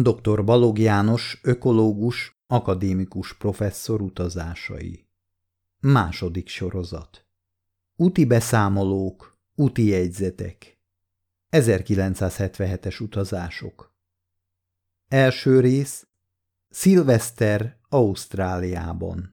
Dr. Balog János, ökológus, akadémikus professzor utazásai. Második sorozat. Úti beszámolók, úti jegyzetek. 1977-es utazások. Első rész. Szilveszter, Ausztráliában.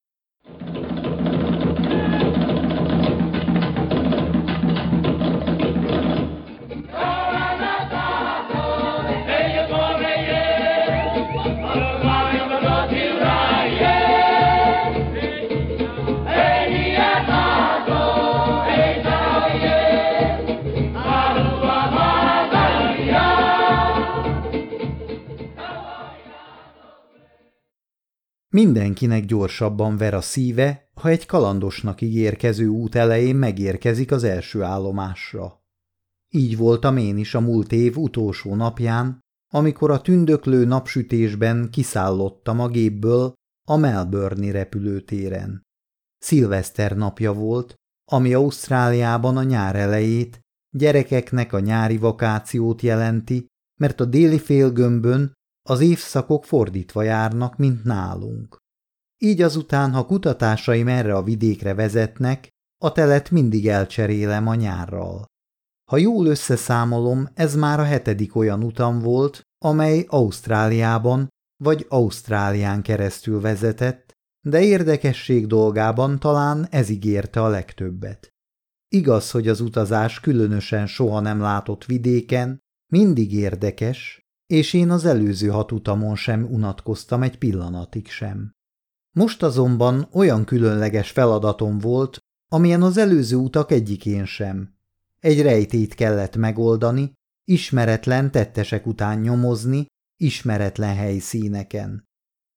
Mindenkinek gyorsabban ver a szíve, ha egy kalandosnak ígérkező út elején megérkezik az első állomásra. Így voltam én is a múlt év utolsó napján, amikor a tündöklő napsütésben kiszállottam a gépből a Melbourne repülőtéren. Szilveszter napja volt, ami Ausztráliában a nyár elejét, gyerekeknek a nyári vakációt jelenti, mert a déli félgömbön az évszakok fordítva járnak, mint nálunk. Így azután, ha kutatásaim erre a vidékre vezetnek, a telet mindig elcserélem a nyárral. Ha jól összeszámolom, ez már a hetedik olyan utam volt, amely Ausztráliában vagy Ausztrálián keresztül vezetett, de érdekesség dolgában talán ez ígérte a legtöbbet. Igaz, hogy az utazás különösen soha nem látott vidéken, mindig érdekes, és én az előző hat utamon sem unatkoztam egy pillanatig sem. Most azonban olyan különleges feladatom volt, amilyen az előző utak egyikén sem. Egy rejtét kellett megoldani, ismeretlen tettesek után nyomozni, ismeretlen helyszíneken.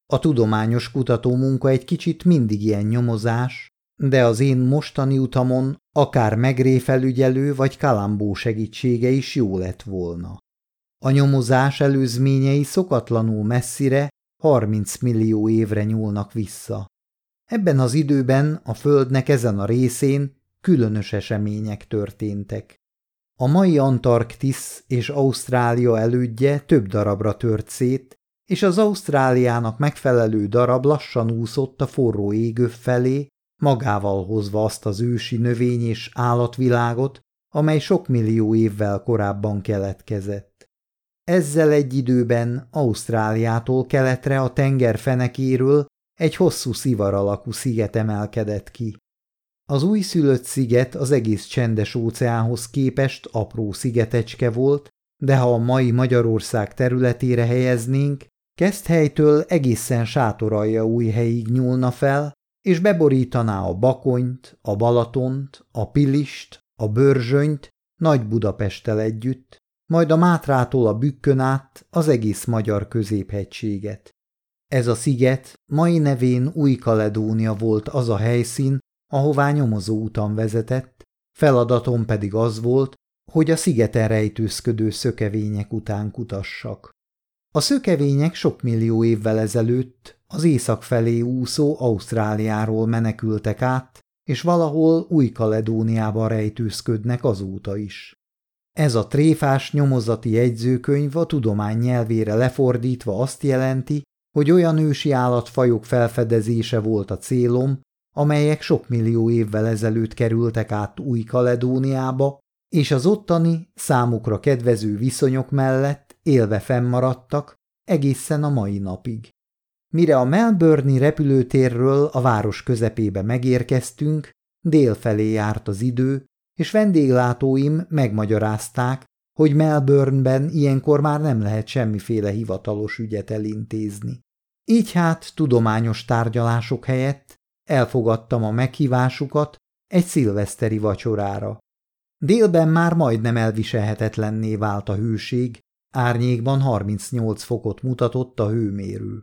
A tudományos kutatómunka egy kicsit mindig ilyen nyomozás, de az én mostani utamon akár megréfelügyelő vagy kalambó segítsége is jó lett volna. A nyomozás előzményei szokatlanul messzire, 30 millió évre nyúlnak vissza. Ebben az időben a Földnek ezen a részén különös események történtek. A mai Antarktisz és Ausztrália elődje több darabra tört szét, és az Ausztráliának megfelelő darab lassan úszott a forró égő felé, magával hozva azt az ősi növény és állatvilágot, amely sok millió évvel korábban keletkezett. Ezzel egy időben Ausztráliától keletre a tenger fenekéről egy hosszú szivar alakú sziget emelkedett ki. Az újszülött sziget az egész csendes óceánhoz képest apró szigetecske volt, de ha a mai Magyarország területére helyeznénk, Keszthelytől egészen sátoralja új helyig nyúlna fel, és beborítaná a Bakonyt, a Balatont, a Pilist, a Börzsönyt, Nagy Budapesttel együtt, majd a Mátrától a bükkön át az egész magyar középhegységet. Ez a sziget mai nevén Új-Kaledónia volt az a helyszín, ahová nyomozó utam vezetett, feladatom pedig az volt, hogy a szigeten rejtőzködő szökevények után kutassak. A szökevények sok millió évvel ezelőtt az észak felé úszó Ausztráliáról menekültek át, és valahol Új-Kaledóniában rejtőzködnek azóta is. Ez a tréfás nyomozati jegyzőkönyv a tudomány nyelvére lefordítva azt jelenti, hogy olyan ősi állatfajok felfedezése volt a célom, amelyek sok millió évvel ezelőtt kerültek át Új-Kaledóniába, és az ottani, számukra kedvező viszonyok mellett élve fennmaradtak egészen a mai napig. Mire a Melbourne repülőtérről a város közepébe megérkeztünk, délfelé járt az idő, és vendéglátóim megmagyarázták, hogy Melbourneben ilyenkor már nem lehet semmiféle hivatalos ügyet elintézni. Így hát tudományos tárgyalások helyett elfogadtam a meghívásukat egy szilveszteri vacsorára. Délben már majdnem elviselhetetlenné vált a hőség, árnyékban 38 fokot mutatott a hőmérő.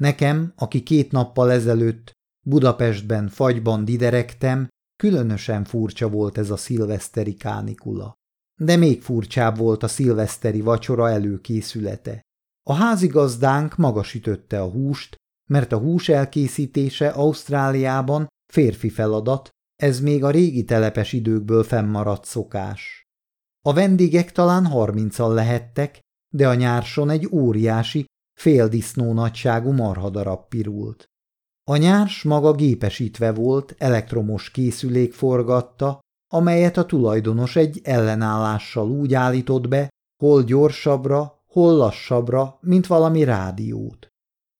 Nekem, aki két nappal ezelőtt Budapestben fagyban diderektem, Különösen furcsa volt ez a szilveszteri kánikula. De még furcsább volt a szilveszteri vacsora előkészülete. A házigazdánk magasítötte a húst, mert a hús elkészítése Ausztráliában férfi feladat, ez még a régi telepes időkből fennmaradt szokás. A vendégek talán harmincan lehettek, de a nyárson egy óriási, féldisznó nagyságú marhadarab pirult. A nyárs maga gépesítve volt, elektromos készülék forgatta, amelyet a tulajdonos egy ellenállással úgy állított be, hol gyorsabbra, hol lassabbra, mint valami rádiót.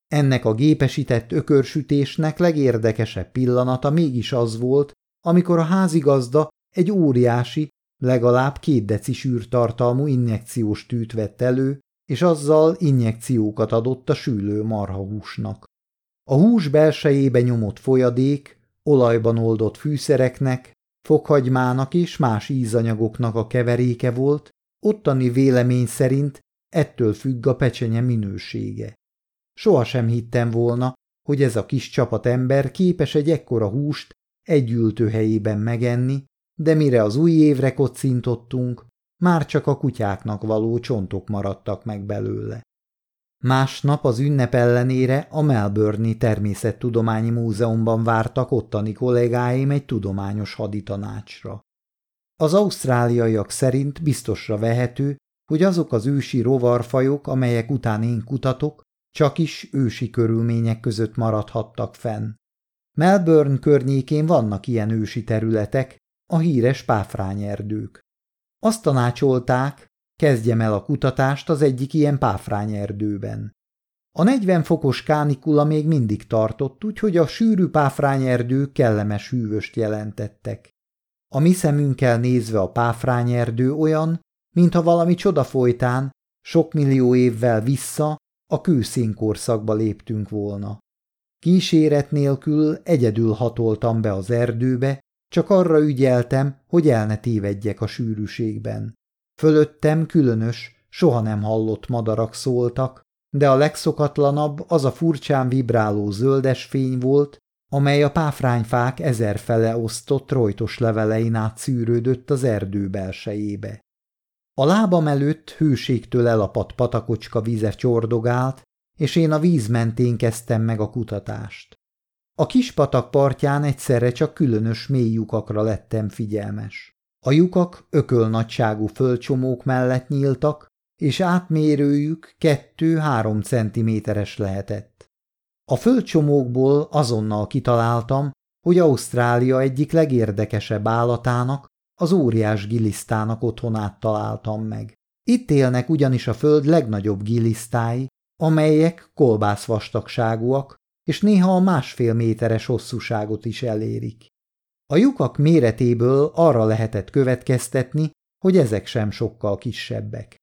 Ennek a gépesített ökörsütésnek legérdekesebb pillanata mégis az volt, amikor a házigazda egy óriási, legalább két deci sűrtartalmú injekciós tűt vett elő, és azzal injekciókat adott a sűlő marhahúsnak. A hús belsejébe nyomott folyadék, olajban oldott fűszereknek, fokhagymának és más ízanyagoknak a keveréke volt, ottani vélemény szerint ettől függ a pecsenye minősége. Sohasem hittem volna, hogy ez a kis csapat ember képes egy ekkora húst egy ültőhelyében megenni, de mire az új évre kocintottunk, már csak a kutyáknak való csontok maradtak meg belőle. Másnap az ünnep ellenére a Melbourne-i Természettudományi Múzeumban vártak ottani kollégáim egy tudományos haditanácsra. Az ausztráliaiak szerint biztosra vehető, hogy azok az ősi rovarfajok, amelyek után én kutatok, csak is ősi körülmények között maradhattak fenn. Melbourne környékén vannak ilyen ősi területek, a híres páfrányerdők. Azt tanácsolták, kezdjem el a kutatást az egyik ilyen páfrányerdőben. A 40 fokos kánikula még mindig tartott, úgyhogy a sűrű páfrányerdők kellemes hűvöst jelentettek. A mi szemünkkel nézve a páfrányerdő olyan, mintha valami csoda folytán, sok millió évvel vissza a kőszínkorszakba léptünk volna. Kíséret nélkül egyedül hatoltam be az erdőbe, csak arra ügyeltem, hogy el ne tévedjek a sűrűségben. Fölöttem különös, soha nem hallott madarak szóltak, de a legszokatlanabb az a furcsán vibráló zöldes fény volt, amely a páfrányfák ezerfele osztott rojtos levelein át szűrődött az erdő belsejébe. A lábam előtt hőségtől elapadt patakocska vize csordogált, és én a víz mentén kezdtem meg a kutatást. A kis patak partján egyszerre csak különös mély lyukakra lettem figyelmes. A lyukak ökölnagyságú földcsomók mellett nyíltak, és átmérőjük kettő-három centiméteres lehetett. A földcsomókból azonnal kitaláltam, hogy Ausztrália egyik legérdekesebb állatának, az óriás gilisztának otthonát találtam meg. Itt élnek ugyanis a föld legnagyobb gilisztái, amelyek kolbászvastagságúak, és néha a másfél méteres hosszúságot is elérik. A lyukak méretéből arra lehetett következtetni, hogy ezek sem sokkal kisebbek.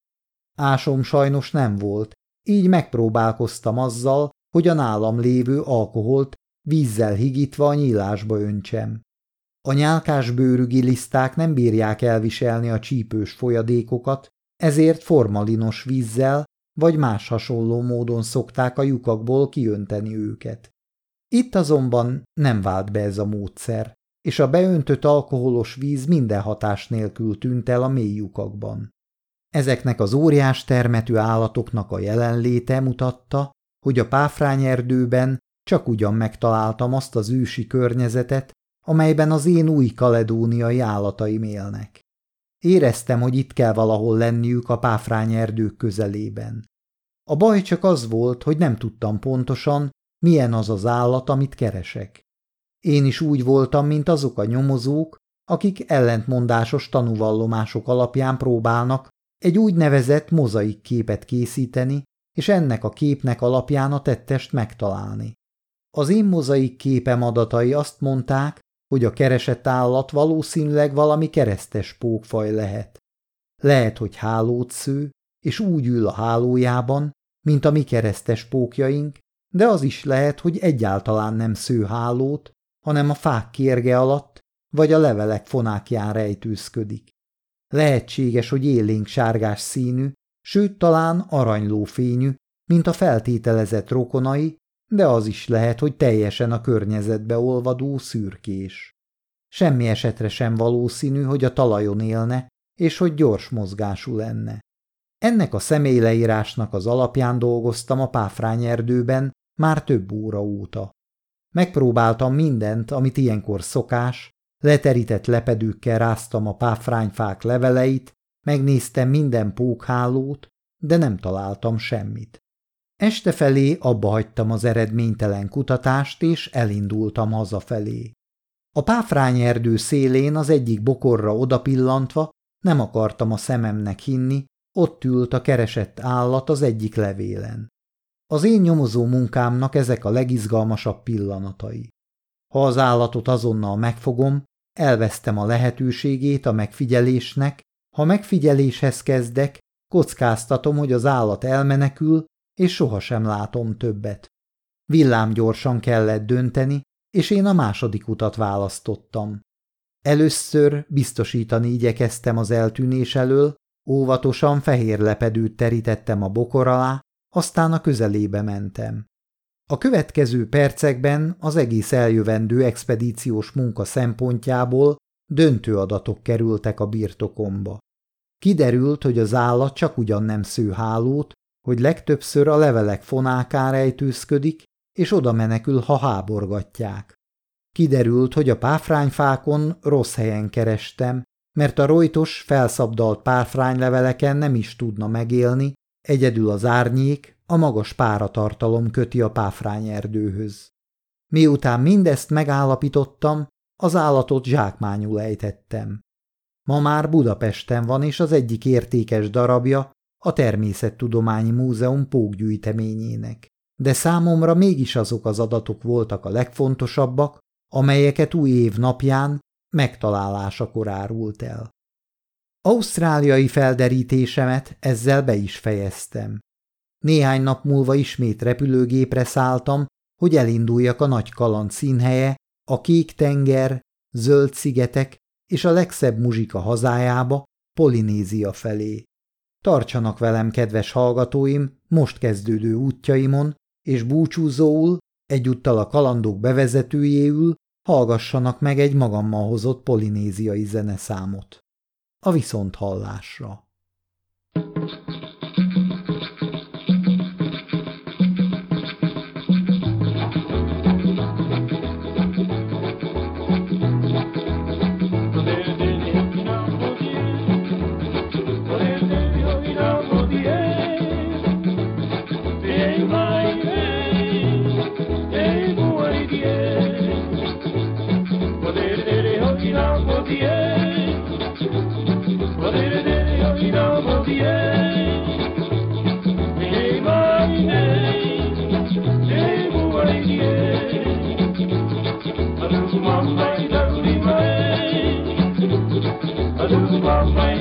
Ásom sajnos nem volt, így megpróbálkoztam azzal, hogy a nálam lévő alkoholt vízzel higítva a nyílásba öntsem. A nyálkás bőrű giliszták nem bírják elviselni a csípős folyadékokat, ezért formalinos vízzel vagy más hasonló módon szokták a lyukakból kiönteni őket. Itt azonban nem vált be ez a módszer, és a beöntött alkoholos víz minden hatás nélkül tűnt el a mély lyukakban. Ezeknek az óriás termetű állatoknak a jelenléte mutatta, hogy a páfrányerdőben csak ugyan megtaláltam azt az ősi környezetet, amelyben az én új kaledóniai állataim élnek. Éreztem, hogy itt kell valahol lenniük a páfrányerdők közelében. A baj csak az volt, hogy nem tudtam pontosan, milyen az az állat, amit keresek. Én is úgy voltam, mint azok a nyomozók, akik ellentmondásos tanúvallomások alapján próbálnak egy úgynevezett mozaik képet készíteni, és ennek a képnek alapján a tettest megtalálni. Az én mozaik képem adatai azt mondták, hogy a keresett állat valószínűleg valami keresztes pókfaj lehet. Lehet, hogy hálót sző, és úgy ül a hálójában, mint a mi keresztes pókjaink, de az is lehet, hogy egyáltalán nem sző hálót, hanem a fák kérge alatt, vagy a levelek fonákján rejtőzködik. Lehetséges, hogy élénk sárgás színű, sőt talán aranylófényű, mint a feltételezett rokonai, de az is lehet, hogy teljesen a környezetbe olvadó szürkés. Semmi esetre sem valószínű, hogy a talajon élne, és hogy gyors mozgású lenne. Ennek a személyleírásnak az alapján dolgoztam a páfrányerdőben már több óra óta. Megpróbáltam mindent, amit ilyenkor szokás, leterített lepedőkkel ráztam a páfrányfák leveleit, megnéztem minden pókhálót, de nem találtam semmit. Este felé abba hagytam az eredménytelen kutatást, és elindultam hazafelé. A páfrányerdő szélén az egyik bokorra odapillantva nem akartam a szememnek hinni, ott ült a keresett állat az egyik levélen. Az én nyomozó munkámnak ezek a legizgalmasabb pillanatai. Ha az állatot azonnal megfogom, elvesztem a lehetőségét a megfigyelésnek, ha megfigyeléshez kezdek, kockáztatom, hogy az állat elmenekül, és sohasem látom többet. Villám gyorsan kellett dönteni, és én a második utat választottam. Először biztosítani igyekeztem az eltűnés elől, óvatosan fehér lepedőt terítettem a bokor alá, aztán a közelébe mentem. A következő percekben az egész eljövendő expedíciós munka szempontjából döntő adatok kerültek a birtokomba. Kiderült, hogy az állat csak ugyan nem sző hálót, hogy legtöbbször a levelek fonákán rejtőzködik, és oda menekül, ha háborgatják. Kiderült, hogy a páfrányfákon rossz helyen kerestem, mert a rojtos, felszabdalt páfrányleveleken nem is tudna megélni, egyedül az árnyék, a magas páratartalom köti a páfrányerdőhöz. Miután mindezt megállapítottam, az állatot zsákmányul ejtettem. Ma már Budapesten van, és az egyik értékes darabja a Természettudományi Múzeum pókgyűjteményének. De számomra mégis azok az adatok voltak a legfontosabbak, amelyeket új év napján megtalálásakor árult el. Ausztráliai felderítésemet ezzel be is fejeztem. Néhány nap múlva ismét repülőgépre szálltam, hogy elinduljak a nagy kaland színhelye, a kék tenger, zöld szigetek és a legszebb muzsika hazájába, Polinézia felé. Tartsanak velem, kedves hallgatóim, most kezdődő útjaimon, és búcsúzóul, egyúttal a kalandók bevezetőjéül hallgassanak meg egy magammal hozott polinéziai zeneszámot. A viszonthallásra. long way.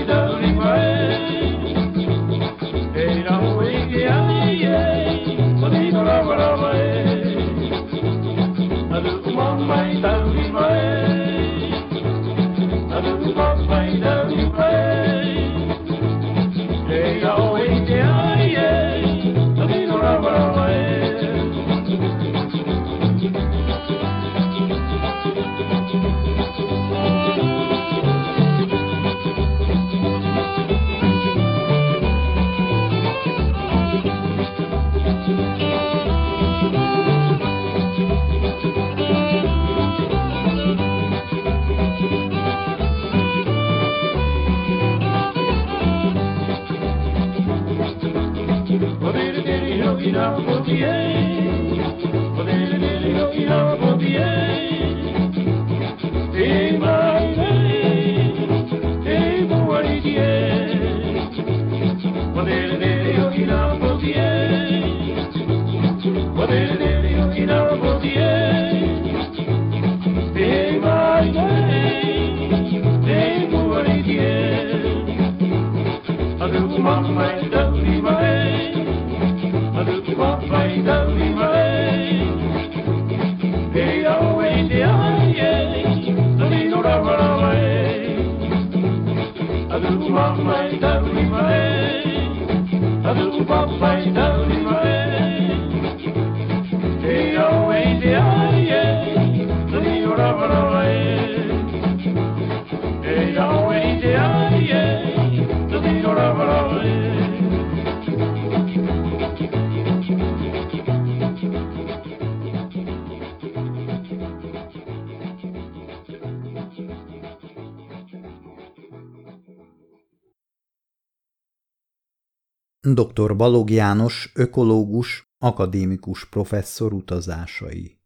Balog János, ökológus, akadémikus professzor utazásai.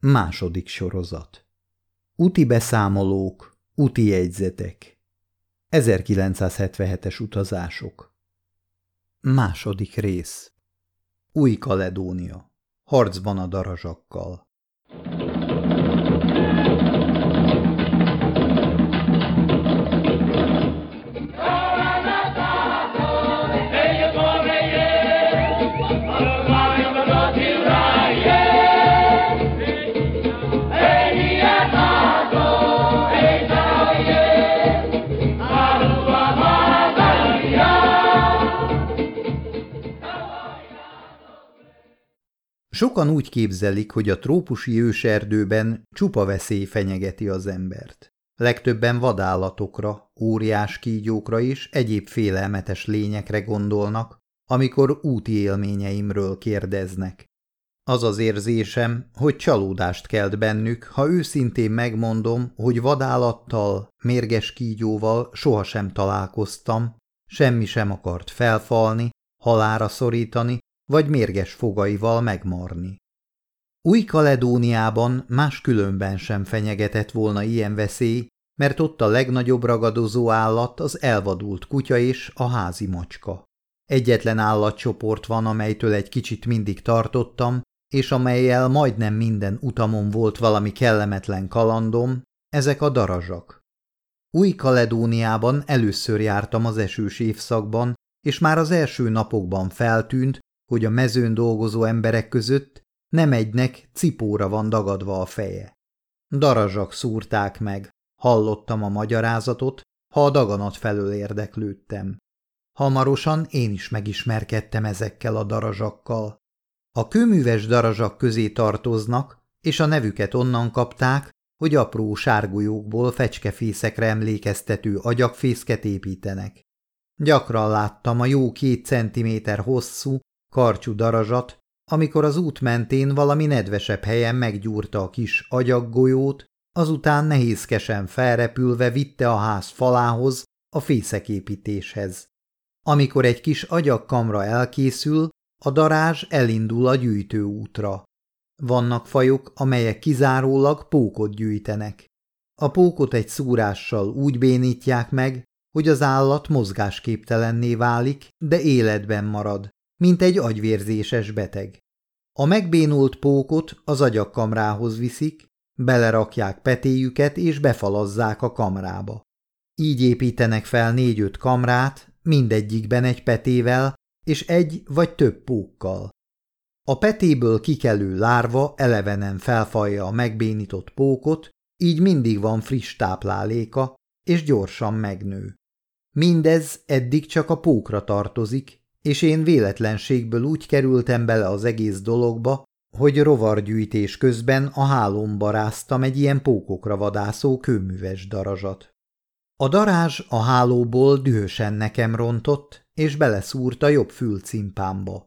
Második sorozat. Úti beszámolók, úti jegyzetek. 1977-es utazások. Második rész. Új-Kaledónia. Harcban a darazsakkal. Sokan úgy képzelik, hogy a trópusi őserdőben csupa veszély fenyegeti az embert. Legtöbben vadállatokra, óriás kígyókra és egyéb félelmetes lényekre gondolnak, amikor úti élményeimről kérdeznek. Az az érzésem, hogy csalódást kelt bennük, ha őszintén megmondom, hogy vadállattal, mérges kígyóval sohasem találkoztam, semmi sem akart felfalni, halára szorítani, vagy mérges fogaival megmarni. Új-Kaledóniában más különben sem fenyegetett volna ilyen veszély, mert ott a legnagyobb ragadozó állat az elvadult kutya és a házi macska. Egyetlen állatcsoport van, amelytől egy kicsit mindig tartottam, és amelyel majdnem minden utamon volt valami kellemetlen kalandom, ezek a darazsak. Új-Kaledóniában először jártam az esős évszakban, és már az első napokban feltűnt, hogy a mezőn dolgozó emberek között nem egynek cipóra van dagadva a feje. Darazsak szúrták meg, hallottam a magyarázatot, ha a daganat felől érdeklődtem. Hamarosan én is megismerkedtem ezekkel a darazsakkal. A kőműves darazsak közé tartoznak, és a nevüket onnan kapták, hogy apró sárgolyókból fecskefészekre emlékeztető agyagfészket építenek. Gyakran láttam a jó két centiméter hosszú, karcsú darazsat, amikor az út mentén valami nedvesebb helyen meggyúrta a kis agyaggolyót, azután nehézkesen felrepülve vitte a ház falához, a fészeképítéshez. Amikor egy kis agyagkamra elkészül, a darázs elindul a gyűjtőútra. Vannak fajok, amelyek kizárólag pókot gyűjtenek. A pókot egy szúrással úgy bénítják meg, hogy az állat mozgásképtelenné válik, de életben marad, mint egy agyvérzéses beteg. A megbénult pókot az agyakkamrához viszik, belerakják petéjüket és befalazzák a kamrába. Így építenek fel négy-öt kamrát, mindegyikben egy petével és egy vagy több pókkal. A petéből kikelő lárva elevenen felfalja a megbénított pókot, így mindig van friss tápláléka, és gyorsan megnő. Mindez eddig csak a pókra tartozik, és én véletlenségből úgy kerültem bele az egész dologba, hogy rovargyűjtés közben a hálomba ráztam egy ilyen pókokra vadászó kőműves darazsat. A darázs a hálóból dühösen nekem rontott, és beleszúrt a jobb fülcimpámba.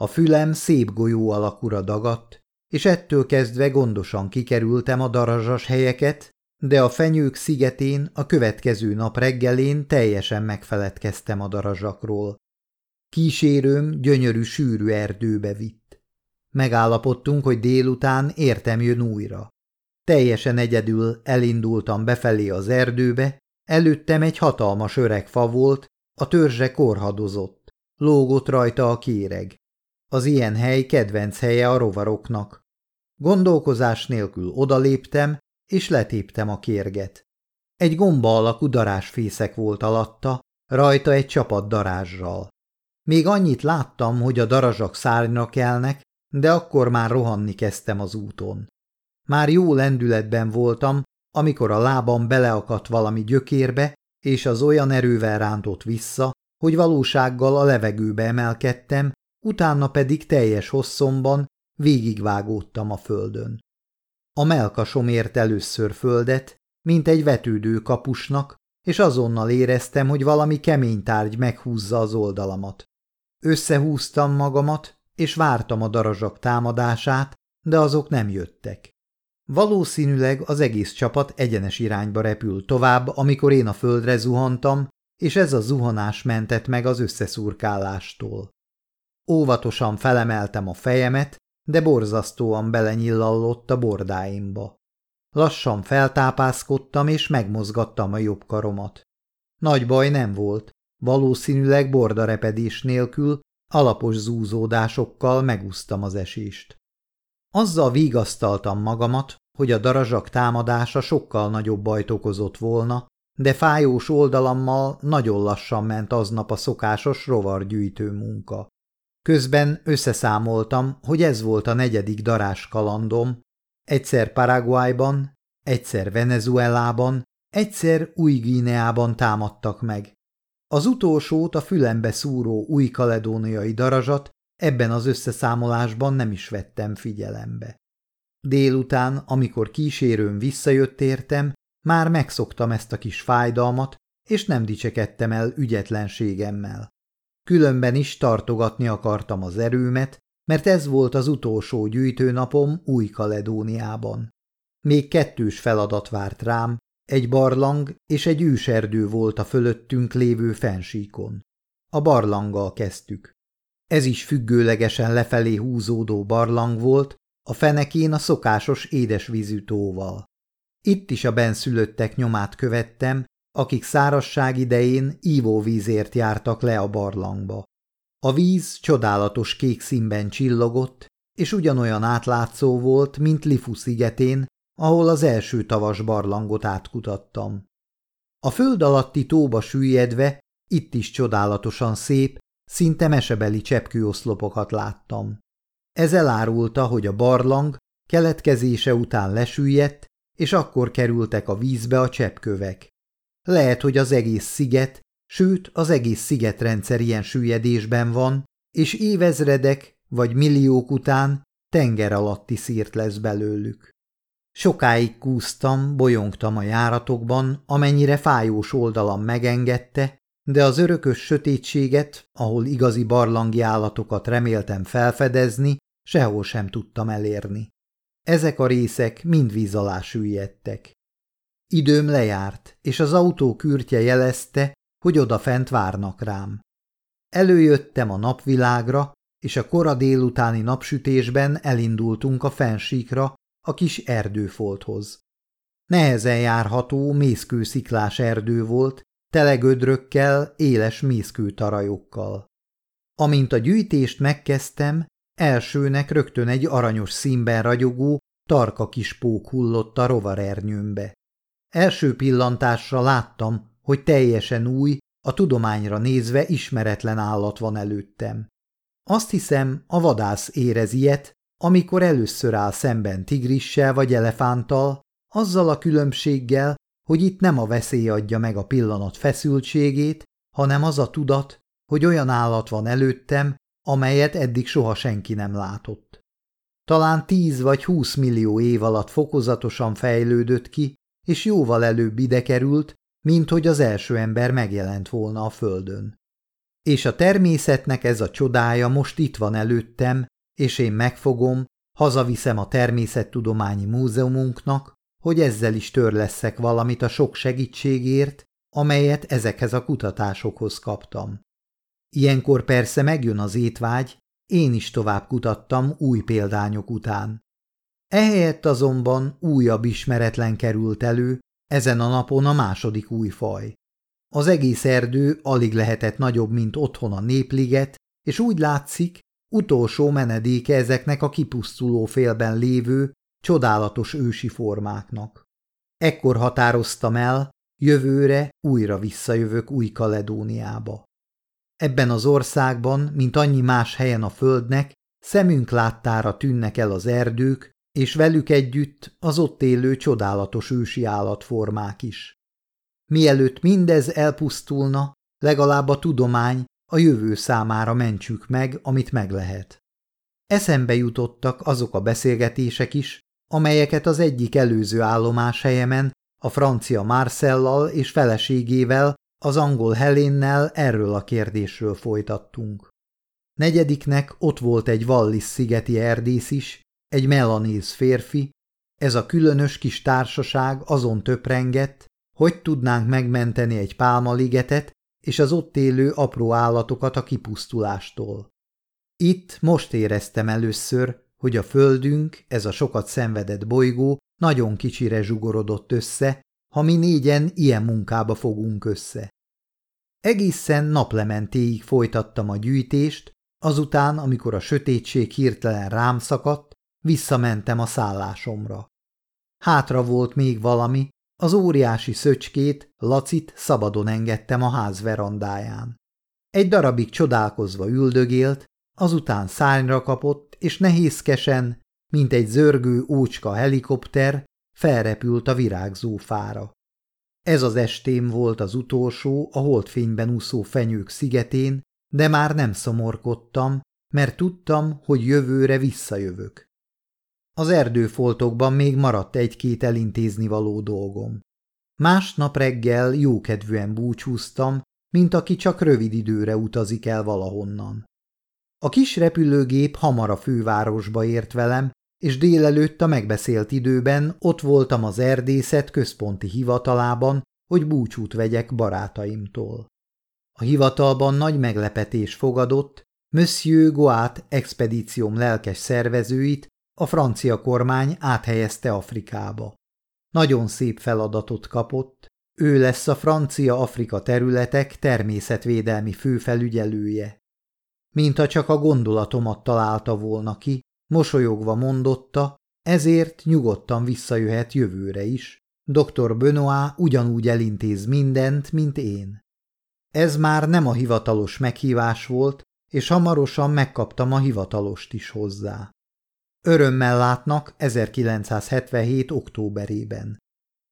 A fülem szép golyó alakúra dagadt, és ettől kezdve gondosan kikerültem a darazsas helyeket, de a fenyők szigetén a következő nap reggelén teljesen megfeledkeztem a darazsakról. Kísérőm gyönyörű sűrű erdőbe vitt. Megállapodtunk, hogy délután értem jön újra. Teljesen egyedül elindultam befelé az erdőbe, előttem egy hatalmas öreg fa volt, a törzse korhadozott, lógott rajta a kéreg. Az ilyen hely kedvenc helye a rovaroknak. Gondolkozás nélkül odaléptem, és letéptem a kérget. Egy gomba alakú darásfészek volt alatta, rajta egy csapat darázsral. Még annyit láttam, hogy a darazsak szárnyra kelnek, de akkor már rohanni kezdtem az úton. Már jó lendületben voltam, amikor a lábam beleakadt valami gyökérbe, és az olyan erővel rántott vissza, hogy valósággal a levegőbe emelkedtem, utána pedig teljes hosszomban végigvágódtam a földön. A melkasom ért először földet, mint egy vetődő kapusnak, és azonnal éreztem, hogy valami kemény tárgy meghúzza az oldalamat. Összehúztam magamat, és vártam a darazsak támadását, de azok nem jöttek. Valószínűleg az egész csapat egyenes irányba repült tovább, amikor én a földre zuhantam, és ez a zuhanás mentett meg az összeszurkálástól. Óvatosan felemeltem a fejemet, de borzasztóan belenyillallott a bordáimba. Lassan feltápászkodtam, és megmozgattam a jobb karomat. Nagy baj nem volt, valószínűleg bordarepedés nélkül, alapos zúzódásokkal megúsztam az esést. Azzal vigasztaltam magamat, hogy a darazsak támadása sokkal nagyobb bajt okozott volna, de fájós oldalammal nagyon lassan ment aznap a szokásos rovargyűjtő munka. Közben összeszámoltam, hogy ez volt a negyedik darás kalandom, egyszer Paraguayban, egyszer Venezuelában, egyszer Új-Gíneában támadtak meg. Az utolsót a fülembe szúró új-kaledóniai darazsat ebben az összeszámolásban nem is vettem figyelembe. Délután, amikor kísérőm visszajött értem, már megszoktam ezt a kis fájdalmat, és nem dicsekedtem el ügyetlenségemmel. Különben is tartogatni akartam az erőmet, mert ez volt az utolsó gyűjtőnapom Új-Kaledóniában. Még kettős feladat várt rám, egy barlang és egy őserdő volt a fölöttünk lévő fensíkon. A barlanggal kezdtük. Ez is függőlegesen lefelé húzódó barlang volt, a fenekén a szokásos édesvízű tóval. Itt is a benszülöttek nyomát követtem, akik szárasság idején ívóvízért jártak le a barlangba. A víz csodálatos kék színben csillogott, és ugyanolyan átlátszó volt, mint Lifu szigetén, ahol az első tavas barlangot átkutattam. A föld alatti tóba süllyedve itt is csodálatosan szép, szinte mesebeli cseppkőoszlopokat láttam. Ez elárulta, hogy a barlang keletkezése után lesüllyedt, és akkor kerültek a vízbe a cseppkövek. Lehet, hogy az egész sziget, sőt az egész szigetrendszer ilyen süllyedésben van, és évezredek vagy milliók után tenger alatti szírt lesz belőlük. Sokáig kúztam, bolyongtam a járatokban, amennyire fájós oldalam megengedte, de az örökös sötétséget, ahol igazi barlangi állatokat reméltem felfedezni, sehol sem tudtam elérni. Ezek a részek mind víz alá süllyedtek. Időm lejárt, és az autó kürtje jelezte, hogy odafent várnak rám. Előjöttem a napvilágra, és a kora délutáni napsütésben elindultunk a fensíkra, a kis erdőfolthoz. Nehezen járható, mészkősziklás erdő volt, tele gödrökkel, éles mészkőtarajokkal. Amint a gyűjtést megkezdtem, elsőnek rögtön egy aranyos színben ragyogó, tarka kis pók hullott a rovarernyőmbe. Első pillantásra láttam, hogy teljesen új, a tudományra nézve ismeretlen állat van előttem. Azt hiszem, a vadász érez ilyet, amikor először áll szemben tigrissel vagy elefánttal, azzal a különbséggel, hogy itt nem a veszély adja meg a pillanat feszültségét, hanem az a tudat, hogy olyan állat van előttem, amelyet eddig soha senki nem látott. Talán tíz vagy húsz millió év alatt fokozatosan fejlődött ki, és jóval előbb ide került, mint hogy az első ember megjelent volna a földön. És a természetnek ez a csodája most itt van előttem, és én megfogom, hazaviszem a Természettudományi Múzeumunknak, hogy ezzel is törleszek valamit a sok segítségért, amelyet ezekhez a kutatásokhoz kaptam. Ilyenkor persze megjön az étvágy, én is tovább kutattam új példányok után. Ehelyett azonban újabb ismeretlen került elő, ezen a napon a második új faj. Az egész erdő alig lehetett nagyobb, mint otthon a népliget, és úgy látszik, utolsó menedéke ezeknek a kipusztuló félben lévő, csodálatos ősi formáknak. Ekkor határoztam el, jövőre újra visszajövök Új-Kaledóniába. Ebben az országban, mint annyi más helyen a földnek, szemünk láttára tűnnek el az erdők, és velük együtt az ott élő csodálatos ősi állatformák is. Mielőtt mindez elpusztulna, legalább a tudomány, a jövő számára mentsük meg, amit meg lehet. Eszembe jutottak azok a beszélgetések is, amelyeket az egyik előző állomás helyemen a francia Marcellal és feleségével, az angol Helénnel erről a kérdésről folytattunk. Negyediknek ott volt egy Wallis szigeti erdész is, egy melanéz férfi, ez a különös kis társaság azon töprengett, hogy tudnánk megmenteni egy pálmaligetet, és az ott élő apró állatokat a kipusztulástól. Itt most éreztem először, hogy a földünk, ez a sokat szenvedett bolygó nagyon kicsire zsugorodott össze, ha mi négyen ilyen munkába fogunk össze. Egészen naplementéig folytattam a gyűjtést, azután, amikor a sötétség hirtelen rám szakadt, visszamentem a szállásomra. Hátra volt még valami, az óriási szöcskét, Lacit szabadon engedtem a ház verandáján. Egy darabig csodálkozva üldögélt, azután szárnyra kapott, és nehézkesen, mint egy zörgő ócska helikopter, felrepült a virágzó fára. Ez az estém volt az utolsó a holdfényben úszó fenyők szigetén, de már nem szomorkodtam, mert tudtam, hogy jövőre visszajövök. Az erdőfoltokban még maradt egy-két elintézni való dolgom. Másnap reggel jókedvűen búcsúztam, mint aki csak rövid időre utazik el valahonnan. A kis repülőgép hamar a fővárosba ért velem, és délelőtt a megbeszélt időben ott voltam az erdészet központi hivatalában, hogy búcsút vegyek barátaimtól. A hivatalban nagy meglepetés fogadott, Monsieur Goat expedícióm lelkes szervezőit a francia kormány áthelyezte Afrikába. Nagyon szép feladatot kapott, ő lesz a francia-afrika területek természetvédelmi főfelügyelője. Mintha csak a gondolatomat találta volna ki, mosolyogva mondotta, ezért nyugodtan visszajöhet jövőre is. Dr. Benoit ugyanúgy elintéz mindent, mint én. Ez már nem a hivatalos meghívás volt, és hamarosan megkaptam a hivatalost is hozzá. Örömmel látnak 1977. októberében.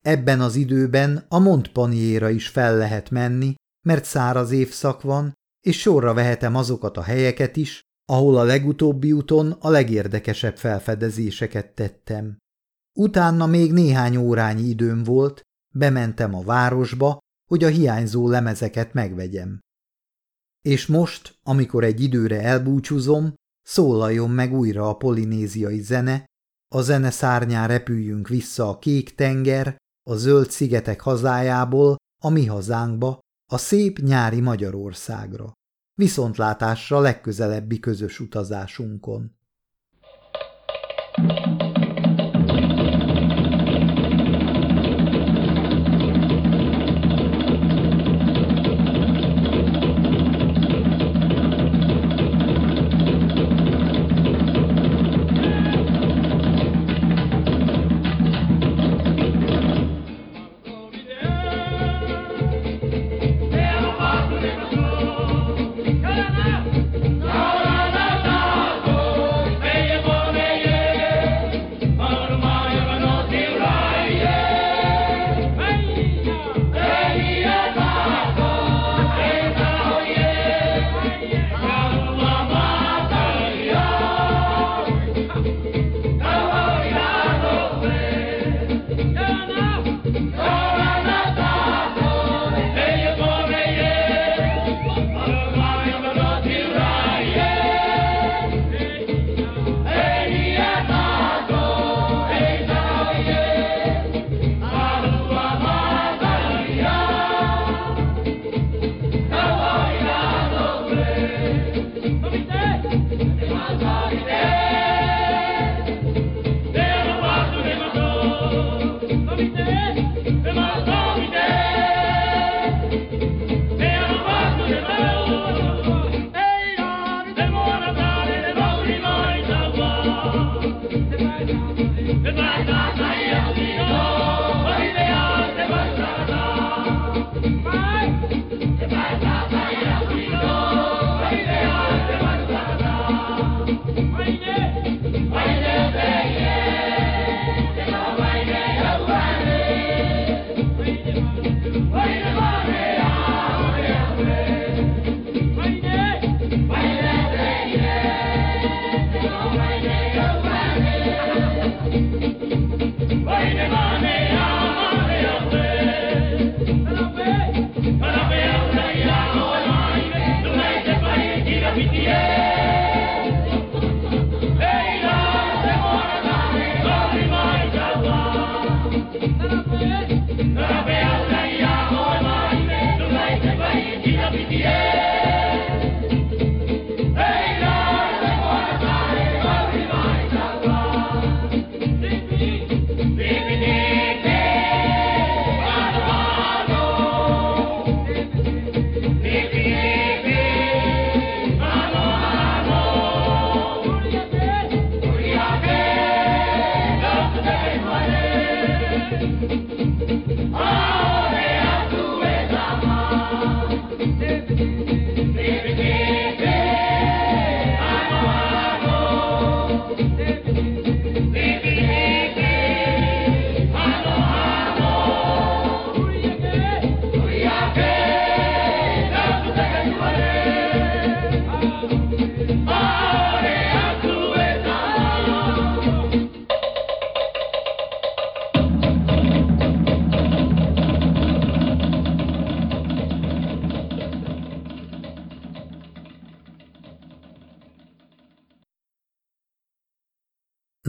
Ebben az időben a Montpaniera is fel lehet menni, mert száraz évszak van, és sorra vehetem azokat a helyeket is, ahol a legutóbbi úton a legérdekesebb felfedezéseket tettem. Utána még néhány órányi időm volt, bementem a városba, hogy a hiányzó lemezeket megvegyem. És most, amikor egy időre elbúcsúzom, szólaljon meg újra a polinéziai zene, a zene szárnyán repüljünk vissza a kék tenger, a zöld szigetek hazájából, a mi hazánkba, a szép nyári Magyarországra. Viszontlátásra legközelebbi közös utazásunkon. Thank you.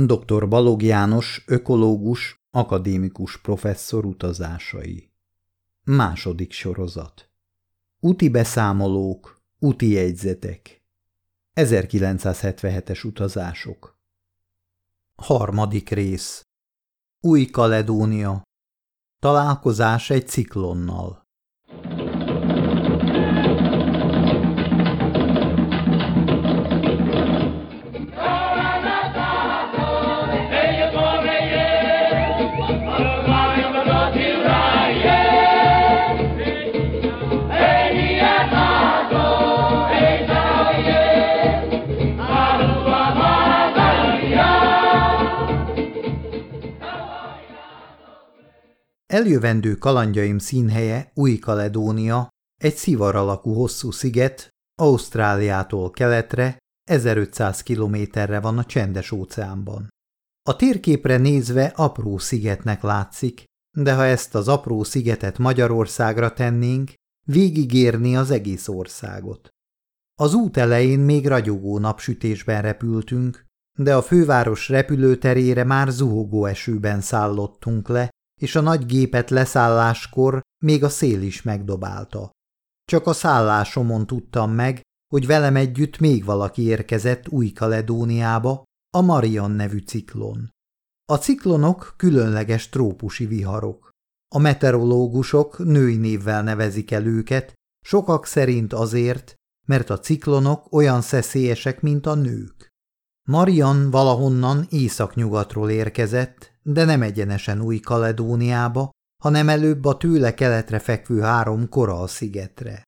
Dr. Balog János, ökológus, akadémikus professzor utazásai. Második sorozat. Úti beszámolók, úti jegyzetek. 1977-es utazások. Harmadik rész. Új-Kaledónia. Találkozás egy ciklonnal. Eljövendő kalandjaim színhelye Új-Kaledónia, egy szivar alakú hosszú sziget, Ausztráliától keletre, 1500 kilométerre van a csendes óceánban. A térképre nézve apró szigetnek látszik, de ha ezt az apró szigetet Magyarországra tennénk, végigérni az egész országot. Az út elején még ragyogó napsütésben repültünk, de a főváros repülőterére már zuhogó esőben szállottunk le, és a nagy gépet leszálláskor még a szél is megdobálta. Csak a szállásomon tudtam meg, hogy velem együtt még valaki érkezett Új-Kaledóniába, a Marian nevű ciklon. A ciklonok különleges trópusi viharok. A meteorológusok női névvel nevezik el őket, sokak szerint azért, mert a ciklonok olyan szeszélyesek, mint a nők. Marian valahonnan északnyugatról érkezett, de nem egyenesen Új-Kaledóniába, hanem előbb a tőle keletre fekvő három koral szigetre.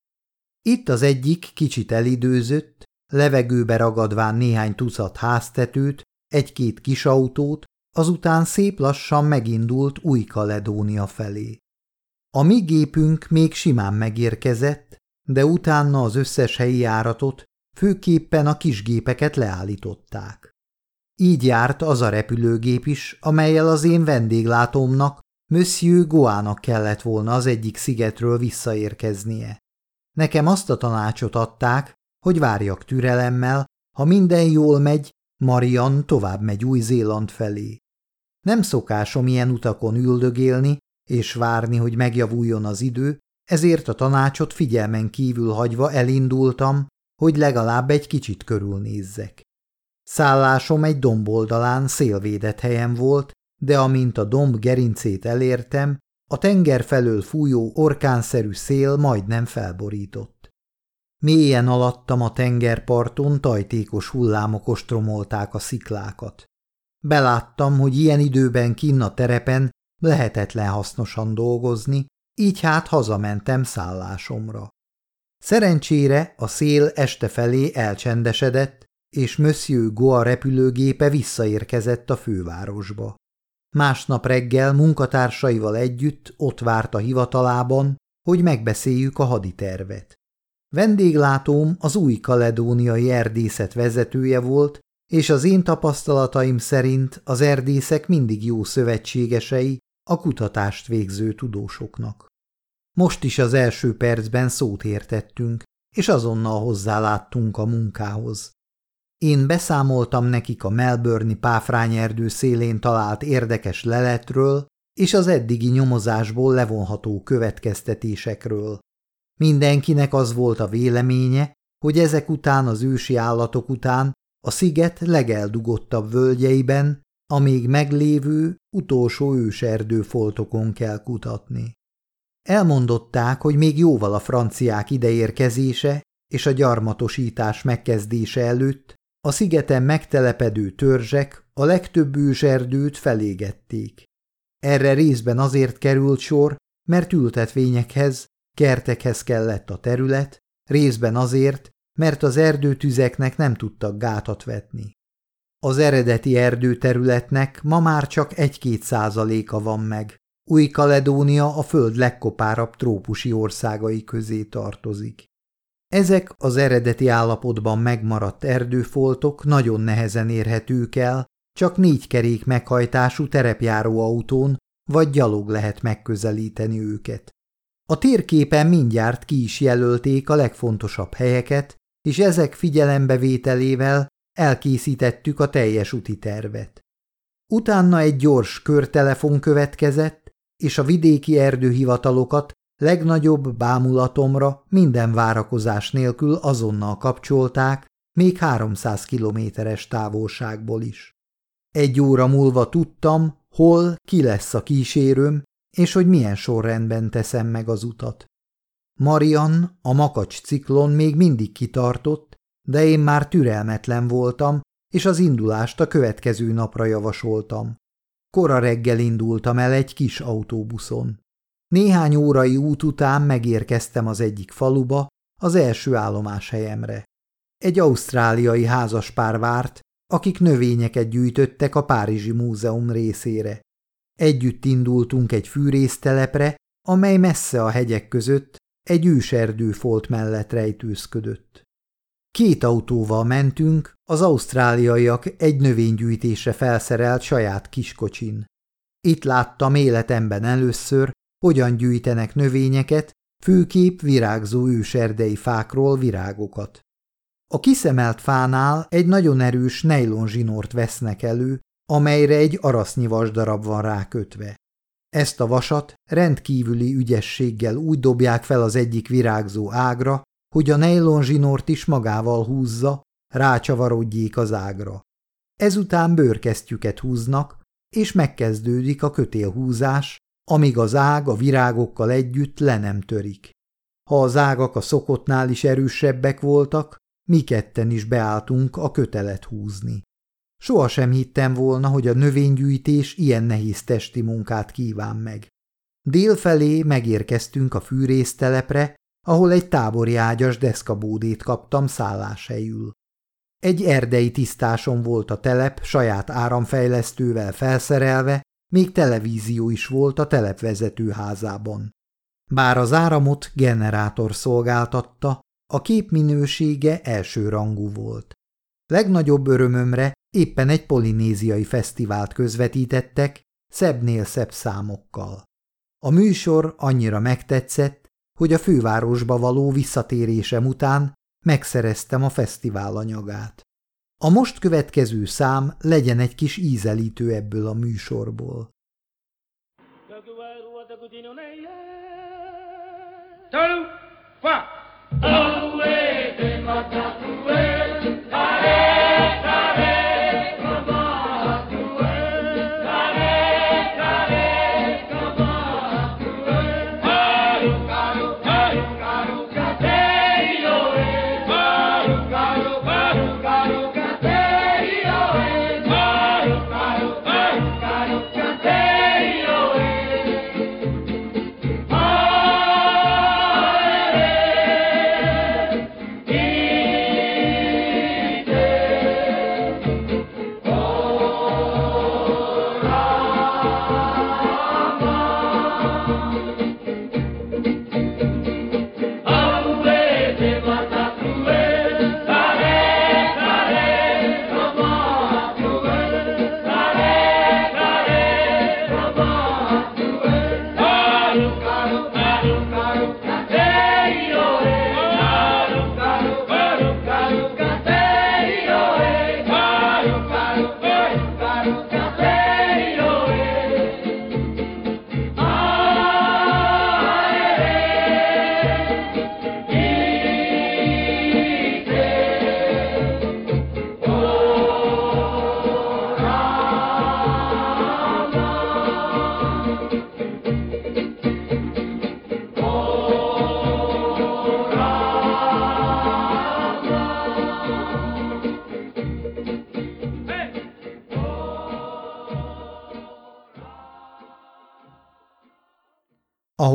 Itt az egyik kicsit elidőzött, levegőbe ragadván néhány tucat háztetőt, egy-két kis autót, azután szép lassan megindult Új-Kaledónia felé. A mi gépünk még simán megérkezett, de utána az összes helyi járatot, főképpen a kisgépeket leállították. Így járt az a repülőgép is, amelyel az én vendéglátómnak, Monsieur Goának kellett volna az egyik szigetről visszaérkeznie. Nekem azt a tanácsot adták, hogy várjak türelemmel, ha minden jól megy, Marian tovább megy Új-Zéland felé. Nem szokásom ilyen utakon üldögélni és várni, hogy megjavuljon az idő, ezért a tanácsot figyelmen kívül hagyva elindultam, hogy legalább egy kicsit körülnézzek. Szállásom egy domboldalán szélvédett helyen volt, de amint a domb gerincét elértem, a tenger felől fújó orkánszerű szél majdnem felborított. Mélyen alattam a tengerparton tajtékos hullámok ostromolták a sziklákat. Beláttam, hogy ilyen időben kinn a terepen lehetetlen hasznosan dolgozni, így hát hazamentem szállásomra. Szerencsére a szél este felé elcsendesedett, és Monsieur Goa repülőgépe visszaérkezett a fővárosba. Másnap reggel munkatársaival együtt ott várt a hivatalában, hogy megbeszéljük a haditervet. Vendéglátóm az új kaledóniai erdészet vezetője volt, és az én tapasztalataim szerint az erdészek mindig jó szövetségesei a kutatást végző tudósoknak. Most is az első percben szót értettünk, és azonnal hozzáláttunk a munkához. Én beszámoltam nekik a Melbourne-i páfrányerdő szélén talált érdekes leletről és az eddigi nyomozásból levonható következtetésekről. Mindenkinek az volt a véleménye, hogy ezek után az ősi állatok után a sziget legeldugottabb völgyeiben a még meglévő utolsó őserdőfoltokon kell kutatni. Elmondották, hogy még jóval a franciák ideérkezése és a gyarmatosítás megkezdése előtt a szigeten megtelepedő törzsek a legtöbb őserdőt felégették. Erre részben azért került sor, mert ültetvényekhez, kertekhez kellett a terület, részben azért, mert az erdőtüzeknek nem tudtak gátat vetni. Az eredeti erdőterületnek ma már csak egy-két százaléka van meg. Új-Kaledónia a föld legkopárabb trópusi országai közé tartozik. Ezek az eredeti állapotban megmaradt erdőfoltok nagyon nehezen érhetők el, csak négy kerék meghajtású terepjáró autón vagy gyalog lehet megközelíteni őket. A térképen mindjárt ki is jelölték a legfontosabb helyeket, és ezek figyelembevételével elkészítettük a teljes úti tervet. Utána egy gyors körtelefon következett, és a vidéki erdőhivatalokat legnagyobb bámulatomra minden várakozás nélkül azonnal kapcsolták, még 300 kilométeres távolságból is. Egy óra múlva tudtam, hol, ki lesz a kísérőm, és hogy milyen sorrendben teszem meg az utat. Marian, a makacs ciklon még mindig kitartott, de én már türelmetlen voltam, és az indulást a következő napra javasoltam. Kora reggel indultam el egy kis autóbuszon. Néhány órai út után megérkeztem az egyik faluba, az első állomáshelyemre. Egy ausztráliai házaspár várt, akik növényeket gyűjtöttek a Párizsi Múzeum részére. Együtt indultunk egy fűrésztelepre, amely messze a hegyek között egy őserdőfolt mellett rejtőzködött. Két autóval mentünk, az ausztráliaiak egy növénygyűjtésre felszerelt saját kiskocsin. Itt láttam életemben először, hogyan gyűjtenek növényeket, főkép virágzó őserdei fákról virágokat. A kiszemelt fánál egy nagyon erős nejlon zsinort vesznek elő, amelyre egy arasznyi vasdarab van rákötve. Ezt a vasat rendkívüli ügyességgel úgy dobják fel az egyik virágzó ágra, hogy a nejlon zsinort is magával húzza, rácsavarodjék az ágra. Ezután bőrkesztyüket húznak, és megkezdődik a kötélhúzás, amíg az ág a virágokkal együtt le nem törik. Ha az ágak a szokottnál is erősebbek voltak, mi ketten is beálltunk a kötelet húzni. Soha sem hittem volna, hogy a növénygyűjtés ilyen nehéz testi munkát kíván meg. Délfelé megérkeztünk a fűrésztelepre, ahol egy tábori ágyas deszkabódét kaptam szálláshelyül. Egy erdei tisztáson volt a telep, saját áramfejlesztővel felszerelve, még televízió is volt a telepvezető házában. Bár az áramot generátor szolgáltatta, a kép minősége elsőrangú volt. Legnagyobb örömömre éppen egy polinéziai fesztivált közvetítettek, szebbnél szebb számokkal. A műsor annyira megtetszett, hogy a fővárosba való visszatérésem után megszereztem a fesztivál anyagát. A most következő szám legyen egy kis ízelítő ebből a műsorból. Two,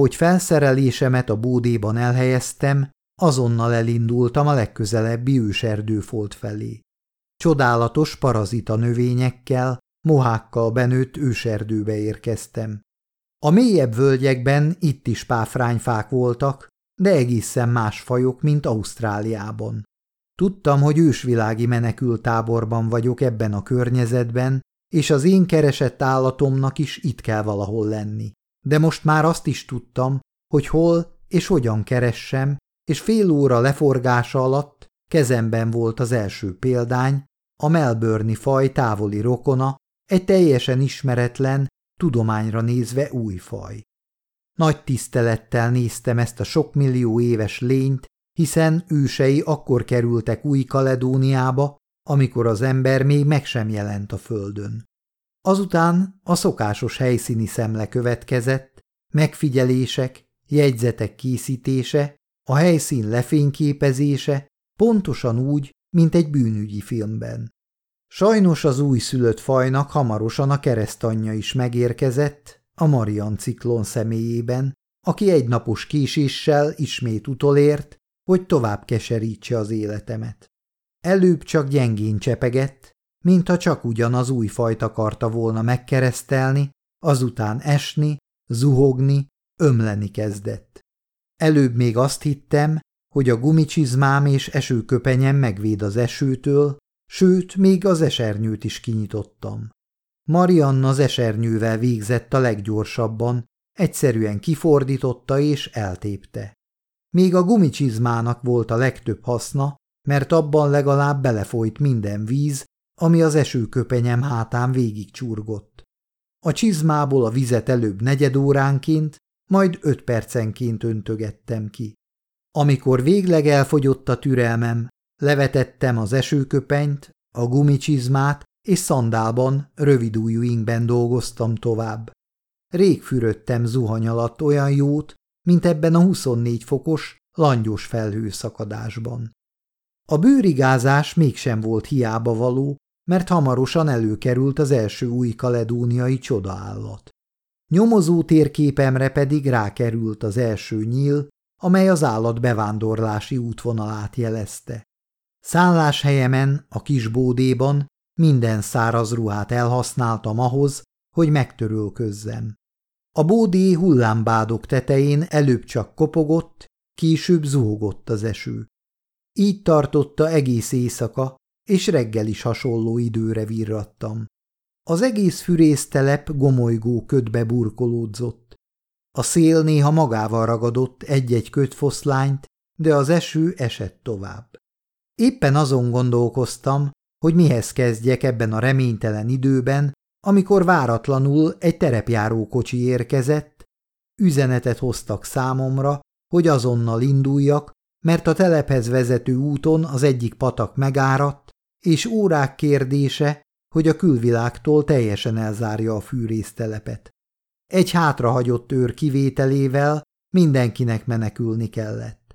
Ahogy felszerelésemet a bódéban elhelyeztem, azonnal elindultam a legközelebbi őserdőfolt felé. Csodálatos parazita növényekkel, mohákkal benőtt őserdőbe érkeztem. A mélyebb völgyekben itt is páfrányfák voltak, de egészen más fajok, mint Ausztráliában. Tudtam, hogy ősvilági menekültáborban vagyok ebben a környezetben, és az én keresett állatomnak is itt kell valahol lenni de most már azt is tudtam, hogy hol és hogyan keressem, és fél óra leforgása alatt kezemben volt az első példány, a Melbourne faj távoli rokona, egy teljesen ismeretlen, tudományra nézve új faj. Nagy tisztelettel néztem ezt a sok millió éves lényt, hiszen ősei akkor kerültek új Kaledóniába, amikor az ember még meg sem jelent a földön. Azután a szokásos helyszíni szemle következett, megfigyelések, jegyzetek készítése, a helyszín lefényképezése, pontosan úgy, mint egy bűnügyi filmben. Sajnos az újszülött fajnak hamarosan a keresztanyja is megérkezett, a Marian ciklon személyében, aki egy napos késéssel ismét utolért, hogy tovább keserítse az életemet. Előbb csak gyengén csepegett, mintha csak ugyanaz új fajt akarta volna megkeresztelni, azután esni, zuhogni, ömleni kezdett. Előbb még azt hittem, hogy a gumicsizmám és esőköpenyem megvéd az esőtől, sőt, még az esernyőt is kinyitottam. Marianna az esernyővel végzett a leggyorsabban, egyszerűen kifordította és eltépte. Még a gumicsizmának volt a legtöbb haszna, mert abban legalább belefolyt minden víz, ami az esőköpenyem hátán végig csurgott. A csizmából a vizet előbb negyed óránként, majd öt percenként öntögettem ki. Amikor végleg elfogyott a türelmem, levetettem az esőköpenyt, a gumicsizmát, és szandálban, rövidújú ingben dolgoztam tovább. Rég fürödtem zuhany alatt olyan jót, mint ebben a 24 fokos, langyos felhőszakadásban. A bőrigázás mégsem volt hiába való, mert hamarosan előkerült az első új kaledóniai csodaállat. Nyomozó térképemre pedig rákerült az első nyíl, amely az állat bevándorlási útvonalát jelezte. Szálláshelyemen, a kisbódéban minden száraz ruhát elhasználtam ahhoz, hogy megtörölközzem. A bódé hullámbádok tetején előbb csak kopogott, később zuhogott az eső. Így tartotta egész éjszaka, és reggel is hasonló időre virrattam. Az egész fűrésztelep gomolygó ködbe burkolódzott. A szél néha magával ragadott egy-egy kötfoszlányt, de az eső esett tovább. Éppen azon gondolkoztam, hogy mihez kezdjek ebben a reménytelen időben, amikor váratlanul egy terepjáró kocsi érkezett, üzenetet hoztak számomra, hogy azonnal induljak, mert a telephez vezető úton az egyik patak megáradt, és órák kérdése, hogy a külvilágtól teljesen elzárja a fűrésztelepet. Egy hátrahagyott őr kivételével mindenkinek menekülni kellett.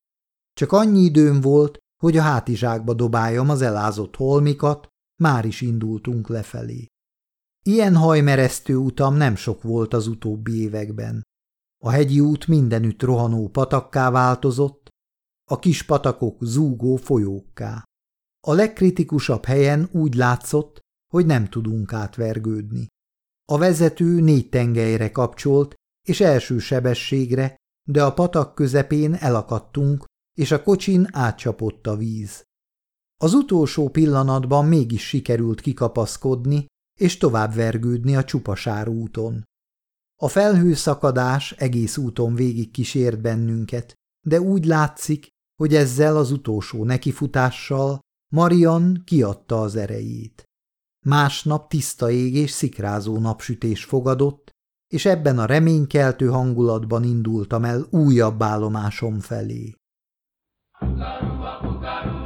Csak annyi időm volt, hogy a hátizsákba dobáljam az elázott holmikat, már is indultunk lefelé. Ilyen hajmeresztő utam nem sok volt az utóbbi években. A hegyi út mindenütt rohanó patakká változott, a kis patakok zúgó folyókká. A legkritikusabb helyen úgy látszott, hogy nem tudunk átvergődni. A vezető négy tengelyre kapcsolt, és első sebességre, de a patak közepén elakadtunk, és a kocsin átcsapott a víz. Az utolsó pillanatban mégis sikerült kikapaszkodni, és tovább vergődni a csupasár úton. A felhőszakadás egész úton végig kísért bennünket, de úgy látszik, hogy ezzel az utolsó nekifutással Marian kiadta az erejét. Másnap tiszta ég és szikrázó napsütés fogadott, és ebben a reménykeltő hangulatban indultam el újabb állomásom felé. Ugarua, ugarua,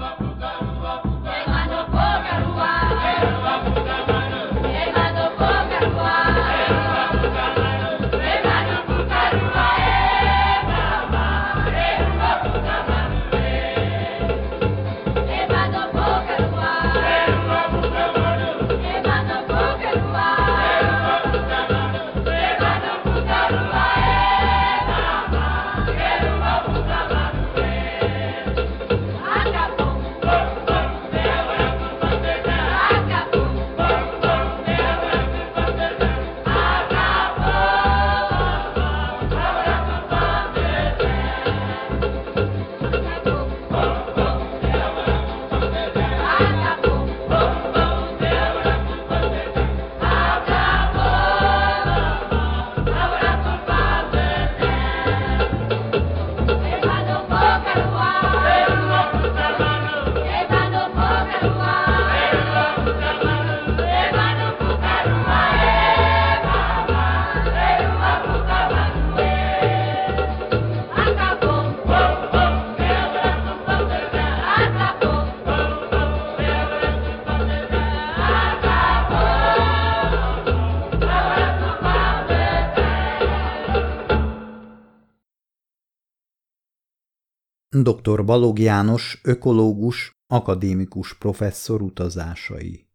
Dr. Balog János, ökológus, akadémikus professzor utazásai.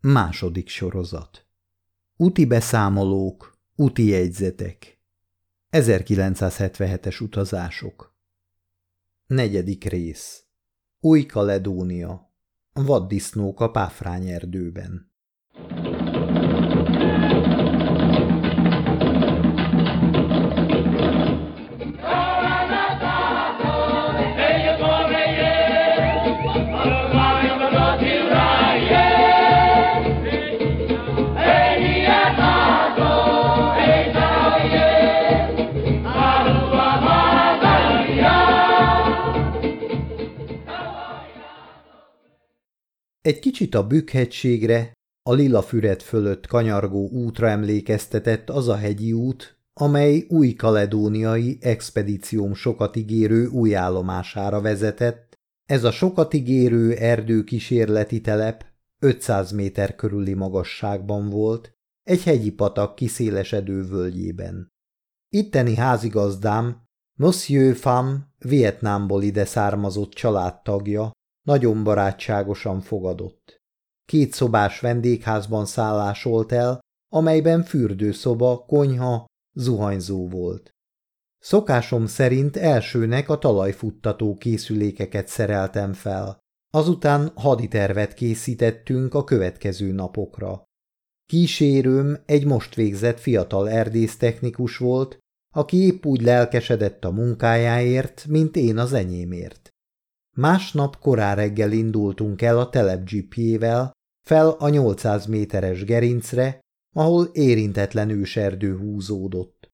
Második sorozat. Úti beszámolók, úti jegyzetek. 1977-es utazások. Negyedik rész. Új-Kaledónia. Vaddisznók a páfrányerdőben. Egy kicsit a bükkhegységre, a lila füred fölött kanyargó útra emlékeztetett az a hegyi út, amely új kaledóniai expedícióm sokat ígérő új állomására vezetett. Ez a sokat ígérő erdőkísérleti telep 500 méter körüli magasságban volt, egy hegyi patak kiszélesedő völgyében. Itteni házigazdám, Monsieur Pham, Vietnámból ide származott családtagja, nagyon barátságosan fogadott. Két szobás vendégházban szállásolt el, amelyben fürdőszoba, konyha, zuhanyzó volt. Szokásom szerint elsőnek a talajfuttató készülékeket szereltem fel, azután haditervet készítettünk a következő napokra. Kísérőm egy most végzett fiatal erdésztechnikus volt, aki épp úgy lelkesedett a munkájáért, mint én az enyémért. Másnap korán reggel indultunk el a telepgyipjével fel a 800 méteres gerincre, ahol érintetlen őserdő húzódott.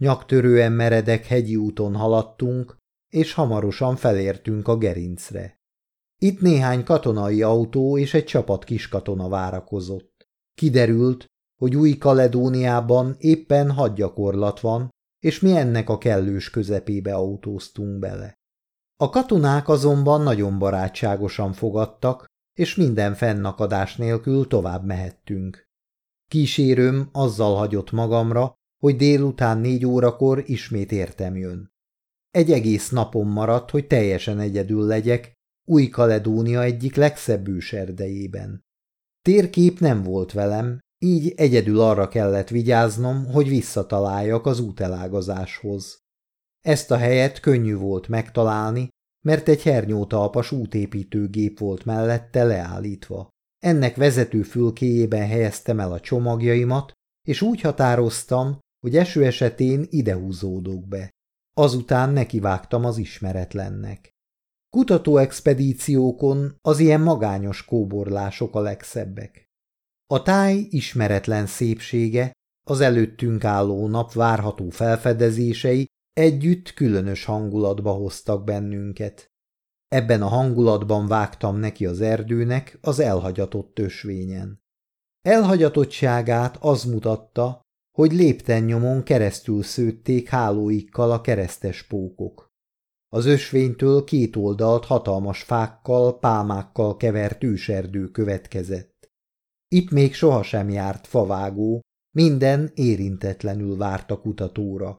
Nyaktörően meredek hegyi úton haladtunk, és hamarosan felértünk a gerincre. Itt néhány katonai autó és egy csapat kiskatona várakozott. Kiderült, hogy Új-Kaledóniában éppen hadgyakorlat van, és mi ennek a kellős közepébe autóztunk bele. A katonák azonban nagyon barátságosan fogadtak, és minden fennakadás nélkül tovább mehettünk. Kísérőm azzal hagyott magamra, hogy délután négy órakor ismét értem jön. Egy egész napom maradt, hogy teljesen egyedül legyek, Új-Kaledónia egyik legszebb őserdejében. Térkép nem volt velem, így egyedül arra kellett vigyáznom, hogy visszataláljak az útelágazáshoz. Ezt a helyet könnyű volt megtalálni, mert egy hernyótalpas útépítőgép volt mellette leállítva. Ennek vezető fülkéjében helyeztem el a csomagjaimat, és úgy határoztam, hogy eső esetén ide húzódok be. Azután nekivágtam az ismeretlennek. Kutatóexpedíciókon az ilyen magányos kóborlások a legszebbek. A táj ismeretlen szépsége, az előttünk álló nap várható felfedezései Együtt különös hangulatba hoztak bennünket. Ebben a hangulatban vágtam neki az erdőnek az elhagyatott ösvényen. Elhagyatottságát az mutatta, hogy lépten nyomon keresztül szőtték hálóikkal a keresztes pókok. Az ösvénytől két oldalt hatalmas fákkal, pálmákkal kevert őserdő következett. Itt még sohasem járt favágó, minden érintetlenül várt a kutatóra.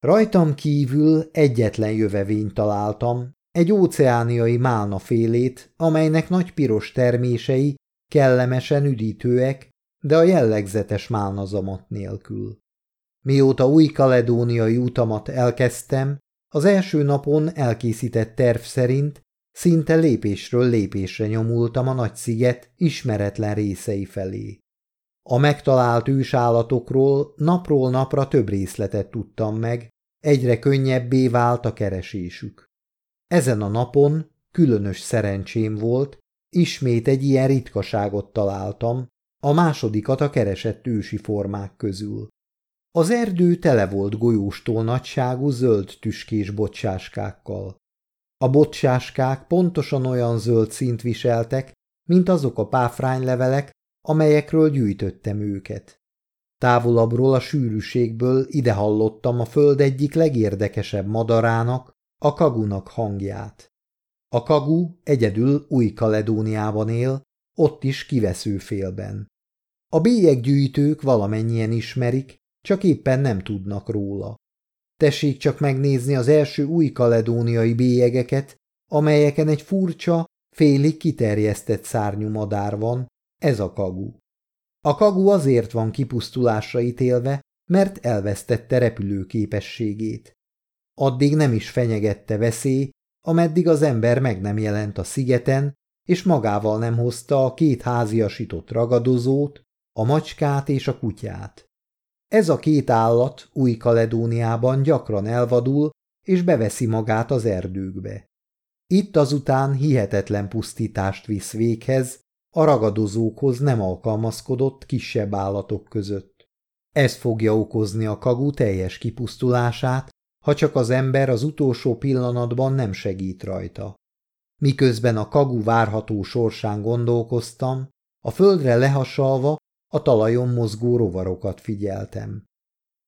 Rajtam kívül egyetlen jövevényt találtam, egy óceániai málnafélét, amelynek nagy piros termései kellemesen üdítőek, de a jellegzetes málnazamat nélkül. Mióta új kaledóniai utamat elkezdtem, az első napon elkészített terv szerint szinte lépésről lépésre nyomultam a nagy sziget ismeretlen részei felé. A megtalált ősállatokról napról napra több részletet tudtam meg, egyre könnyebbé vált a keresésük. Ezen a napon különös szerencsém volt, ismét egy ilyen ritkaságot találtam, a másodikat a keresett ősi formák közül. Az erdő tele volt golyóstól nagyságú zöld tüskés bocsáskákkal. A bocsáskák pontosan olyan zöld szint viseltek, mint azok a páfránylevelek, amelyekről gyűjtöttem őket. Távolabbról a sűrűségből ide hallottam a föld egyik legérdekesebb madarának, a kagunak hangját. A kagu egyedül Új-Kaledóniában él, ott is kiveszőfélben. A bélyeggyűjtők valamennyien ismerik, csak éppen nem tudnak róla. Tessék csak megnézni az első új kaledóniai bélyegeket, amelyeken egy furcsa, félig kiterjesztett szárnyú madár van, ez a kagu. A kagu azért van kipusztulásra ítélve, mert elvesztette repülőképességét. Addig nem is fenyegette veszély, ameddig az ember meg nem jelent a szigeten, és magával nem hozta a két háziasított ragadozót, a macskát és a kutyát. Ez a két állat Új-Kaledóniában gyakran elvadul, és beveszi magát az erdőkbe. Itt azután hihetetlen pusztítást visz véghez, a ragadozókhoz nem alkalmazkodott kisebb állatok között. Ez fogja okozni a kagu teljes kipusztulását, ha csak az ember az utolsó pillanatban nem segít rajta. Miközben a kagu várható sorsán gondolkoztam, a földre lehasalva a talajon mozgó rovarokat figyeltem.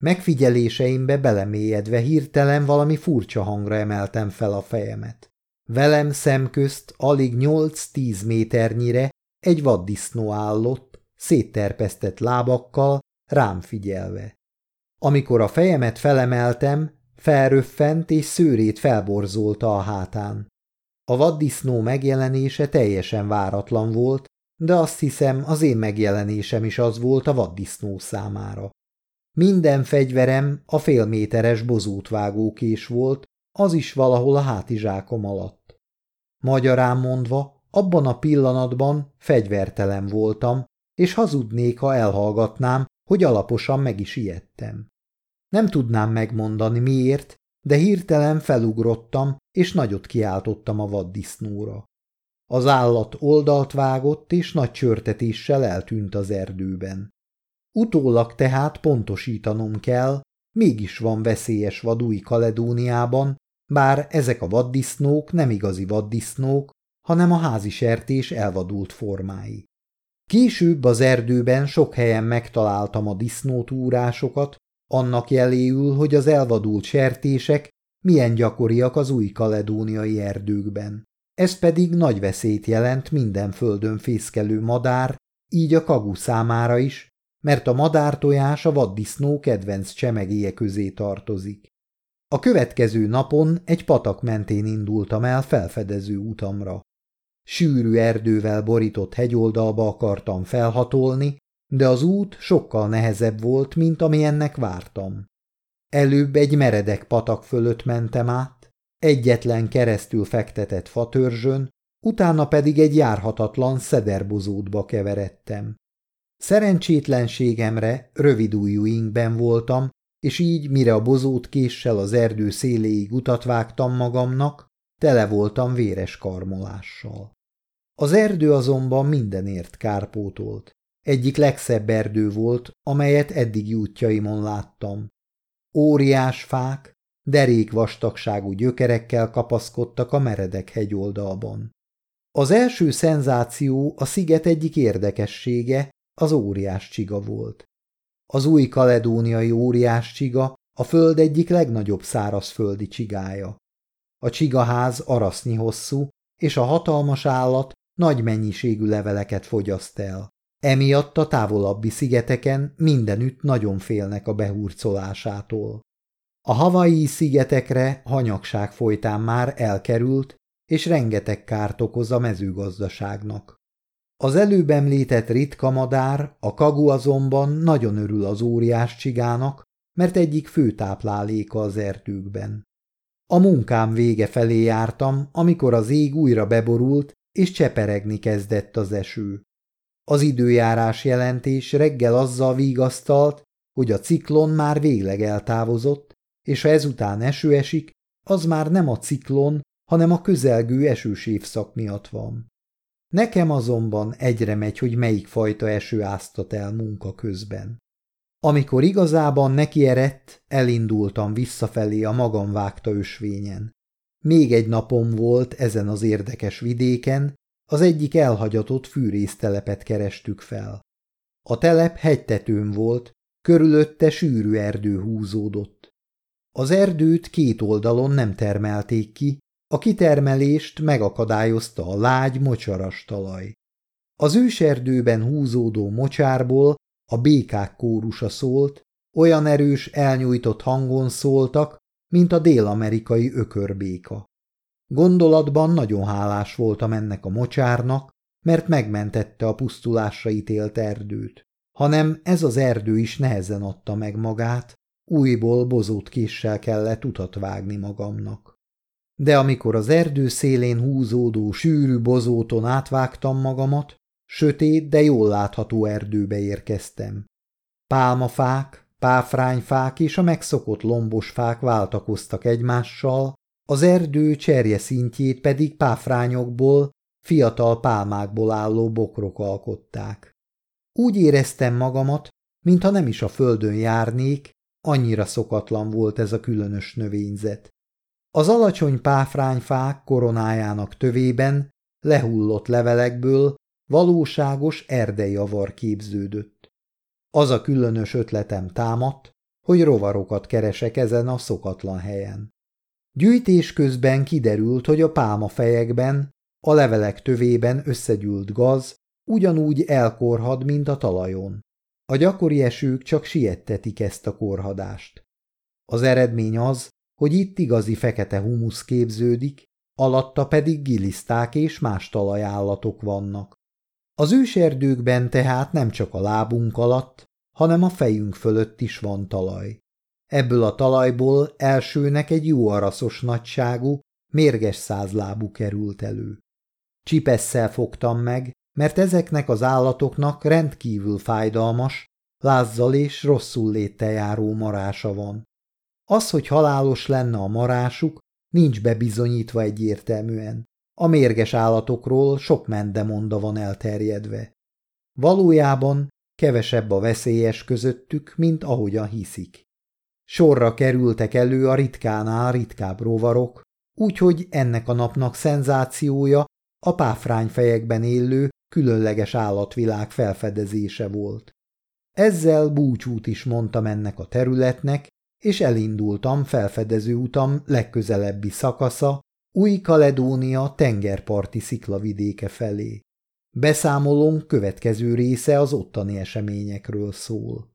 Megfigyeléseimbe belemélyedve hirtelen valami furcsa hangra emeltem fel a fejemet. Velem szemközt alig nyolc-tíz méternyire egy vaddisznó állott, szétterpesztett lábakkal, rám figyelve. Amikor a fejemet felemeltem, felröffent és szőrét felborzolta a hátán. A vaddisznó megjelenése teljesen váratlan volt, de azt hiszem az én megjelenésem is az volt a vaddisznó számára. Minden fegyverem a félméteres bozótvágókés volt, az is valahol a hátizsákom alatt. Magyarán mondva, abban a pillanatban fegyvertelen voltam, és hazudnék, ha elhallgatnám, hogy alaposan meg is ijedtem. Nem tudnám megmondani miért, de hirtelen felugrottam, és nagyot kiáltottam a vaddisznóra. Az állat oldalt vágott, és nagy csörtetéssel eltűnt az erdőben. Utólag tehát pontosítanom kell, mégis van veszélyes vad új Kaledóniában, bár ezek a vaddisznók nem igazi vaddisznók, hanem a házi sertés elvadult formái. Később az erdőben sok helyen megtaláltam a disznótúrásokat, annak jeléül, hogy az elvadult sertések milyen gyakoriak az új kaledóniai erdőkben. Ez pedig nagy veszélyt jelent minden földön fészkelő madár, így a kagu számára is, mert a madártojás a vaddisznó kedvenc csemegéje közé tartozik. A következő napon egy patak mentén indultam el felfedező utamra. Sűrű erdővel borított hegyoldalba akartam felhatolni, de az út sokkal nehezebb volt, mint amilyennek vártam. Előbb egy meredek patak fölött mentem át, egyetlen keresztül fektetett fatörzsön, utána pedig egy járhatatlan szederbozótba keveredtem. Szerencsétlenségemre rövidújú ingben voltam, és így, mire a bozót késsel az erdő széléig utat vágtam magamnak, tele voltam véres karmolással. Az erdő azonban mindenért kárpótolt. Egyik legszebb erdő volt, amelyet eddig útjaimon láttam. Óriás fák, derék vastagságú gyökerekkel kapaszkodtak a meredek hegyoldalban. Az első szenzáció a sziget egyik érdekessége, az óriás csiga volt. Az új kaledóniai óriás csiga a föld egyik legnagyobb szárazföldi csigája. A csigaház arasznyi hosszú, és a hatalmas állat nagy mennyiségű leveleket fogyaszt el. Emiatt a távolabbi szigeteken mindenütt nagyon félnek a behurcolásától. A havai szigetekre hanyagság folytán már elkerült, és rengeteg kárt okoz a mezőgazdaságnak. Az előbb említett ritka madár, a kagu azonban nagyon örül az óriás csigának, mert egyik főtápláléka az erdőkben. A munkám vége felé jártam, amikor az ég újra beborult, és cseperegni kezdett az eső. Az időjárás jelentés reggel azzal vigasztalt, hogy a ciklon már végleg eltávozott, és ha ezután eső esik, az már nem a ciklon, hanem a közelgő esős évszak miatt van. Nekem azonban egyre megy, hogy melyik fajta eső áztat el munka közben. Amikor igazában neki erett, elindultam visszafelé a magam vágta ösvényen. Még egy napom volt ezen az érdekes vidéken, az egyik elhagyatott fűrésztelepet kerestük fel. A telep hegytetőn volt, körülötte sűrű erdő húzódott. Az erdőt két oldalon nem termelték ki, a kitermelést megakadályozta a lágy, mocsaras talaj. Az őserdőben húzódó mocsárból a békák kórusa szólt, olyan erős, elnyújtott hangon szóltak, mint a dél-amerikai ökörbéka. Gondolatban nagyon hálás voltam ennek a mocsárnak, mert megmentette a pusztulásra ítélt erdőt, hanem ez az erdő is nehezen adta meg magát, újból bozót késsel kellett utat vágni magamnak. De amikor az erdő szélén húzódó sűrű bozóton átvágtam magamat, sötét, de jól látható erdőbe érkeztem. Pálmafák, páfrányfák és a megszokott lombos fák váltakoztak egymással, az erdő cserje szintjét pedig páfrányokból, fiatal pálmákból álló bokrok alkották. Úgy éreztem magamat, mintha nem is a földön járnék, annyira szokatlan volt ez a különös növényzet. Az alacsony páfrányfák koronájának tövében lehullott levelekből valóságos erdei avar képződött. Az a különös ötletem támadt, hogy rovarokat keresek ezen a szokatlan helyen. Gyűjtés közben kiderült, hogy a pálmafejekben, a levelek tövében összegyűlt gaz ugyanúgy elkorhad, mint a talajon. A gyakori esők csak siettetik ezt a korhadást. Az eredmény az, hogy itt igazi fekete humusz képződik, alatta pedig giliszták és más talajállatok vannak. Az őserdőkben tehát nem csak a lábunk alatt, hanem a fejünk fölött is van talaj. Ebből a talajból elsőnek egy jó araszos nagyságú, mérges százlábú került elő. Csipesszel fogtam meg, mert ezeknek az állatoknak rendkívül fájdalmas, lázzal és rosszul léttel járó marása van. Az, hogy halálos lenne a marásuk, nincs bebizonyítva egyértelműen. A mérges állatokról sok mendemonda van elterjedve. Valójában kevesebb a veszélyes közöttük, mint ahogyan hiszik. Sorra kerültek elő a ritkánál ritkább rovarok, úgyhogy ennek a napnak szenzációja a páfrányfejekben élő, különleges állatvilág felfedezése volt. Ezzel búcsút is mondtam ennek a területnek, és elindultam felfedező utam legközelebbi szakasza, Új-Kaledónia tengerparti sziklavidéke felé. Beszámolónk következő része az ottani eseményekről szól.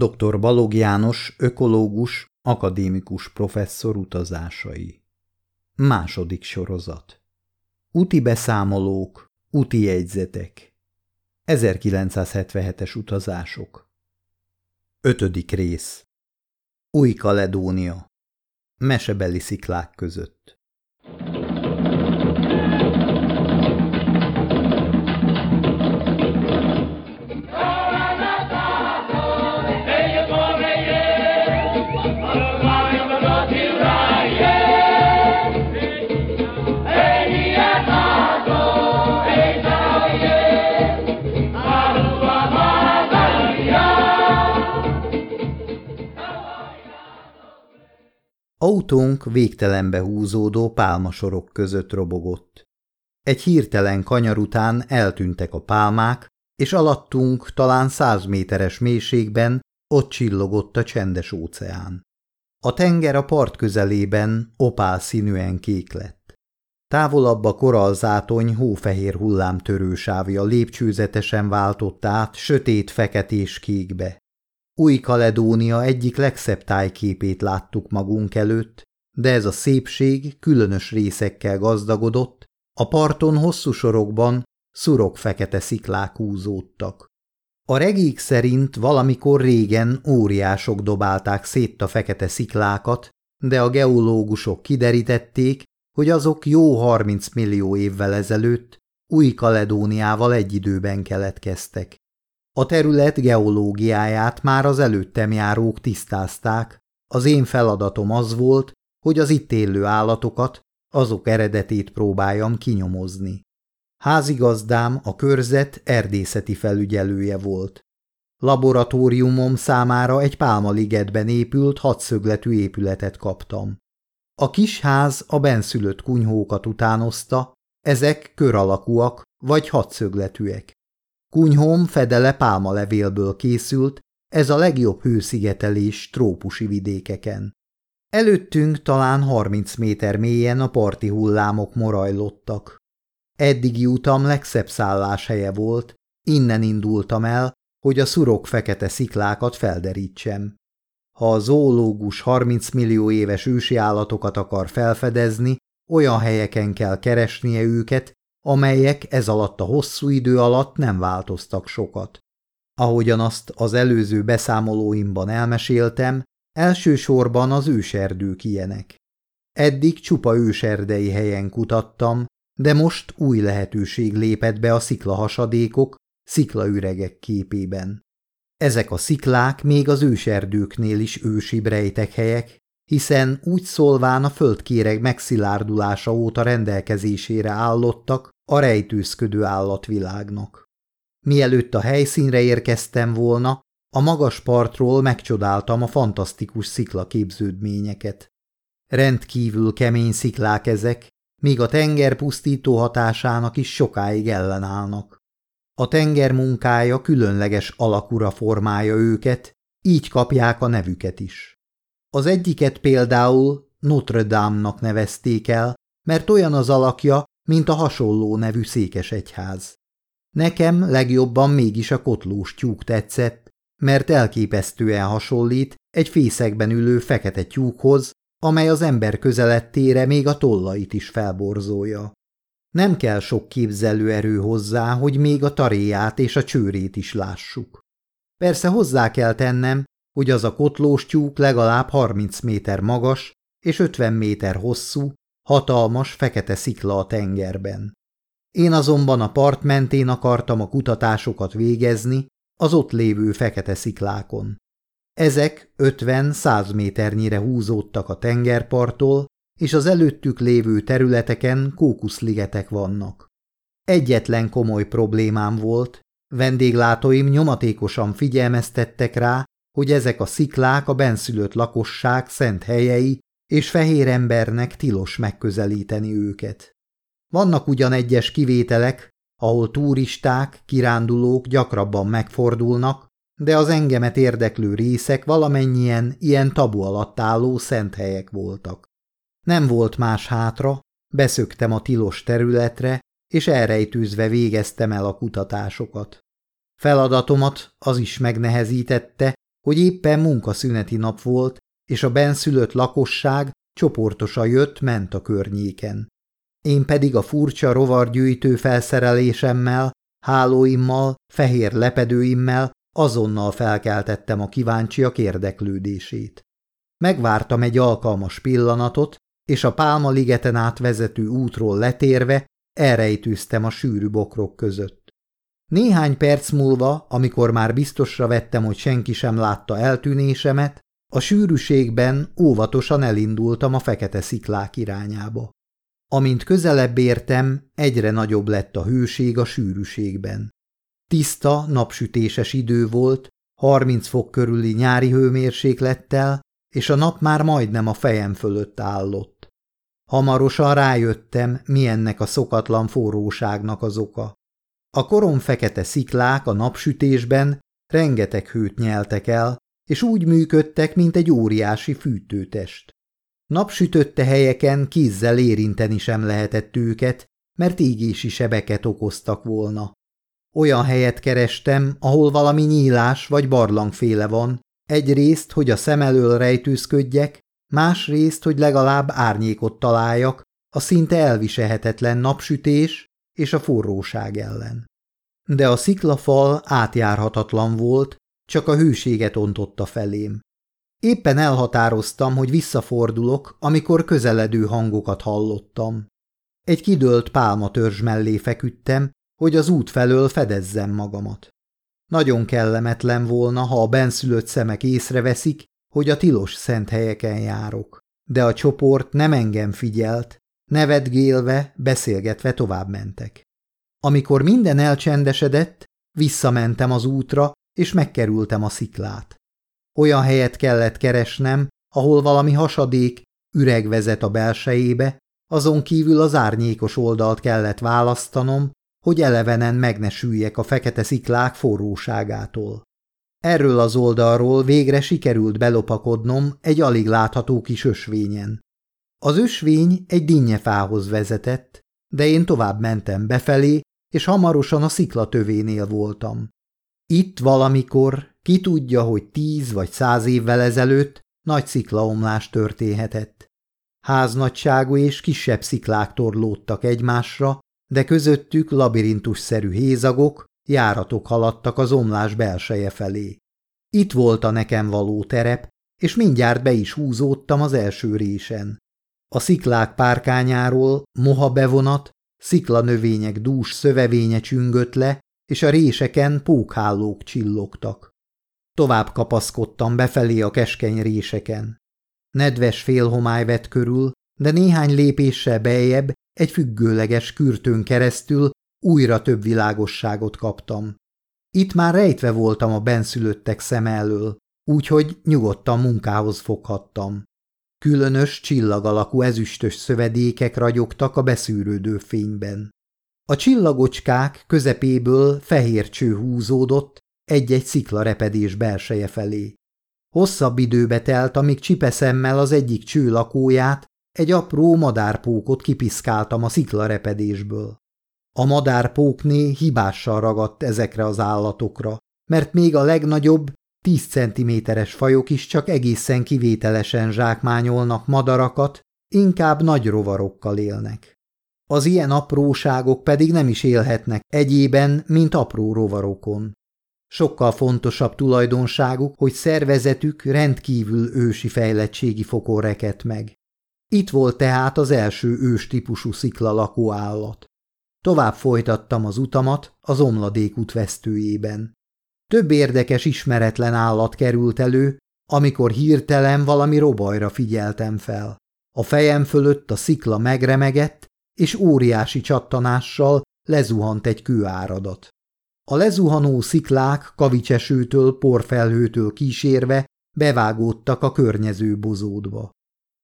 Dr. Balog János, ökológus, akadémikus professzor utazásai. Második sorozat. Úti beszámolók, úti jegyzetek. 1977-es utazások. Ötödik rész. Új-Kaledónia. Mesebeli sziklák között. Autónk végtelenbe húzódó pálmasorok között robogott. Egy hirtelen kanyar után eltűntek a pálmák, és alattunk talán száz méteres mélységben ott csillogott a csendes óceán. A tenger a part közelében opál színűen kék lett. Távolabb a koralzátony hófehér hullámtörősávja lépcsőzetesen váltott át sötét feketés kékbe. Új-Kaledónia egyik legszebb tájképét láttuk magunk előtt, de ez a szépség különös részekkel gazdagodott, a parton hosszú sorokban szurok fekete sziklák húzódtak. A regék szerint valamikor régen óriások dobálták szét a fekete sziklákat, de a geológusok kiderítették, hogy azok jó 30 millió évvel ezelőtt Új-Kaledóniával egy időben keletkeztek. A terület geológiáját már az előttem járók tisztázták, az én feladatom az volt, hogy az itt élő állatokat, azok eredetét próbáljam kinyomozni. Házigazdám a körzet erdészeti felügyelője volt. Laboratóriumom számára egy pálmaligetben épült hatszögletű épületet kaptam. A kis ház a benszülött kunyhókat utánozta, ezek kör alakúak vagy hatszögletűek. Kunyhóm fedele pálmalevélből készült, ez a legjobb hőszigetelés trópusi vidékeken. Előttünk talán 30 méter mélyen a parti hullámok morajlottak. Eddigi utam legszebb szálláshelye volt, innen indultam el, hogy a szurok fekete sziklákat felderítsem. Ha a zoológus 30 millió éves ősi állatokat akar felfedezni, olyan helyeken kell keresnie őket, amelyek ez alatt a hosszú idő alatt nem változtak sokat. Ahogyan azt az előző beszámolóimban elmeséltem, elsősorban az őserdők ilyenek. Eddig csupa őserdei helyen kutattam, de most új lehetőség lépett be a sziklahasadékok, sziklaüregek képében. Ezek a sziklák még az őserdőknél is ősi rejtek helyek, hiszen úgy szólván a földkéreg megszilárdulása óta rendelkezésére állottak a rejtőzködő állatvilágnak. Mielőtt a helyszínre érkeztem volna, a magas partról megcsodáltam a fantasztikus sziklaképződményeket. Rendkívül kemény sziklák ezek, míg a tenger pusztító hatásának is sokáig ellenállnak. A tenger munkája különleges alakura formálja őket, így kapják a nevüket is. Az egyiket például Notre Dame-nak nevezték el, mert olyan az alakja, mint a hasonló nevű székesegyház. Nekem legjobban mégis a kotlós tyúk tetszett, mert elképesztően hasonlít egy fészekben ülő fekete tyúkhoz, amely az ember közelettére még a tollait is felborzolja. Nem kell sok képzelő erő hozzá, hogy még a taréját és a csőrét is lássuk. Persze hozzá kell tennem, hogy az a kotlós tyúk legalább 30 méter magas és 50 méter hosszú, hatalmas fekete szikla a tengerben. Én azonban a part mentén akartam a kutatásokat végezni az ott lévő fekete sziklákon. Ezek 50-100 méternyire húzódtak a tengerparttól, és az előttük lévő területeken kókuszligetek vannak. Egyetlen komoly problémám volt, vendéglátóim nyomatékosan figyelmeztettek rá, hogy ezek a sziklák a benszülött lakosság szent helyei, és fehér embernek tilos megközelíteni őket. Vannak ugyan egyes kivételek, ahol turisták, kirándulók gyakrabban megfordulnak, de az engemet érdeklő részek valamennyien ilyen tabu alatt álló szent helyek voltak. Nem volt más hátra, beszöktem a tilos területre, és elrejtőzve végeztem el a kutatásokat. Feladatomat az is megnehezítette, hogy éppen munkaszüneti nap volt, és a benszülött lakosság csoportosan jött-ment a környéken. Én pedig a furcsa rovargyűjtő felszerelésemmel, hálóimmal, fehér lepedőimmel azonnal felkeltettem a kíváncsiak érdeklődését. Megvártam egy alkalmas pillanatot, és a Pálma-ligeten átvezető útról letérve elrejtőztem a sűrű bokrok között. Néhány perc múlva, amikor már biztosra vettem, hogy senki sem látta eltűnésemet, a sűrűségben óvatosan elindultam a fekete sziklák irányába. Amint közelebb értem, egyre nagyobb lett a hőség a sűrűségben. Tiszta, napsütéses idő volt, 30 fok körüli nyári hőmérséklettel, és a nap már majdnem a fejem fölött állott. Hamarosan rájöttem, mi ennek a szokatlan forróságnak az oka. A korom fekete sziklák a napsütésben rengeteg hőt nyeltek el, és úgy működtek, mint egy óriási fűtőtest. Napsütötte helyeken kézzel érinteni sem lehetett őket, mert égési sebeket okoztak volna. Olyan helyet kerestem, ahol valami nyílás vagy barlangféle van, egyrészt, hogy a szem elől rejtőzködjek, másrészt, hogy legalább árnyékot találjak a szinte elviselhetetlen napsütés és a forróság ellen. De a sziklafal átjárhatatlan volt, csak a hőséget ontotta felém. Éppen elhatároztam, hogy visszafordulok, amikor közeledő hangokat hallottam. Egy kidőlt pálmatörzs mellé feküdtem, hogy az út felől fedezzem magamat. Nagyon kellemetlen volna, ha a benszülött szemek észreveszik, hogy a tilos szent helyeken járok. De a csoport nem engem figyelt, nevetgélve, beszélgetve tovább mentek. Amikor minden elcsendesedett, visszamentem az útra, és megkerültem a sziklát. Olyan helyet kellett keresnem, ahol valami hasadék, üreg vezet a belsejébe, azon kívül az árnyékos oldalt kellett választanom, hogy elevenen megnesüljek a fekete sziklák forróságától. Erről az oldalról végre sikerült belopakodnom egy alig látható kis ösvényen. Az ösvény egy dinnyefához vezetett, de én tovább mentem befelé, és hamarosan a szikla tövénél voltam. Itt valamikor, ki tudja, hogy tíz vagy száz évvel ezelőtt nagy sziklaomlás történhetett. Háznagyságú és kisebb sziklák torlódtak egymásra, de közöttük labirintusszerű hézagok, járatok haladtak az omlás belseje felé. Itt volt a nekem való terep, és mindjárt be is húzódtam az első résen. A sziklák párkányáról moha bevonat, sziklanövények dús szövevénye csüngött le, és a réseken pókhálók csillogtak. Tovább kapaszkodtam befelé a keskeny réseken. Nedves félhomály vett körül, de néhány lépéssel beljebb egy függőleges kürtőn keresztül újra több világosságot kaptam. Itt már rejtve voltam a benszülöttek szem elől, úgyhogy nyugodtan munkához foghattam. Különös csillag alakú ezüstös szövedékek ragyogtak a beszűrődő fényben. A csillagocskák közepéből fehér cső húzódott egy-egy sziklarepedés belseje felé. Hosszabb időbe telt, amíg csipeszemmel az egyik cső lakóját, egy apró madárpókot kipiszkáltam a sziklarepedésből. A madárpókné hibással ragadt ezekre az állatokra, mert még a legnagyobb, 10 centiméteres fajok is csak egészen kivételesen zsákmányolnak madarakat, inkább nagy rovarokkal élnek. Az ilyen apróságok pedig nem is élhetnek egyében, mint apró rovarokon. Sokkal fontosabb tulajdonságuk, hogy szervezetük rendkívül ősi fejlettségi fokon reket meg. Itt volt tehát az első ős típusú szikla lakóállat. Tovább folytattam az utamat az omladék út vesztőjében. Több érdekes ismeretlen állat került elő, amikor hirtelen valami robajra figyeltem fel. A fejem fölött a szikla megremegett, és óriási csattanással lezuhant egy kőáradat. A lezuhanó sziklák kavicsesőtől, porfelhőtől kísérve bevágódtak a környező bozódba.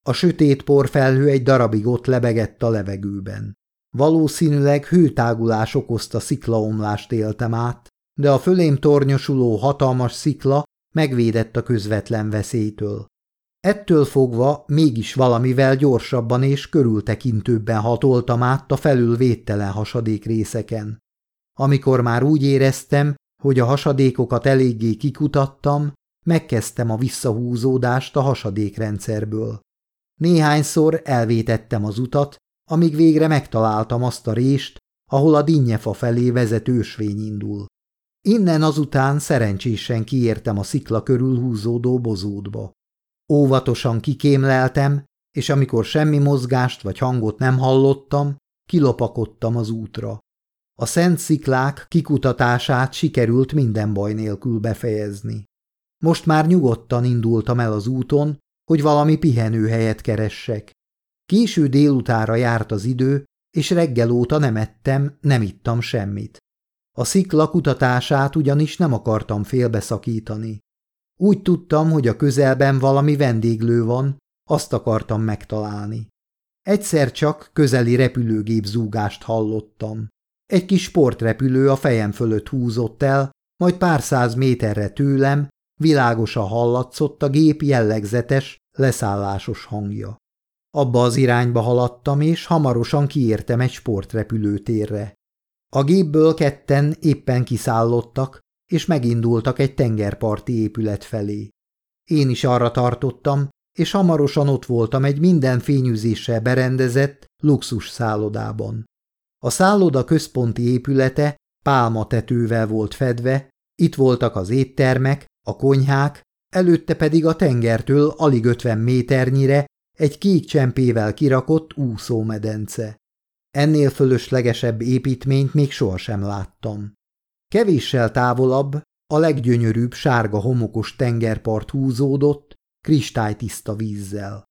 A sötét porfelhő egy darabig ott lebegett a levegőben. Valószínűleg hőtágulás okozta sziklaomlást éltem át, de a fölém tornyosuló hatalmas szikla megvédett a közvetlen veszélytől. Ettől fogva mégis valamivel gyorsabban és körültekintőbben hatoltam át a felül védtelen hasadék részeken. Amikor már úgy éreztem, hogy a hasadékokat eléggé kikutattam, megkezdtem a visszahúzódást a hasadékrendszerből. Néhányszor elvétettem az utat, amíg végre megtaláltam azt a rést, ahol a dinnyefa felé vezető ösvény indul. Innen azután szerencsésen kiértem a szikla körül húzódó bozótba. Óvatosan kikémleltem, és amikor semmi mozgást vagy hangot nem hallottam, kilopakodtam az útra. A szent sziklák kikutatását sikerült minden baj nélkül befejezni. Most már nyugodtan indultam el az úton, hogy valami pihenőhelyet keressek. Késő délutára járt az idő, és reggel óta nem ettem, nem ittam semmit. A szikla kutatását ugyanis nem akartam félbeszakítani. Úgy tudtam, hogy a közelben valami vendéglő van, azt akartam megtalálni. Egyszer csak közeli repülőgép zúgást hallottam. Egy kis sportrepülő a fejem fölött húzott el, majd pár száz méterre tőlem világosan hallatszott a gép jellegzetes, leszállásos hangja. Abba az irányba haladtam, és hamarosan kiértem egy sportrepülőtérre. A gépből ketten éppen kiszállottak, és megindultak egy tengerparti épület felé. Én is arra tartottam, és hamarosan ott voltam egy minden fényűzéssel berendezett luxus szállodában. A szálloda központi épülete pálmatetővel volt fedve, itt voltak az éttermek, a konyhák, előtte pedig a tengertől alig ötven méternyire egy kék csempével kirakott úszómedence. Ennél fölöslegesebb építményt még sohasem láttam. Kevéssel távolabb a leggyönyörűbb sárga homokos tengerpart húzódott, kristálytiszta vízzel.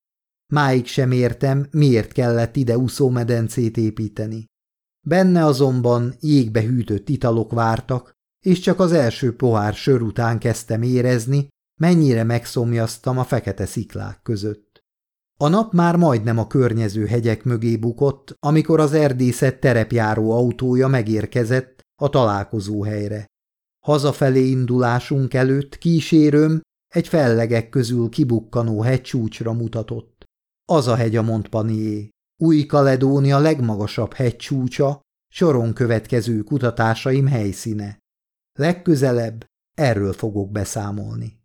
Máig sem értem, miért kellett ide úszómedencét építeni. Benne azonban jégbe hűtött italok vártak, és csak az első pohár sör után kezdtem érezni, mennyire megszomjaztam a fekete sziklák között. A nap már majdnem a környező hegyek mögé bukott, amikor az erdészet terepjáró autója megérkezett a találkozó helyre. Hazafelé indulásunk előtt kísérőm egy fellegek közül kibukkanó hegycsúcsra mutatott. Az a hegy a Montpanier, Új-Kaledónia legmagasabb hegycsúcsa, soron következő kutatásaim helyszíne. Legközelebb erről fogok beszámolni.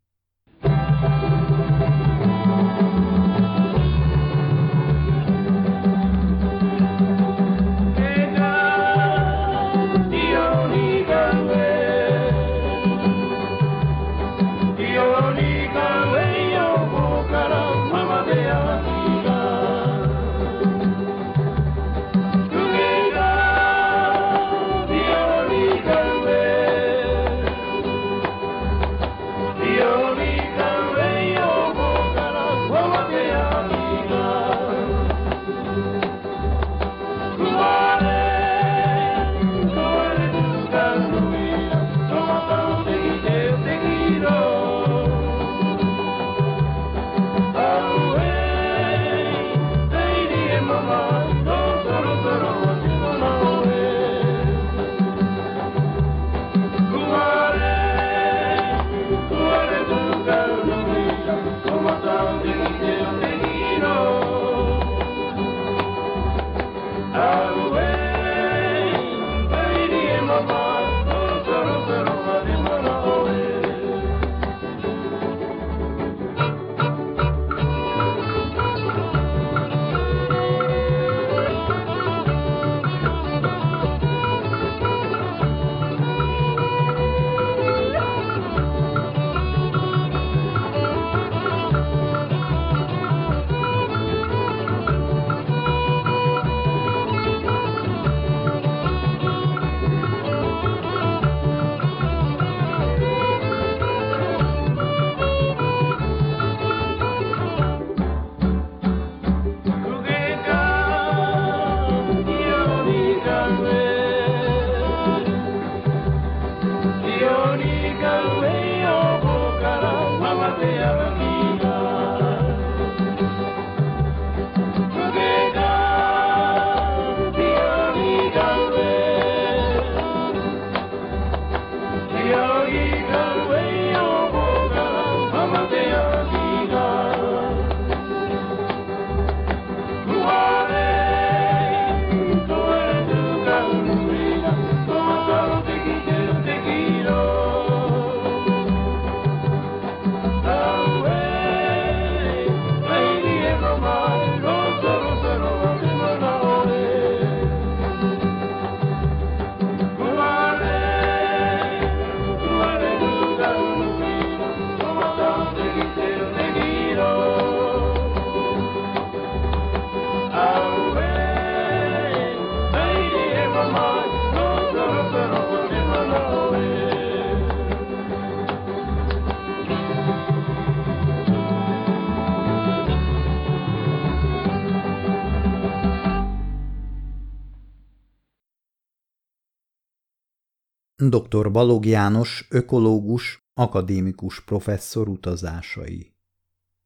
Dr. Balog János, ökológus, akadémikus professzor utazásai.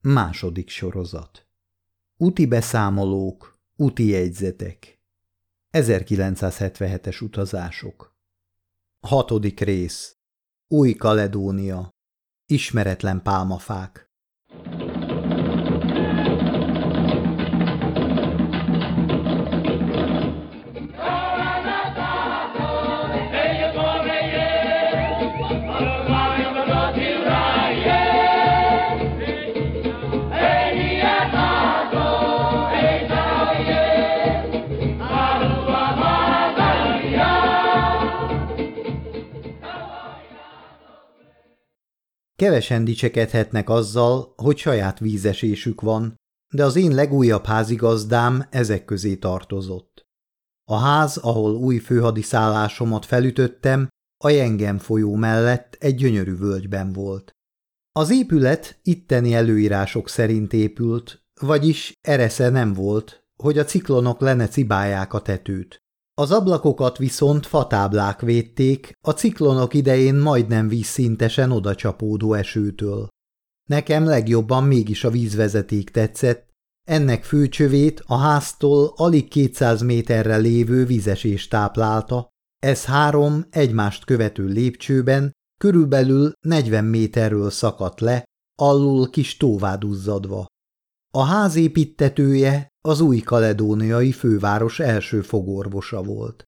Második sorozat. Úti beszámolók, úti jegyzetek. 1977-es utazások. Hatodik rész. Új-Kaledónia. Ismeretlen pálmafák. Kevesen dicsekedhetnek azzal, hogy saját vízesésük van, de az én legújabb házigazdám ezek közé tartozott. A ház, ahol új főhadiszállásomat felütöttem, a Jengem folyó mellett egy gyönyörű völgyben volt. Az épület itteni előírások szerint épült, vagyis eresze nem volt, hogy a ciklonok lene cibálják a tetőt. Az ablakokat viszont fatáblák védték, a ciklonok idején majdnem vízszintesen odacsapódó esőtől. Nekem legjobban mégis a vízvezeték tetszett, ennek főcsövét a háztól alig 200 méterre lévő vízesés táplálta, ez három egymást követő lépcsőben körülbelül 40 méterről szakadt le, alul kis tóváduzzadva. A ház építetője az új kaledóniai főváros első fogorvosa volt.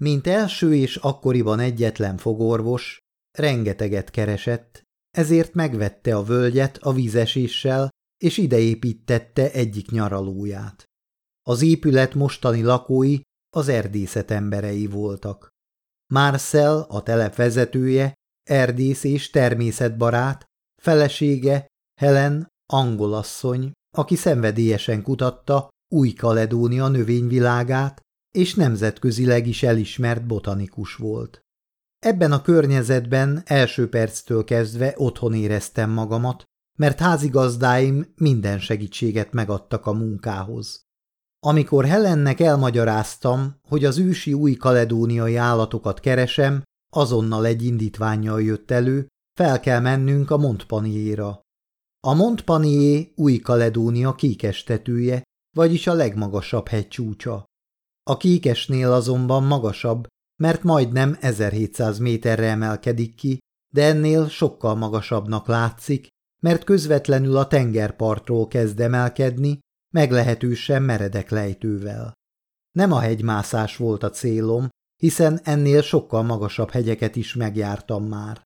Mint első és akkoriban egyetlen fogorvos, rengeteget keresett, ezért megvette a völgyet a vízeséssel, és ideépítette egyik nyaralóját. Az épület mostani lakói az erdészet emberei voltak. Marcel, a telep vezetője, erdész és természetbarát, felesége, Helen, angolasszony, aki szenvedélyesen kutatta Új-Kaledónia növényvilágát, és nemzetközileg is elismert botanikus volt. Ebben a környezetben első perctől kezdve otthon éreztem magamat, mert házigazdáim minden segítséget megadtak a munkához. Amikor Helennek elmagyaráztam, hogy az ősi új kaledóniai állatokat keresem, azonnal egy indítványjal jött elő, fel kell mennünk a Montpaniéra. A Montpanié Új-Kaledónia kékestetője, vagyis a legmagasabb hegycsúcsa. A kékesnél azonban magasabb, mert majdnem 1700 méterre emelkedik ki, de ennél sokkal magasabbnak látszik, mert közvetlenül a tengerpartról kezd emelkedni, meglehetősen meredek lejtővel. Nem a hegymászás volt a célom, hiszen ennél sokkal magasabb hegyeket is megjártam már.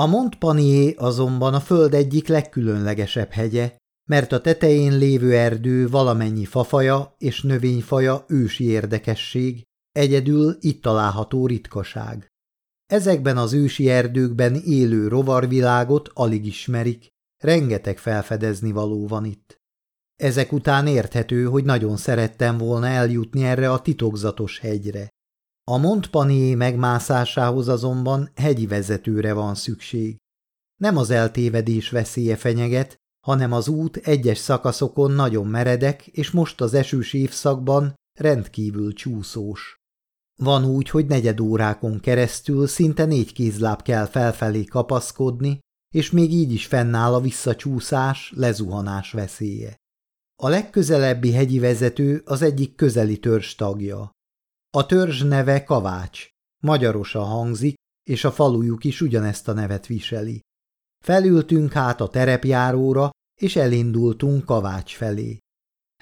A Montpanier azonban a föld egyik legkülönlegesebb hegye, mert a tetején lévő erdő valamennyi fafaja és növényfaja ősi érdekesség, egyedül itt található ritkaság. Ezekben az ősi erdőkben élő rovarvilágot alig ismerik, rengeteg felfedezni való van itt. Ezek után érthető, hogy nagyon szerettem volna eljutni erre a titokzatos hegyre. A Montpanier megmászásához azonban hegyi vezetőre van szükség. Nem az eltévedés veszélye fenyeget, hanem az út egyes szakaszokon nagyon meredek, és most az esős évszakban rendkívül csúszós. Van úgy, hogy negyed órákon keresztül szinte négy kézláb kell felfelé kapaszkodni, és még így is fennáll a visszacsúszás, lezuhanás veszélye. A legközelebbi hegyi vezető az egyik közeli törzs tagja. A törzs neve Kavács, magyarosan hangzik, és a falujuk is ugyanezt a nevet viseli. Felültünk hát a terepjáróra, és elindultunk Kavács felé.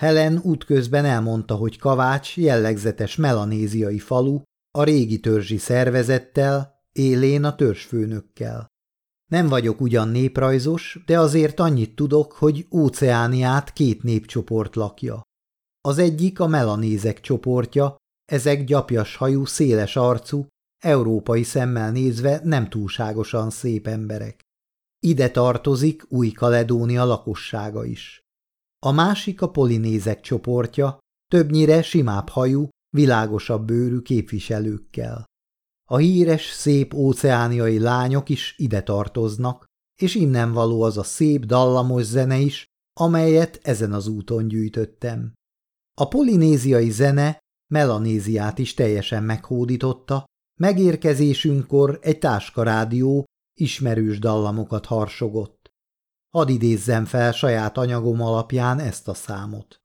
Helen útközben elmondta, hogy Kavács jellegzetes melanéziai falu, a régi törzsi szervezettel, élén a törzsfőnökkel. Nem vagyok ugyan néprajzos, de azért annyit tudok, hogy óceániát két népcsoport lakja. Az egyik a melanézek csoportja, ezek gyapjas hajú, széles arcú, európai szemmel nézve nem túlságosan szép emberek. Ide tartozik Új-Kaledónia lakossága is. A másik a polinézek csoportja, többnyire simább hajú, világosabb bőrű képviselőkkel. A híres, szép óceániai lányok is ide tartoznak, és innen való az a szép, dallamos zene is, amelyet ezen az úton gyűjtöttem. A polinéziai zene Melanéziát is teljesen meghódította, Megérkezésünkkor egy táskarádió ismerős dallamokat harsogott. Hadd idézzem fel saját anyagom alapján ezt a számot.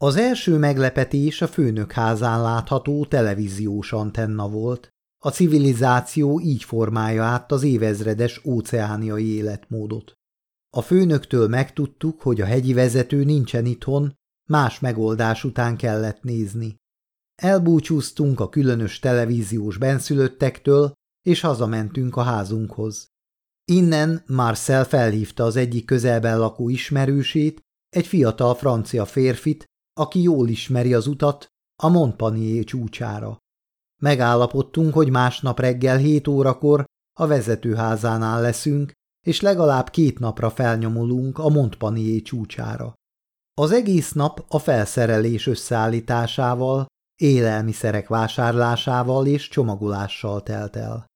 Az első meglepetés a főnök házán látható televíziós antenna volt. A civilizáció így formálja át az évezredes óceániai életmódot. A főnöktől megtudtuk, hogy a hegyi vezető nincsen itthon, más megoldás után kellett nézni. Elbúcsúztunk a különös televíziós benszülöttektől, és hazamentünk a házunkhoz. Innen Marcel felhívta az egyik közelben lakó ismerősét, egy fiatal francia férfit, aki jól ismeri az utat a Montpanier csúcsára. Megállapodtunk, hogy másnap reggel hét órakor a vezetőházánál leszünk, és legalább két napra felnyomulunk a Montpanier csúcsára. Az egész nap a felszerelés összeállításával, élelmiszerek vásárlásával és csomagolással telt el.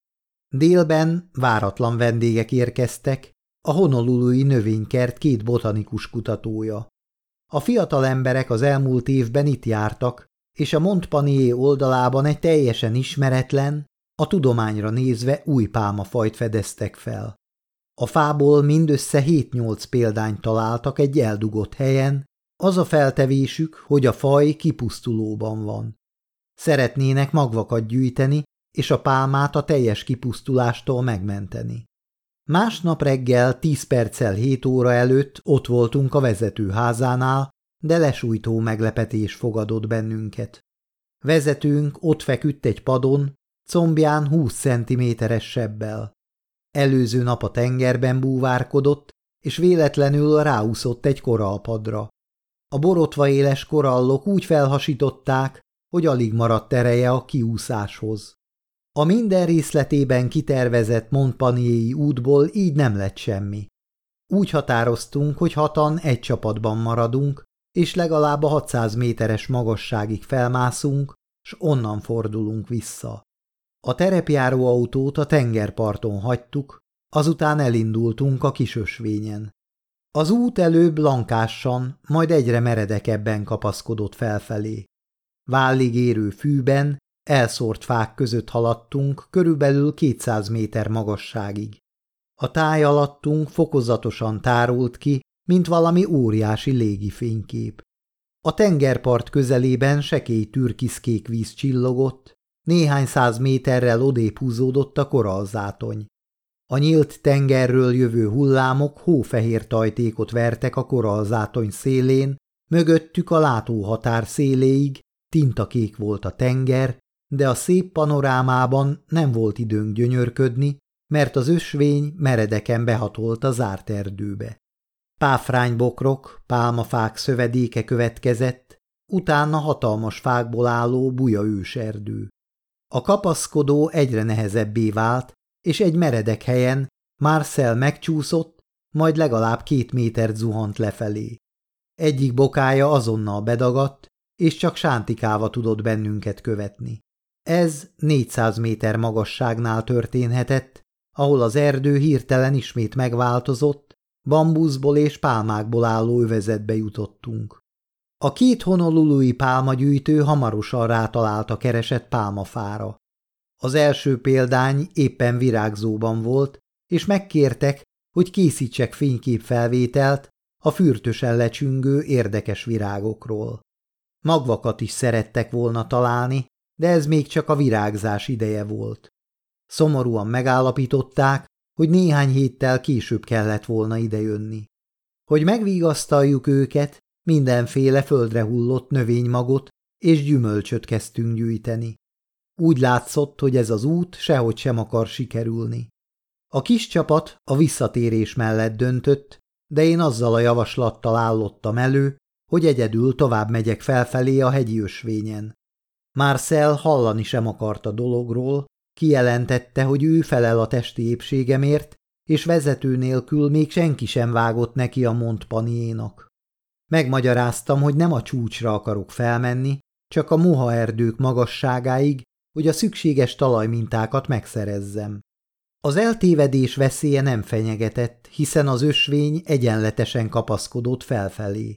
Délben váratlan vendégek érkeztek, a honolului növénykert két botanikus kutatója. A fiatal emberek az elmúlt évben itt jártak, és a Montpanier oldalában egy teljesen ismeretlen, a tudományra nézve új pálmafajt fedeztek fel. A fából mindössze 7-8 példányt találtak egy eldugott helyen, az a feltevésük, hogy a faj kipusztulóban van. Szeretnének magvakat gyűjteni, és a pálmát a teljes kipusztulástól megmenteni. Másnap reggel tíz perccel hét óra előtt ott voltunk a vezetőházánál, de lesújtó meglepetés fogadott bennünket. Vezetőnk ott feküdt egy padon, combján húsz centiméteres sebbel. Előző nap a tengerben búvárkodott, és véletlenül ráúszott egy korallpadra. A borotva éles korallok úgy felhasították, hogy alig maradt ereje a kiúszáshoz. A minden részletében kitervezett Montpanier útból így nem lett semmi. Úgy határoztunk, hogy hatan egy csapatban maradunk, és legalább a 600 méteres magasságig felmászunk, s onnan fordulunk vissza. A terepjáró autót a tengerparton hagytuk, azután elindultunk a kisösvényen. Az út előbb lankássan, majd egyre meredekebben kapaszkodott felfelé. Vállig érő fűben Elszórt fák között haladtunk körülbelül 200 méter magasságig. A táj alattunk fokozatosan tárult ki, mint valami óriási légifénykép. A tengerpart közelében sekély türkiszkék víz csillogott, néhány száz méterrel odébb húzódott a koralzátony. A nyílt tengerről jövő hullámok hófehér tajtékot vertek a koralzátony szélén, mögöttük a látóhatár széléig, tintakék volt a tenger, de a szép panorámában nem volt időnk gyönyörködni, mert az ösvény meredeken behatolt a zárt erdőbe. Páfránybokrok, pálmafák szövedéke következett, utána hatalmas fákból álló buja őserdő. A kapaszkodó egyre nehezebbé vált, és egy meredek helyen Marcel megcsúszott, majd legalább két métert zuhant lefelé. Egyik bokája azonnal bedagadt, és csak sántikáva tudott bennünket követni. Ez 400 méter magasságnál történhetett, ahol az erdő hirtelen ismét megváltozott, bambuszból és pálmákból álló övezetbe jutottunk. A két honolului pálmagyűjtő hamarosan rátalált a keresett pálmafára. Az első példány éppen virágzóban volt, és megkértek, hogy készítsek fényképfelvételt a fürtösen lecsüngő érdekes virágokról. Magvakat is szerettek volna találni, de ez még csak a virágzás ideje volt. Szomorúan megállapították, hogy néhány héttel később kellett volna idejönni. Hogy megvigasztaljuk őket, mindenféle földre hullott növénymagot és gyümölcsöt kezdtünk gyűjteni. Úgy látszott, hogy ez az út sehogy sem akar sikerülni. A kis csapat a visszatérés mellett döntött, de én azzal a javaslattal állottam elő, hogy egyedül tovább megyek felfelé a hegyi ösvényen. Marcel hallani sem akart a dologról, kijelentette, hogy ő felel a testi épségemért, és vezető nélkül még senki sem vágott neki a Montpaniénak. Megmagyaráztam, hogy nem a csúcsra akarok felmenni, csak a mohaerdők magasságáig, hogy a szükséges talajmintákat megszerezzem. Az eltévedés veszélye nem fenyegetett, hiszen az ösvény egyenletesen kapaszkodott felfelé.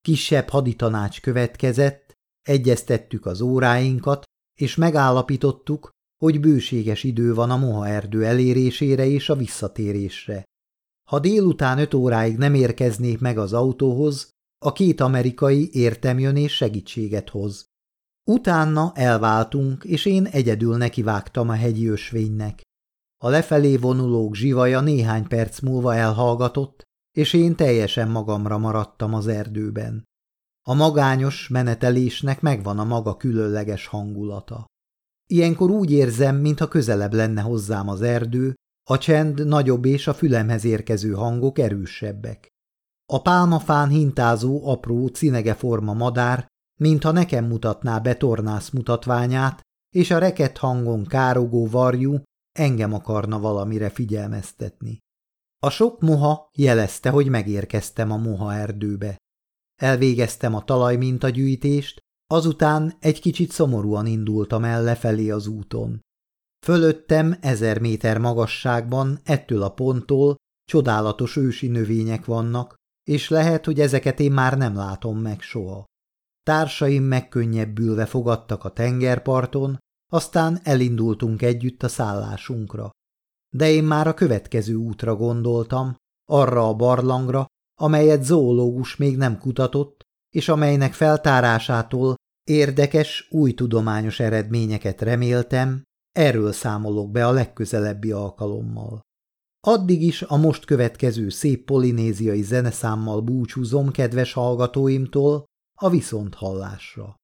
Kisebb haditanács következett, egyeztettük az óráinkat, és megállapítottuk, hogy bőséges idő van a mohaerdő elérésére és a visszatérésre. Ha délután öt óráig nem érkeznék meg az autóhoz, a két amerikai értem jön és segítséget hoz. Utána elváltunk, és én egyedül nekivágtam a hegyi ösvénynek. A lefelé vonulók zsivaja néhány perc múlva elhallgatott, és én teljesen magamra maradtam az erdőben. A magányos menetelésnek megvan a maga különleges hangulata. Ilyenkor úgy érzem, mintha közelebb lenne hozzám az erdő, a csend nagyobb és a fülemhez érkező hangok erősebbek. A pálmafán hintázó apró cinegeforma madár, mintha nekem mutatná be tornász mutatványát, és a reket hangon károgó varjú engem akarna valamire figyelmeztetni. A sok moha jelezte, hogy megérkeztem a moha erdőbe. Elvégeztem a talajmintagyűjtést, azután egy kicsit szomorúan indultam el lefelé az úton. Fölöttem ezer méter magasságban ettől a ponttól csodálatos ősi növények vannak, és lehet, hogy ezeket én már nem látom meg soha. Társaim megkönnyebbülve fogadtak a tengerparton, aztán elindultunk együtt a szállásunkra. De én már a következő útra gondoltam, arra a barlangra, amelyet zoológus még nem kutatott, és amelynek feltárásától érdekes, új tudományos eredményeket reméltem, erről számolok be a legközelebbi alkalommal. Addig is a most következő szép polinéziai zeneszámmal búcsúzom kedves hallgatóimtól a viszonthallásra.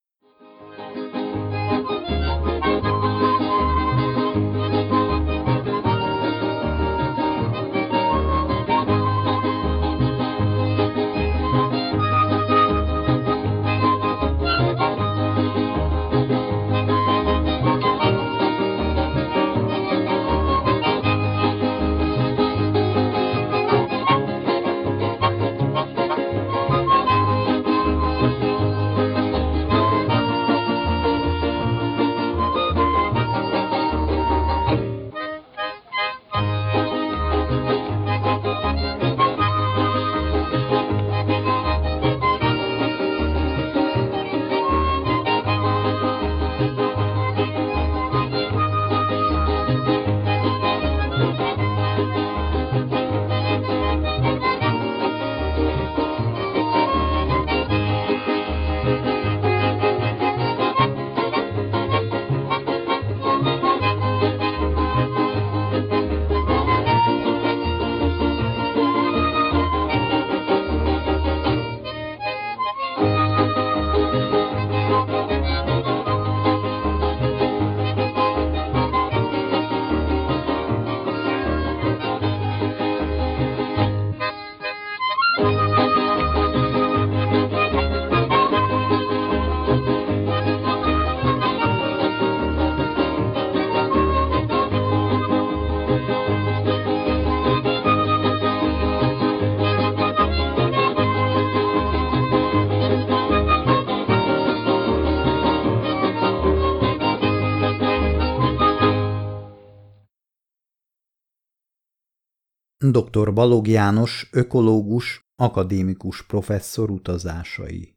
Dr. Balog János, ökológus, akadémikus professzor utazásai.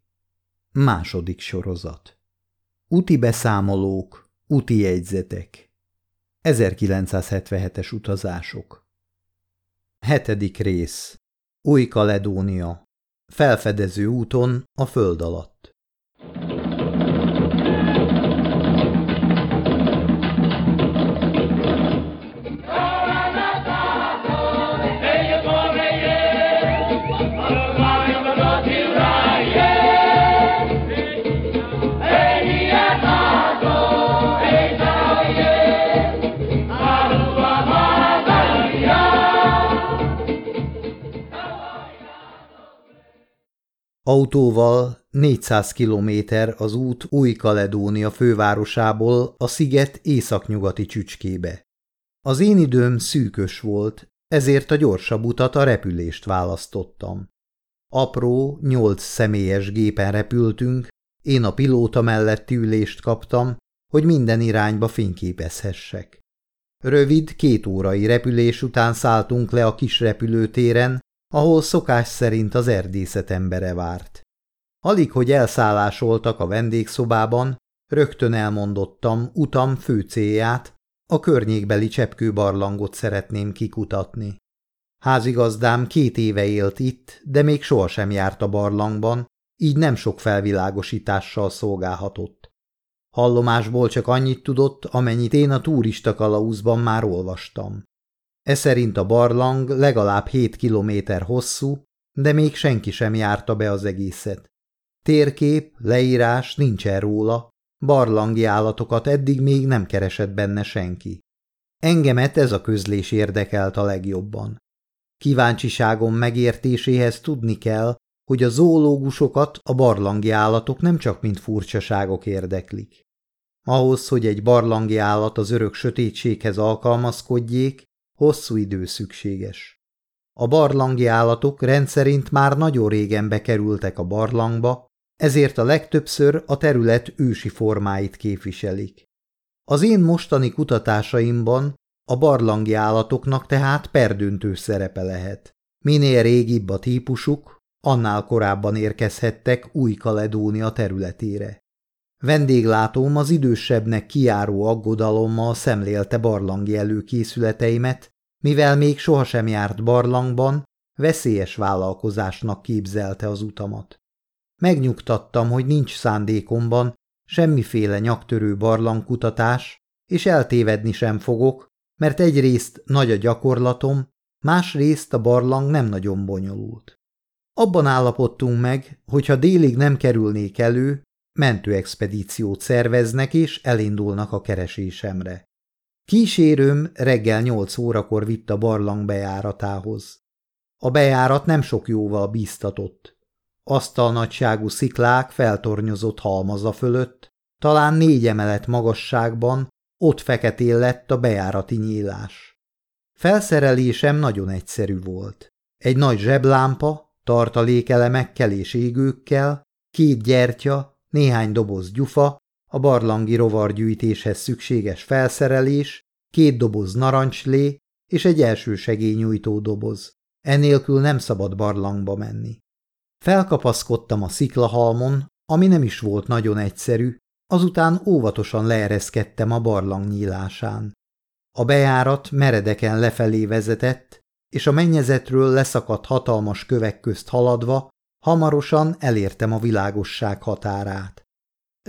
Második sorozat. Úti beszámolók, úti jegyzetek. 1977-es utazások. Hetedik rész. Új-Kaledónia. Felfedező úton a föld alatt. Autóval 400 kilométer az út Új-Kaledónia fővárosából a sziget északnyugati csücskébe. Az én időm szűkös volt, ezért a gyorsabb utat a repülést választottam. Apró, nyolc személyes gépen repültünk, én a pilóta melletti ülést kaptam, hogy minden irányba fényképezhessek. Rövid, két órai repülés után szálltunk le a kis repülőtéren, ahol szokás szerint az erdészet embere várt. Alig, hogy elszállásoltak a vendégszobában, rögtön elmondottam utam fő célját, a környékbeli cseppkőbarlangot szeretném kikutatni. Házigazdám két éve élt itt, de még sohasem járt a barlangban, így nem sok felvilágosítással szolgálhatott. Hallomásból csak annyit tudott, amennyit én a turista kalauzban már olvastam. E szerint a barlang legalább 7 kilométer hosszú, de még senki sem járta be az egészet. Térkép, leírás nincsen róla, barlangi állatokat eddig még nem keresett benne senki. Engemet ez a közlés érdekelt a legjobban. Kíváncsiságom megértéséhez tudni kell, hogy a zoológusokat a barlangi állatok nem csak mint furcsaságok érdeklik. Ahhoz, hogy egy barlangi állat az örök sötétséghez alkalmazkodjék, Hosszú idő szükséges. A barlangi állatok rendszerint már nagyon régen bekerültek a barlangba, ezért a legtöbbször a terület ősi formáit képviselik. Az én mostani kutatásaimban a barlangi állatoknak tehát perdöntő szerepe lehet. Minél régibb a típusuk, annál korábban érkezhettek Új-Kaledónia területére. Vendéglátóm az idősebbnek kiáró aggodalommal szemlélte barlangi előkészületeimet, mivel még sohasem járt barlangban, veszélyes vállalkozásnak képzelte az utamat. Megnyugtattam, hogy nincs szándékomban semmiféle nyaktörő barlangkutatás, és eltévedni sem fogok, mert egyrészt nagy a gyakorlatom, másrészt a barlang nem nagyon bonyolult. Abban állapodtunk meg, hogy ha délig nem kerülnék elő, mentőexpedíciót szerveznek és elindulnak a keresésemre. Kísérőm reggel nyolc órakor vitt a barlang bejáratához. A bejárat nem sok jóval bíztatott. Asztalnagyságú sziklák feltornyozott halmaza fölött, talán négy emelet magasságban, ott feketén lett a bejárati nyílás. Felszerelésem nagyon egyszerű volt. Egy nagy zseblámpa, tartalékelemekkel és égőkkel, két gyertya, néhány doboz gyufa, a barlangi rovargyűjtéshez szükséges felszerelés, két doboz narancslé és egy első segélynyújtó doboz. Enélkül nem szabad barlangba menni. Felkapaszkodtam a sziklahalmon, ami nem is volt nagyon egyszerű, azután óvatosan leereszkedtem a barlang nyílásán. A bejárat meredeken lefelé vezetett, és a mennyezetről leszakadt hatalmas kövek közt haladva Hamarosan elértem a világosság határát.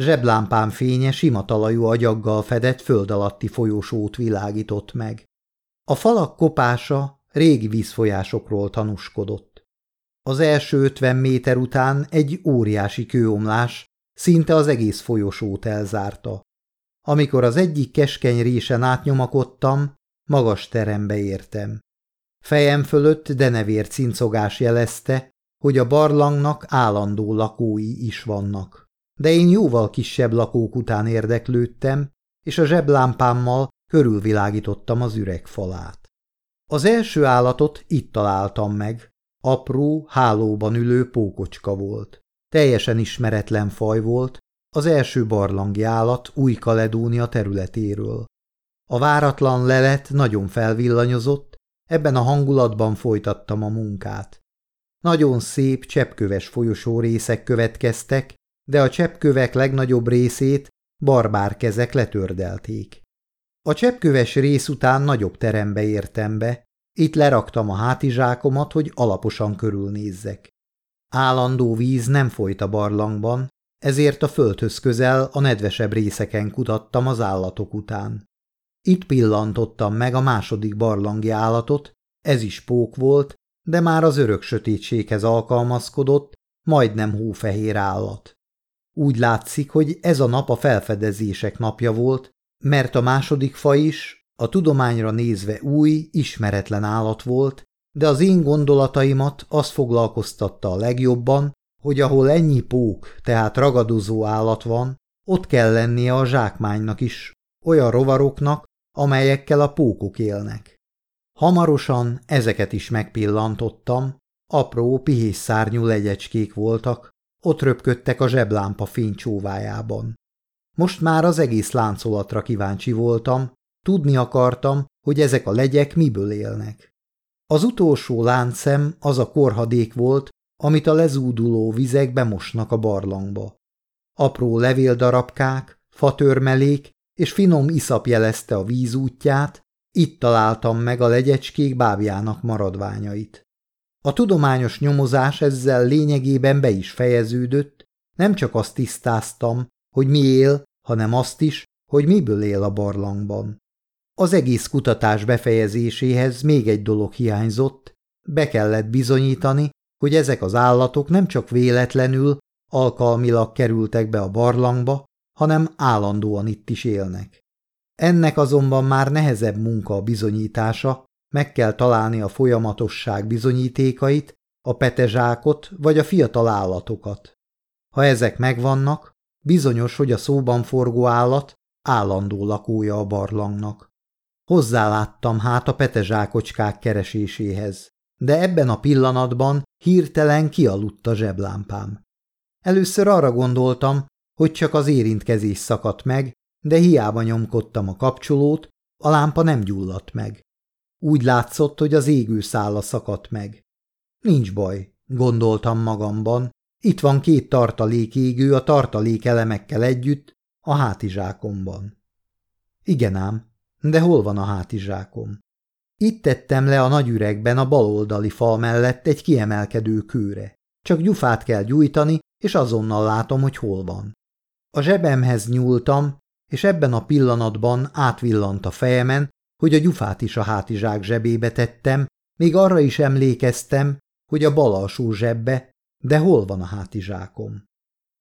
Zseblámpám fénye sima talajú agyaggal fedett föld alatti folyosót világított meg. A falak kopása régi vízfolyásokról tanúskodott. Az első ötven méter után egy óriási kőomlás szinte az egész folyosót elzárta. Amikor az egyik keskeny résen átnyomakodtam, magas terembe értem. Fejem fölött denevér cincogás jelezte, hogy a barlangnak állandó lakói is vannak. De én jóval kisebb lakók után érdeklődtem, és a zseblámpámmal körülvilágítottam az üreg falát. Az első állatot itt találtam meg. Apró, hálóban ülő pókocska volt. Teljesen ismeretlen faj volt, az első barlangi állat Új-Kaledónia területéről. A váratlan lelet nagyon felvillanyozott, ebben a hangulatban folytattam a munkát. Nagyon szép cseppköves folyosó részek következtek, de a cseppkövek legnagyobb részét barbár kezek letördelték. A cseppköves rész után nagyobb terembe értem be, itt leraktam a hátizsákomat, hogy alaposan körülnézzek. Állandó víz nem folyt a barlangban, ezért a földhöz közel a nedvesebb részeken kutattam az állatok után. Itt pillantottam meg a második barlangi állatot, ez is pók volt, de már az örök sötétséghez alkalmazkodott, majdnem hófehér állat. Úgy látszik, hogy ez a nap a felfedezések napja volt, mert a második fa is, a tudományra nézve új, ismeretlen állat volt, de az én gondolataimat az foglalkoztatta a legjobban, hogy ahol ennyi pók, tehát ragadozó állat van, ott kell lennie a zsákmánynak is, olyan rovaroknak, amelyekkel a pókok élnek. Hamarosan ezeket is megpillantottam, apró, pihés szárnyú legyecskék voltak, ott röpködtek a zseblámpa fénycsóvájában. Most már az egész láncolatra kíváncsi voltam, tudni akartam, hogy ezek a legyek miből élnek. Az utolsó láncszem az a korhadék volt, amit a lezúduló vizek bemosnak a barlangba. Apró levéldarabkák, fatörmelék és finom iszap jelezte a víz útját, itt találtam meg a legyecskék bábjának maradványait. A tudományos nyomozás ezzel lényegében be is fejeződött, nem csak azt tisztáztam, hogy mi él, hanem azt is, hogy miből él a barlangban. Az egész kutatás befejezéséhez még egy dolog hiányzott, be kellett bizonyítani, hogy ezek az állatok nem csak véletlenül, alkalmilag kerültek be a barlangba, hanem állandóan itt is élnek. Ennek azonban már nehezebb munka a bizonyítása, meg kell találni a folyamatosság bizonyítékait, a petezsákot vagy a fiatal állatokat. Ha ezek megvannak, bizonyos, hogy a szóban forgó állat állandó lakója a barlangnak. Hozzáláttam hát a petezsákocskák kereséséhez, de ebben a pillanatban hirtelen kialudt a zseblámpám. Először arra gondoltam, hogy csak az érintkezés szakadt meg, de hiába nyomkodtam a kapcsolót, a lámpa nem gyulladt meg. Úgy látszott, hogy az égő szála szakadt meg. Nincs baj, gondoltam magamban. Itt van két tartalékégő a tartalék elemekkel együtt a hátizsákomban. Igen ám, de hol van a hátizsákom? Itt tettem le a nagy üregben a baloldali fal mellett egy kiemelkedő kőre. Csak gyufát kell gyújtani, és azonnal látom, hogy hol van. A zsebemhez nyúltam, és ebben a pillanatban átvillant a fejemen, hogy a gyufát is a hátizsák zsebébe tettem, még arra is emlékeztem, hogy a bal alsó zsebbe, de hol van a hátizsákom.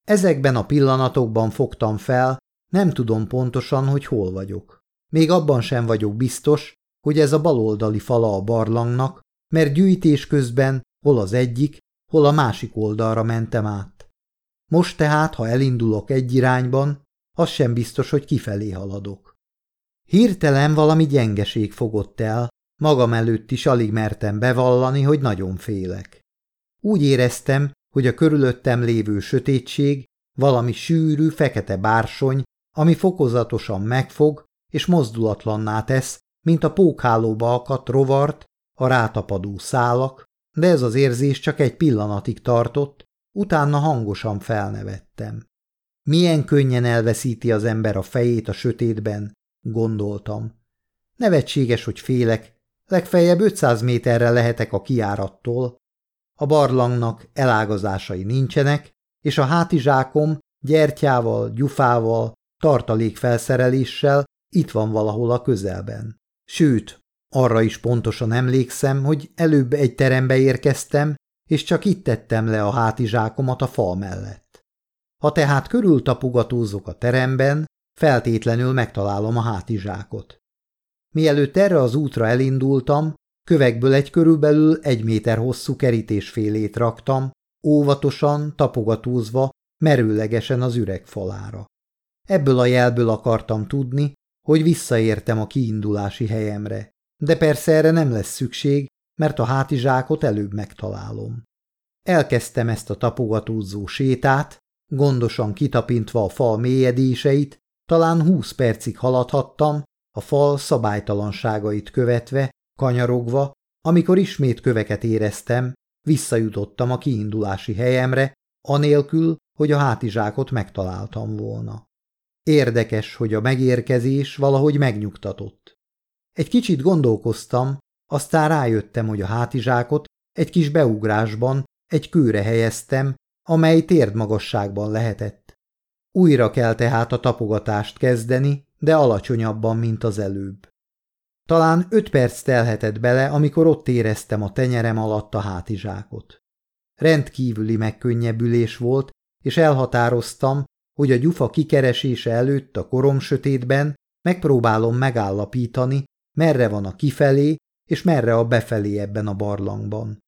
Ezekben a pillanatokban fogtam fel, nem tudom pontosan, hogy hol vagyok. Még abban sem vagyok biztos, hogy ez a baloldali fala a barlangnak, mert gyűjtés közben hol az egyik, hol a másik oldalra mentem át. Most tehát, ha elindulok egy irányban, az sem biztos, hogy kifelé haladok. Hirtelen valami gyengeség fogott el, magam előtt is alig mertem bevallani, hogy nagyon félek. Úgy éreztem, hogy a körülöttem lévő sötétség valami sűrű, fekete bársony, ami fokozatosan megfog és mozdulatlanná tesz, mint a pókhálóba akadt rovart, a rátapadó szálak, de ez az érzés csak egy pillanatig tartott, utána hangosan felnevettem. Milyen könnyen elveszíti az ember a fejét a sötétben, gondoltam. Nevetséges, hogy félek, legfeljebb 500 méterre lehetek a kiárattól. A barlangnak elágazásai nincsenek, és a hátizsákom gyertyával, gyufával, tartalékfelszereléssel itt van valahol a közelben. Sőt, arra is pontosan emlékszem, hogy előbb egy terembe érkeztem, és csak itt tettem le a hátizsákomat a fal mellett. Ha tehát körültapugatózok a teremben, feltétlenül megtalálom a hátizsákot. Mielőtt erre az útra elindultam, kövekből egy körülbelül egy méter hosszú kerítésfélét raktam, óvatosan, tapogatózva, merőlegesen az üreg falára. Ebből a jelből akartam tudni, hogy visszaértem a kiindulási helyemre, de persze erre nem lesz szükség, mert a hátizsákot előbb megtalálom. Elkezdtem ezt a tapogatózó sétát, gondosan kitapintva a fal mélyedéseit, talán húsz percig haladhattam, a fal szabálytalanságait követve, Kanyarogva, amikor ismét köveket éreztem, visszajutottam a kiindulási helyemre, anélkül, hogy a hátizsákot megtaláltam volna. Érdekes, hogy a megérkezés valahogy megnyugtatott. Egy kicsit gondolkoztam, aztán rájöttem, hogy a hátizsákot egy kis beugrásban egy kőre helyeztem, amely térdmagasságban lehetett. Újra kell tehát a tapogatást kezdeni, de alacsonyabban, mint az előbb. Talán öt perc telhetett bele, amikor ott éreztem a tenyerem alatt a hátizsákot. Rendkívüli megkönnyebbülés volt, és elhatároztam, hogy a gyufa kikeresése előtt a korom sötétben megpróbálom megállapítani, merre van a kifelé, és merre a befelé ebben a barlangban.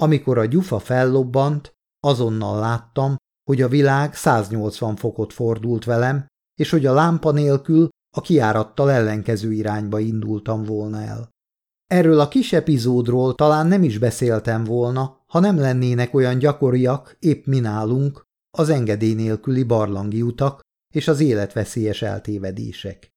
Amikor a gyufa fellobbant, azonnal láttam, hogy a világ 180 fokot fordult velem, és hogy a lámpa nélkül a kiárattal ellenkező irányba indultam volna el. Erről a kis epizódról talán nem is beszéltem volna, ha nem lennének olyan gyakoriak, épp mi nálunk, az engedély nélküli barlangi utak és az életveszélyes eltévedések.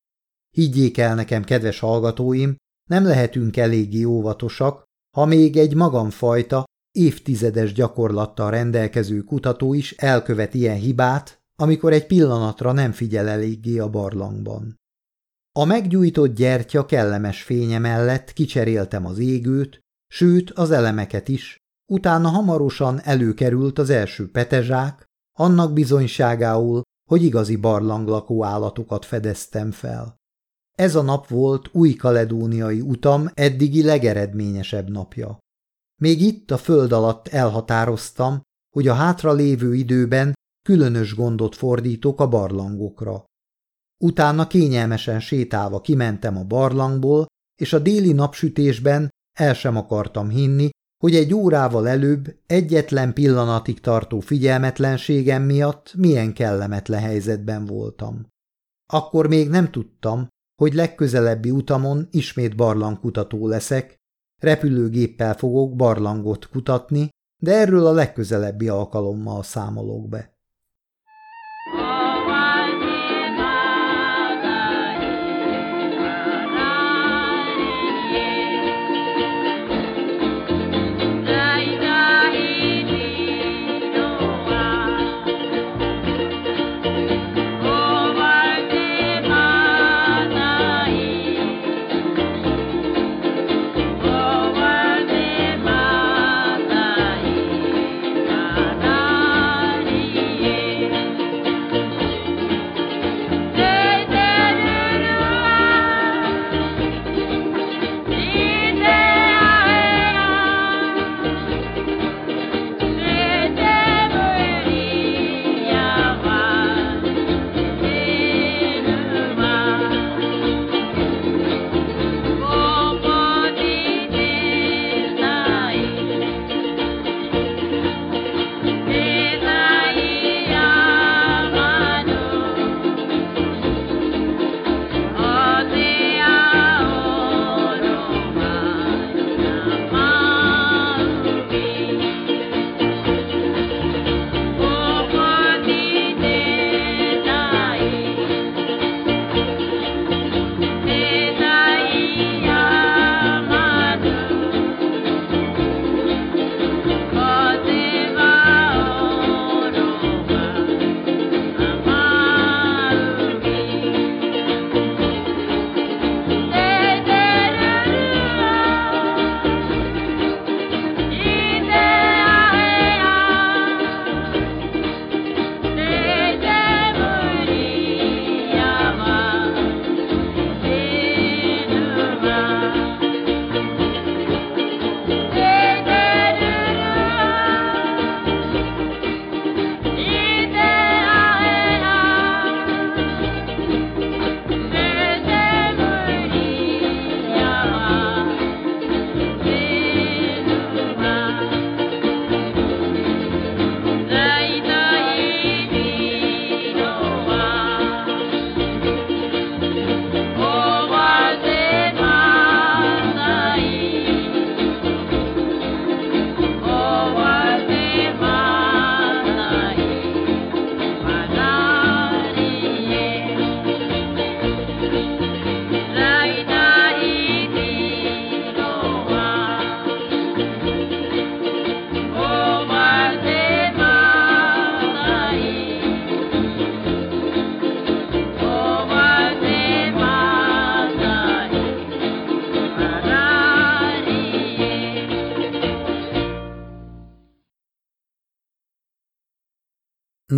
Higgyék el nekem, kedves hallgatóim, nem lehetünk eléggé óvatosak, ha még egy magamfajta, évtizedes gyakorlattal rendelkező kutató is elkövet ilyen hibát, amikor egy pillanatra nem figyel eléggé a barlangban. A meggyújtott gyertya kellemes fénye mellett kicseréltem az égőt, sőt az elemeket is, utána hamarosan előkerült az első petezsák, annak bizonyságául, hogy igazi barlanglakó állatokat fedeztem fel. Ez a nap volt új-kaledóniai utam eddigi legeredményesebb napja. Még itt a föld alatt elhatároztam, hogy a hátra lévő időben különös gondot fordítok a barlangokra. Utána kényelmesen sétálva kimentem a barlangból, és a déli napsütésben el sem akartam hinni, hogy egy órával előbb egyetlen pillanatig tartó figyelmetlenségem miatt milyen kellemetlen helyzetben voltam. Akkor még nem tudtam, hogy legközelebbi utamon ismét barlangkutató leszek, repülőgéppel fogok barlangot kutatni, de erről a legközelebbi alkalommal számolok be.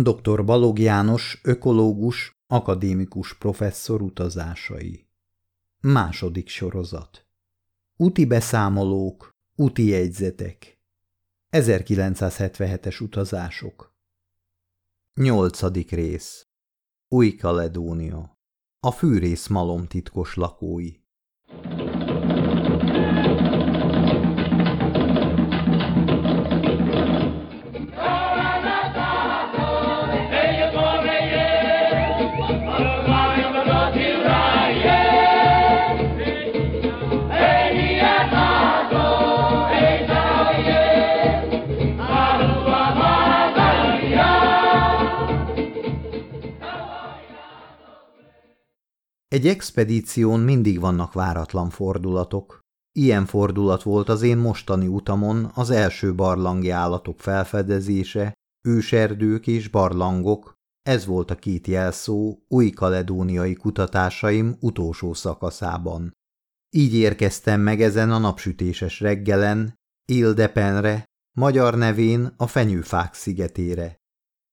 Dr. Balog János, ökológus, akadémikus professzor utazásai. Második sorozat. Úti beszámolók, úti jegyzetek. 1977-es utazások. Nyolcadik rész. Új-Kaledónia. A fűrész malom titkos lakói. Egy expedíción mindig vannak váratlan fordulatok. Ilyen fordulat volt az én mostani utamon az első barlangi állatok felfedezése, őserdők és barlangok, ez volt a két jelszó új-kaledóniai kutatásaim utolsó szakaszában. Így érkeztem meg ezen a napsütéses reggelen, Ildepenre, magyar nevén a Fenyőfák szigetére.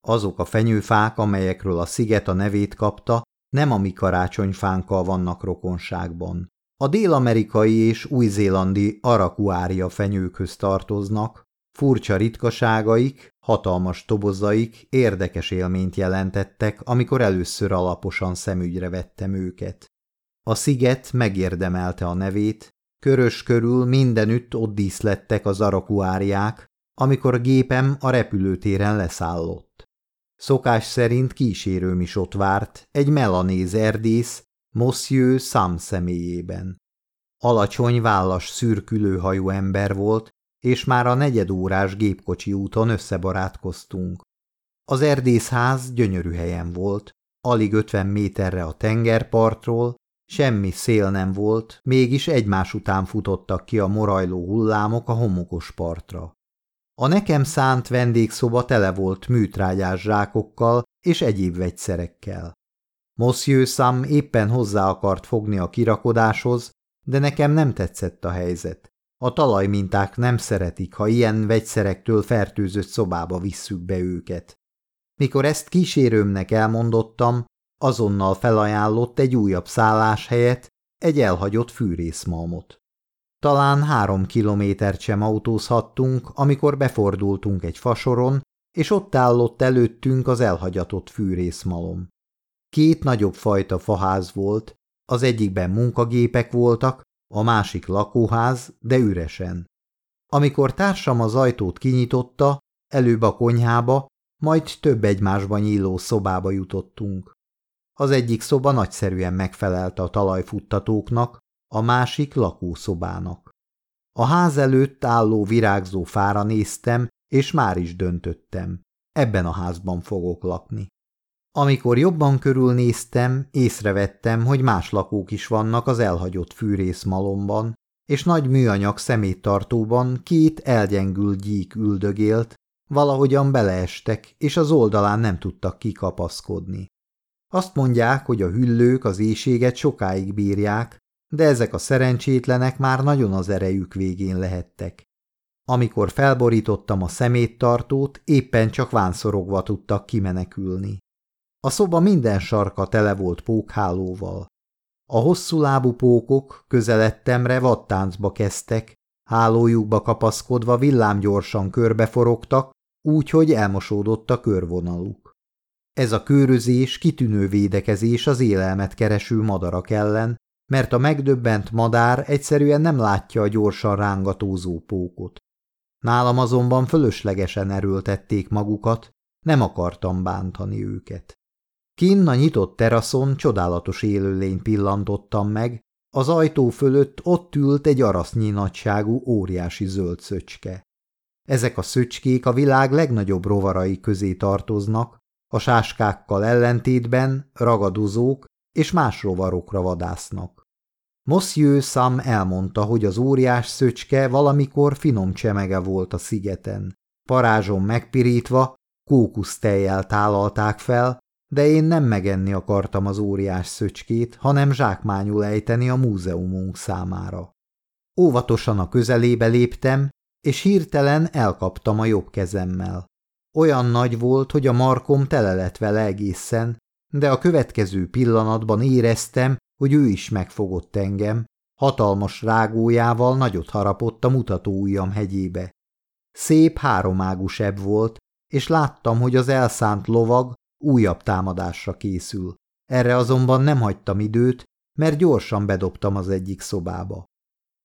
Azok a fenyőfák, amelyekről a sziget a nevét kapta, nem a mi karácsonyfánkkal vannak rokonságban. A dél-amerikai és új-zélandi arakuária fenyőkhöz tartoznak, furcsa ritkaságaik, hatalmas tobozaik érdekes élményt jelentettek, amikor először alaposan szemügyre vettem őket. A sziget megérdemelte a nevét, körös körül mindenütt ott díszlettek az arakuáriák, amikor a gépem a repülőtéren leszállott. Szokás szerint kísérőm is ott várt, egy melanéz erdész, Monsieur Sam személyében. Alacsony, vállas, szürkülőhajú ember volt, és már a negyedórás gépkocsi úton összebarátkoztunk. Az erdészház gyönyörű helyen volt, alig ötven méterre a tengerpartról, semmi szél nem volt, mégis egymás után futottak ki a morajló hullámok a homokos partra. A nekem szánt vendégszoba tele volt műtrágyás zsákokkal és egyéb vegyszerekkel. Monsieur Sam éppen hozzá akart fogni a kirakodáshoz, de nekem nem tetszett a helyzet. A talajminták nem szeretik, ha ilyen vegyszerektől fertőzött szobába visszük be őket. Mikor ezt kísérőmnek elmondottam, azonnal felajánlott egy újabb szálláshelyet, egy elhagyott fűrészmalmot. Talán három kilométert sem autózhattunk, amikor befordultunk egy fasoron, és ott állott előttünk az elhagyatott fűrészmalom. Két nagyobb fajta faház volt, az egyikben munkagépek voltak, a másik lakóház, de üresen. Amikor társam az ajtót kinyitotta, előbb a konyhába, majd több egymásban nyíló szobába jutottunk. Az egyik szoba nagyszerűen megfelelt a talajfuttatóknak, a másik lakószobának. A ház előtt álló virágzó fára néztem, és már is döntöttem. Ebben a házban fogok lakni. Amikor jobban körülnéztem, észrevettem, hogy más lakók is vannak az elhagyott fűrészmalomban, és nagy műanyag szeméttartóban két elgyengült gyík üldögélt, valahogyan beleestek, és az oldalán nem tudtak kikapaszkodni. Azt mondják, hogy a hüllők az éjséget sokáig bírják, de ezek a szerencsétlenek már nagyon az erejük végén lehettek. Amikor felborítottam a szeméttartót, éppen csak vánszorogva tudtak kimenekülni. A szoba minden sarka tele volt pókhálóval. A hosszú lábú pókok közelettemre vadtáncba kezdtek, hálójukba kapaszkodva villámgyorsan körbeforogtak, úgy, hogy elmosódott a körvonaluk. Ez a körözés kitűnő védekezés az élelmet kereső madarak ellen, mert a megdöbbent madár egyszerűen nem látja a gyorsan rángatózó pókot. Nálam azonban fölöslegesen erőltették magukat, nem akartam bántani őket. Kinn a nyitott teraszon csodálatos élőlényt pillantottam meg, az ajtó fölött ott ült egy arasznyi nagyságú óriási zöld szöcske. Ezek a szöcskék a világ legnagyobb rovarai közé tartoznak, a sáskákkal ellentétben ragadozók és más rovarokra vadásznak. Monsieur Sam elmondta, hogy az óriás szöcske valamikor finom csemege volt a szigeten. Parázson megpirítva, kókusztejjel tálalták fel, de én nem megenni akartam az óriás szöcskét, hanem zsákmányul ejteni a múzeumunk számára. Óvatosan a közelébe léptem, és hirtelen elkaptam a jobb kezemmel. Olyan nagy volt, hogy a markom tele lett vele egészen, de a következő pillanatban éreztem, hogy ő is megfogott engem, hatalmas rágójával nagyot harapott a mutatóujjam hegyébe. Szép háromágú seb volt, és láttam, hogy az elszánt lovag újabb támadásra készül. Erre azonban nem hagytam időt, mert gyorsan bedobtam az egyik szobába.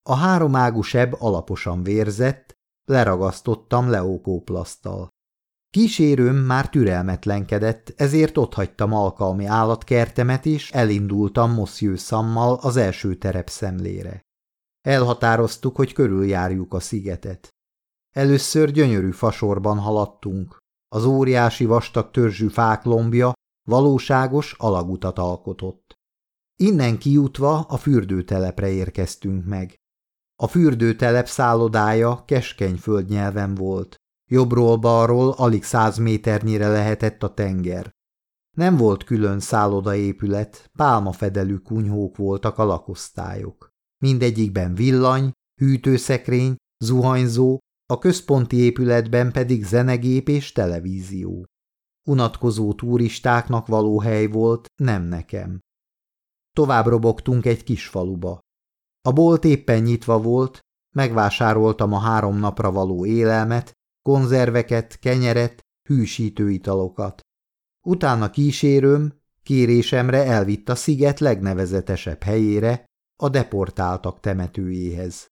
A háromágú seb alaposan vérzett, leragasztottam leókóplasztal. Kísérőm már türelmetlenkedett, ezért otthagytam alkalmi állatkertemet, és elindultam Monsieur Sammal az első terep szemlére. Elhatároztuk, hogy körüljárjuk a szigetet. Először gyönyörű fasorban haladtunk. Az óriási vastag törzsű fák lombja valóságos alagutat alkotott. Innen kijutva a fürdőtelepre érkeztünk meg. A fürdőtelep szállodája keskeny földnyelven volt. Jobbról-balról alig száz méternyire lehetett a tenger. Nem volt külön szállodaépület, pálmafedelű kunyhók voltak a lakosztályok. Mindegyikben villany, hűtőszekrény, zuhanyzó, a központi épületben pedig zenegép és televízió. Unatkozó turistáknak való hely volt, nem nekem. Tovább robogtunk egy kis faluba. A bolt éppen nyitva volt, megvásároltam a három napra való élelmet, konzerveket, kenyeret, hűsítő italokat. Utána kísérőm kérésemre elvitt a sziget legnevezetesebb helyére, a deportáltak temetőjéhez.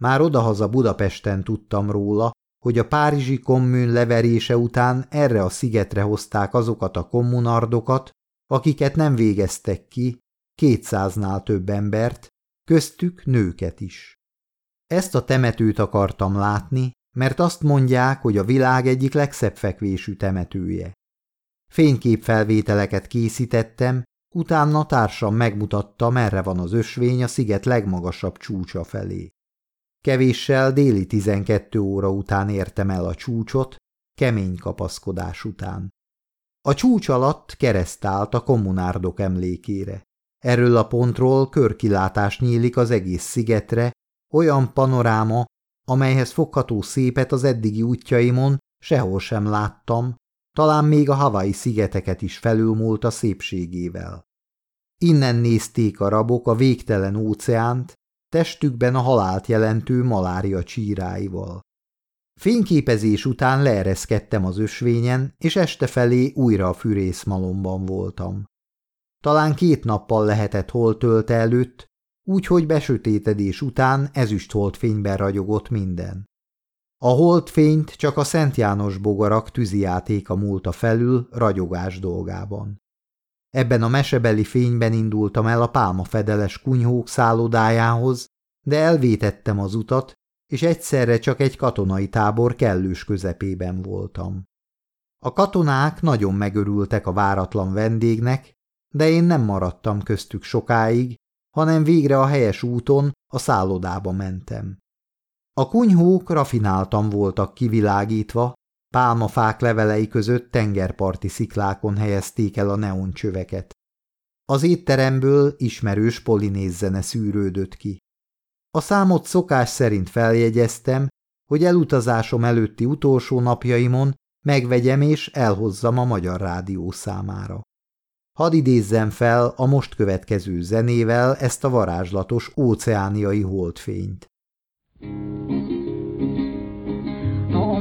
Már odahaza Budapesten tudtam róla, hogy a párizsi kommun leverése után erre a szigetre hozták azokat a kommunardokat, akiket nem végeztek ki, kétszáznál több embert, köztük nőket is. Ezt a temetőt akartam látni, mert azt mondják, hogy a világ egyik legszebb fekvésű temetője. Fényképfelvételeket készítettem, utána társam megmutatta, merre van az ösvény a sziget legmagasabb csúcsa felé. Kevéssel déli 12 óra után értem el a csúcsot, kemény kapaszkodás után. A csúcs alatt kereszt állt a kommunárdok emlékére. Erről a pontról körkilátás nyílik az egész szigetre, olyan panoráma, amelyhez fogható szépet az eddigi útjaimon sehol sem láttam, talán még a havai szigeteket is felülmúlt a szépségével. Innen nézték a rabok a végtelen óceánt, testükben a halált jelentő malária csíráival. Fényképezés után leereszkedtem az ösvényen, és este felé újra a fűrészmalomban voltam. Talán két nappal lehetett hol tölte előtt, úgyhogy besötétedés után ezüst holdfényben ragyogott minden. A holdfényt csak a Szent János bogarak tűzijátéka múlta felül ragyogás dolgában. Ebben a mesebeli fényben indultam el a pálmafedeles kunyhók szállodájához, de elvétettem az utat, és egyszerre csak egy katonai tábor kellős közepében voltam. A katonák nagyon megörültek a váratlan vendégnek, de én nem maradtam köztük sokáig, hanem végre a helyes úton a szállodába mentem. A kunyhók rafináltan voltak kivilágítva, pálmafák levelei között tengerparti sziklákon helyezték el a neoncsöveket. Az étteremből ismerős polinéz zene szűrődött ki. A számot szokás szerint feljegyeztem, hogy elutazásom előtti utolsó napjaimon megvegyem és elhozzam a Magyar Rádió számára. Hadd idézzem fel a most következő zenével ezt a varázslatos óceániai holdfényt. No,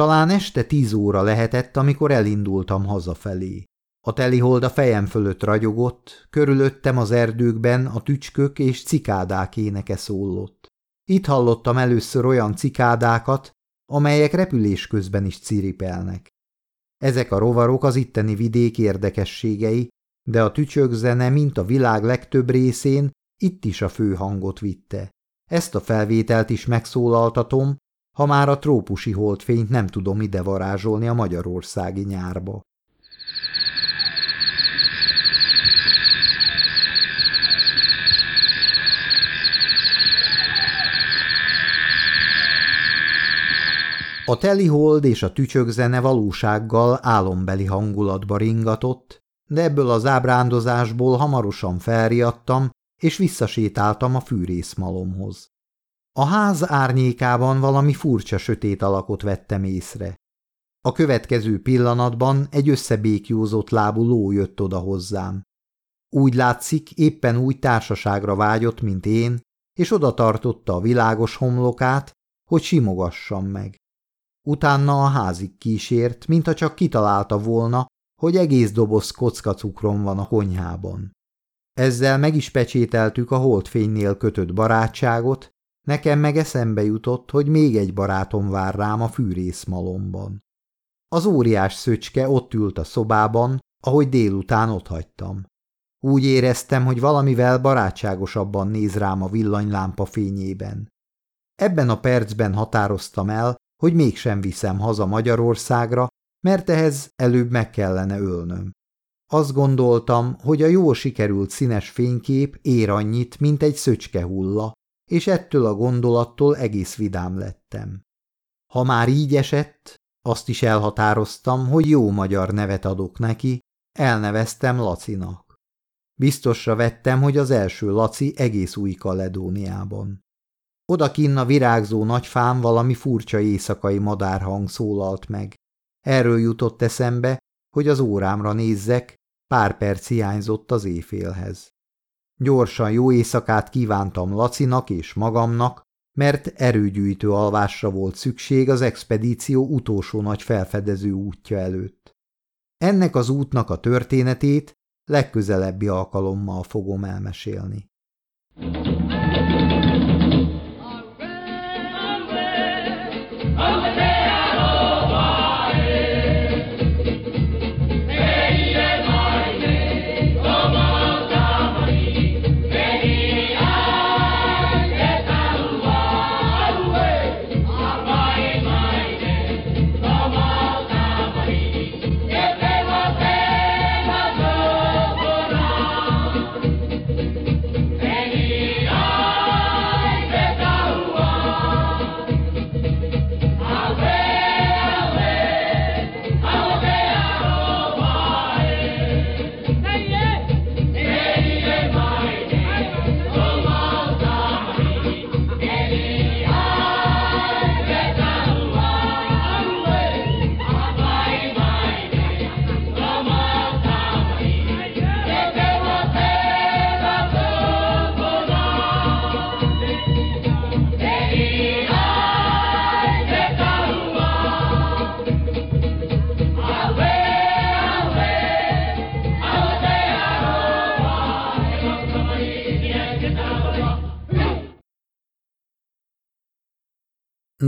Talán este tíz óra lehetett, amikor elindultam hazafelé. A telihold a fejem fölött ragyogott, körülöttem az erdőkben a tücskök és cikádák éneke szólott. Itt hallottam először olyan cikádákat, amelyek repülés közben is ciripelnek. Ezek a rovarok az itteni vidék érdekességei, de a tücsök zene, mint a világ legtöbb részén, itt is a fő hangot vitte. Ezt a felvételt is megszólaltatom, ha már a trópusi holdfényt nem tudom ide varázsolni a magyarországi nyárba. A teli hold és a tücsökzene valósággal álombeli hangulatba ringatott, de ebből az ábrándozásból hamarosan felriadtam, és visszasétáltam a fűrészmalomhoz. A ház árnyékában valami furcsa sötét alakot vettem észre. A következő pillanatban egy összebékjózott lábú ló jött oda hozzám. Úgy látszik, éppen úgy társaságra vágyott, mint én, és oda tartotta a világos homlokát, hogy simogassam meg. Utána a házig kísért, mintha csak kitalálta volna, hogy egész doboz kocka cukrom van a konyhában. Ezzel meg is pecsételtük a holdfénynél kötött barátságot, nekem meg eszembe jutott, hogy még egy barátom vár rám a fűrészmalomban. Az óriás szöcske ott ült a szobában, ahogy délután ott hagytam. Úgy éreztem, hogy valamivel barátságosabban néz rám a villanylámpa fényében. Ebben a percben határoztam el, hogy mégsem viszem haza Magyarországra, mert ehhez előbb meg kellene ölnöm. Azt gondoltam, hogy a jól sikerült színes fénykép ér annyit, mint egy szöcske hulla, és ettől a gondolattól egész vidám lettem. Ha már így esett, azt is elhatároztam, hogy jó magyar nevet adok neki, elneveztem Lacinak. Biztosra vettem, hogy az első Laci egész új Kaledóniában. Odakinn a virágzó nagyfám valami furcsa éjszakai madárhang szólalt meg. Erről jutott eszembe, hogy az órámra nézzek, pár perc hiányzott az éjfélhez. Gyorsan jó éjszakát kívántam Lacinak és magamnak, mert erőgyűjtő alvásra volt szükség az expedíció utolsó nagy felfedező útja előtt. Ennek az útnak a történetét legközelebbi alkalommal fogom elmesélni.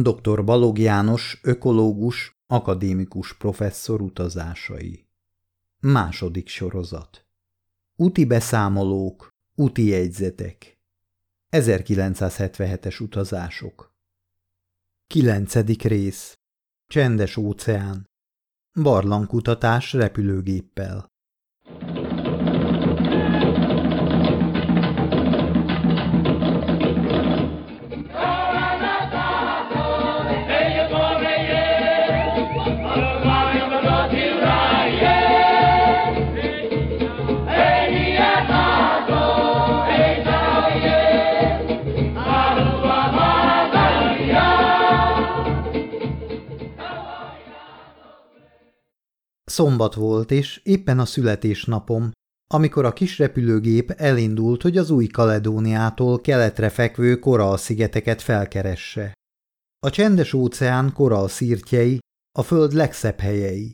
Dr. Balog János, ökológus, akadémikus professzor utazásai. Második sorozat. Úti beszámolók, úti jegyzetek. 1977-es utazások. Kilencedik rész. Csendes óceán. Barlangkutatás repülőgéppel. Szombat volt, és éppen a születésnapom, amikor a kis repülőgép elindult, hogy az új Kaledóniától keletre fekvő koralszigeteket felkeresse. A csendes óceán koralszírtjei a föld legszebb helyei.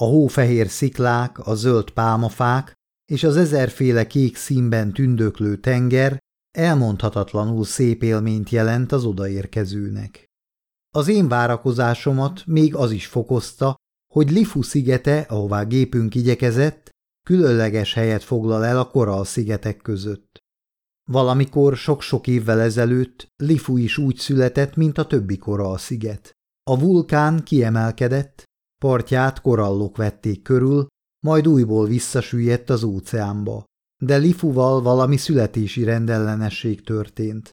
A hófehér sziklák, a zöld pálmafák és az ezerféle kék színben tündöklő tenger elmondhatatlanul szép élményt jelent az odaérkezőnek. Az én várakozásomat még az is fokozta, hogy Lifu szigete, ahová gépünk igyekezett, különleges helyet foglal el a koral szigetek között. Valamikor sok-sok évvel ezelőtt Lifu is úgy született, mint a többi koral sziget. A vulkán kiemelkedett, partját korallok vették körül, majd újból visszasüllyedt az óceánba. De Lifuval valami születési rendellenesség történt.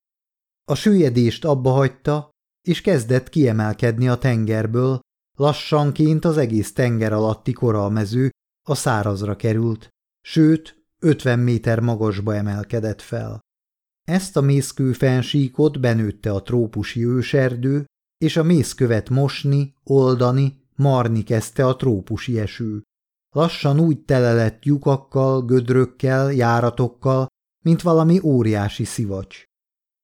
A süllyedést abba hagyta, és kezdett kiemelkedni a tengerből, lassanként az egész tenger alatti koralmező a szárazra került, sőt, 50 méter magasba emelkedett fel. Ezt a mészkő fensíkot benőtte a trópusi őserdő, és a mészkövet mosni, oldani, marni kezdte a trópusi eső. Lassan úgy tele lett lyukakkal, gödrökkel, járatokkal, mint valami óriási szivacs.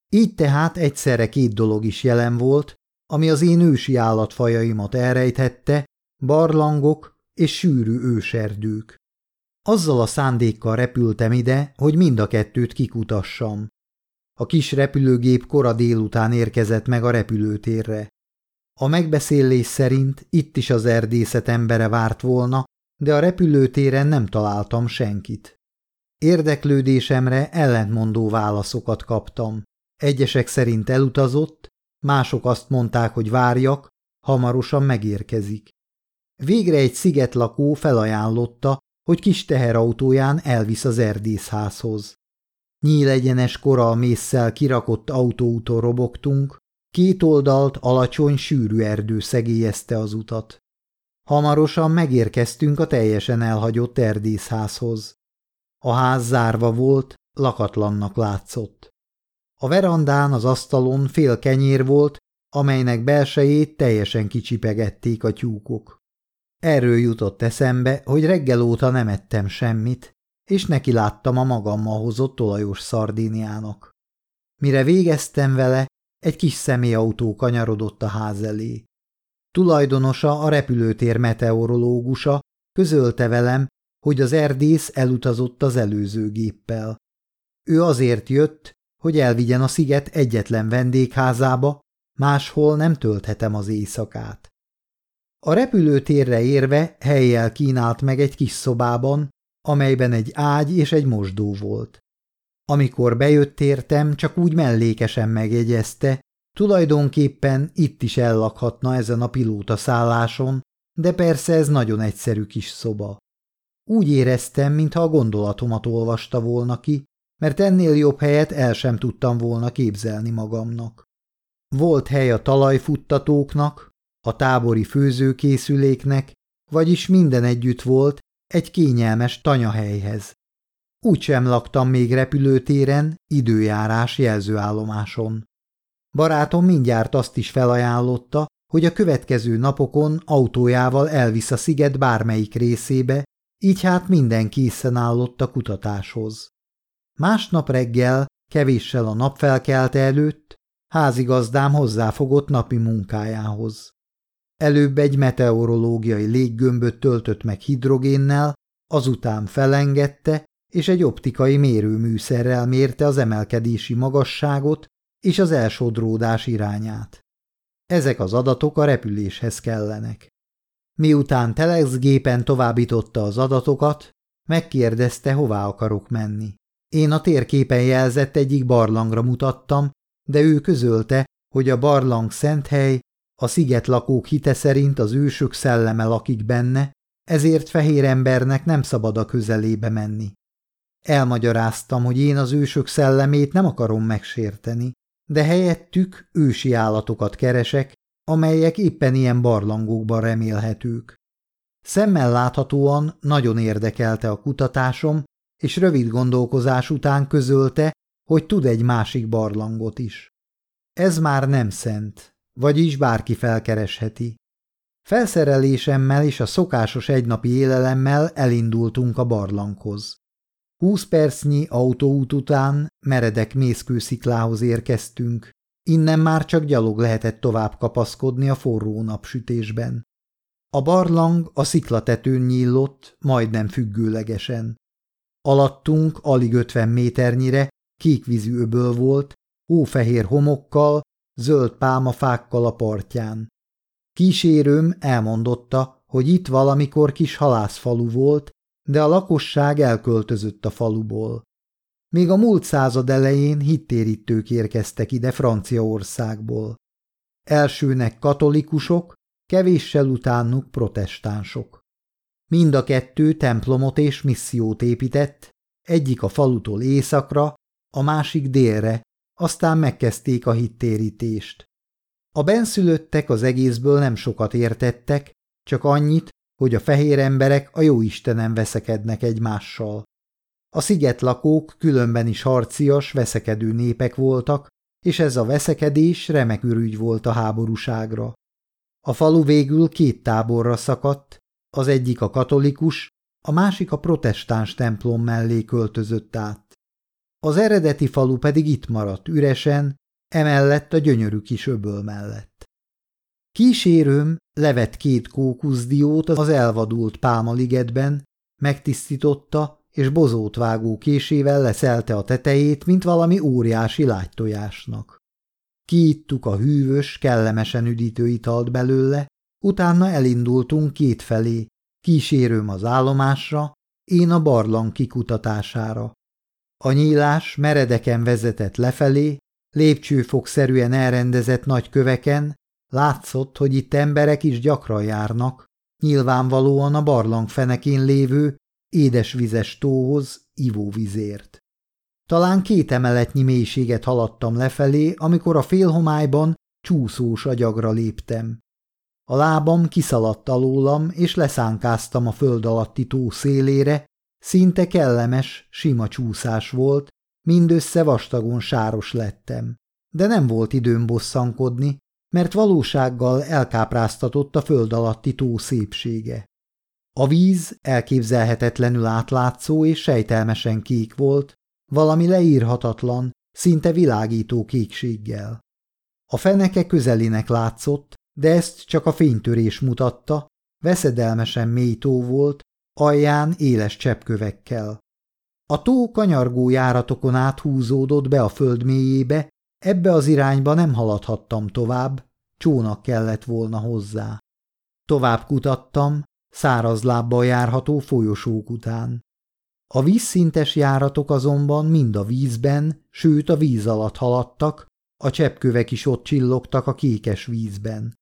Így tehát egyszerre két dolog is jelen volt, ami az én ősi állatfajaimat elrejthette, barlangok és sűrű őserdők. Azzal a szándékkal repültem ide, hogy mind a kettőt kikutassam. A kis repülőgép kora délután érkezett meg a repülőtérre. A megbeszélés szerint itt is az erdészet embere várt volna, de a repülőtéren nem találtam senkit. Érdeklődésemre ellentmondó válaszokat kaptam. Egyesek szerint elutazott, mások azt mondták, hogy várjak, hamarosan megérkezik. Végre egy szigetlakó felajánlotta, hogy kis teherautóján elvisz az erdészházhoz. Nyílegyenes koral mészsel kirakott autóúton robogtunk, két oldalt alacsony, sűrű erdő szegélyezte az utat. Hamarosan megérkeztünk a teljesen elhagyott erdészházhoz. A ház zárva volt, lakatlannak látszott. A verandán az asztalon fél kenyér volt, amelynek belsejét teljesen kicsipegették a tyúkok. Erről jutott eszembe, hogy reggel óta nem ettem semmit, és neki láttam a magammal hozott olajos szardíniának. Mire végeztem vele, egy kis személyautó kanyarodott a ház elé. Tulajdonosa, a repülőtér meteorológusa közölte velem, hogy az erdész elutazott az előző géppel. Ő azért jött, hogy elvigyen a sziget egyetlen vendégházába, máshol nem tölthetem az éjszakát. A repülőtérre érve helyjel kínált meg egy kis szobában, amelyben egy ágy és egy mosdó volt. Amikor bejött értem, csak úgy mellékesen megjegyezte, tulajdonképpen itt is ellakhatna ezen a pilóta szálláson, de persze ez nagyon egyszerű kis szoba. Úgy éreztem, mintha a gondolatomat olvasta volna ki, mert ennél jobb helyet el sem tudtam volna képzelni magamnak. Volt hely a talajfuttatóknak, a tábori főzőkészüléknek, vagyis minden együtt volt egy kényelmes tanyahelyhez. Úgy sem laktam még repülőtéren, időjárás jelzőállomáson. Barátom mindjárt azt is felajánlotta, hogy a következő napokon autójával elvisz a sziget bármelyik részébe, így hát minden készen állott a kutatáshoz. Másnap reggel, kevéssel a napfelkelte előtt, házigazdám hozzáfogott napi munkájához. Előbb egy meteorológiai léggömböt töltött meg hidrogénnel, azután felengedte, és egy optikai mérőműszerrel mérte az emelkedési magasságot és az elsodródás irányát. Ezek az adatok a repüléshez kellenek. Miután telexgépen továbbította az adatokat, megkérdezte, hová akarok menni. Én a térképen jelzett egyik barlangra mutattam, de ő közölte, hogy a barlang szent hely, a sziget lakók hite szerint az ősök szelleme lakik benne, ezért fehér embernek nem szabad a közelébe menni. Elmagyaráztam, hogy én az ősök szellemét nem akarom megsérteni, de helyettük ősi állatokat keresek, amelyek éppen ilyen barlangokban remélhetők. Szemmel láthatóan nagyon érdekelte a kutatásom, és rövid gondolkozás után közölte, hogy tud egy másik barlangot is. Ez már nem szent, vagyis bárki felkeresheti. Felszerelésemmel és a szokásos egynapi élelemmel elindultunk a barlanghoz. Húsz percnyi autóút után meredek mészkősziklához érkeztünk, innen már csak gyalog lehetett tovább kapaszkodni a forró napsütésben. A barlang a sziklatetőn nyílott, majdnem függőlegesen. Alattunk alig ötven méternyire kékvízű öböl volt, hófehér homokkal, zöld pálmafákkal a partján. Kísérőm elmondotta, hogy itt valamikor kis halászfalu volt, de a lakosság elköltözött a faluból. Még a múlt század elején hittérítők érkeztek ide Franciaországból. Elsőnek katolikusok, kevéssel utánuk protestánsok. Mind a kettő templomot és missziót épített, egyik a falutól északra, a másik délre, aztán megkezdték a hittérítést. A benszülöttek az egészből nem sokat értettek, csak annyit, hogy a fehér emberek a jóistenen veszekednek egymással. A szigetlakók különben is harcias, veszekedő népek voltak, és ez a veszekedés remek ürügy volt a háborúságra. A falu végül két táborra szakadt, az egyik a katolikus, a másik a protestáns templom mellé költözött át. Az eredeti falu pedig itt maradt üresen, emellett a gyönyörű kis öböl mellett. Kísérőm levett két kókuszdiót az elvadult pálmaligetben, megtisztította, és bozót vágó késével leszelte a tetejét, mint valami óriási lágytojásnak. Kiittuk a hűvös, kellemesen üdítő italt belőle, utána elindultunk két felé, kísérőm az állomásra, én a barlang kikutatására. A nyílás meredeken vezetett lefelé, lépcsőfokszerűen elrendezett nagy köveken, látszott, hogy itt emberek is gyakran járnak, nyilvánvalóan a barlang fenekén lévő, édesvizes tóhoz, ivóvizért. Talán két emeletnyi mélységet haladtam lefelé, amikor a félhomályban csúszós agyagra léptem. A lábam kiszaladt alólam, és leszánkáztam a föld alatti tó szélére, szinte kellemes, sima csúszás volt, mindössze vastagon sáros lettem. De nem volt időm bosszankodni, mert valósággal elkápráztatott a föld alatti tó szépsége. A víz elképzelhetetlenül átlátszó és sejtelmesen kék volt, valami leírhatatlan, szinte világító kékséggel. A feneke közelinek látszott, de ezt csak a fénytörés mutatta, veszedelmesen mély tó volt, alján éles cseppkövekkel. A tó kanyargó járatokon áthúzódott be a föld mélyébe, ebbe az irányba nem haladhattam tovább, csónak kellett volna hozzá. Tovább kutattam, száraz lábbal járható folyosók után. A vízszintes járatok azonban mind a vízben, sőt a víz alatt haladtak, a cseppkövek is ott csillogtak a kékes vízben.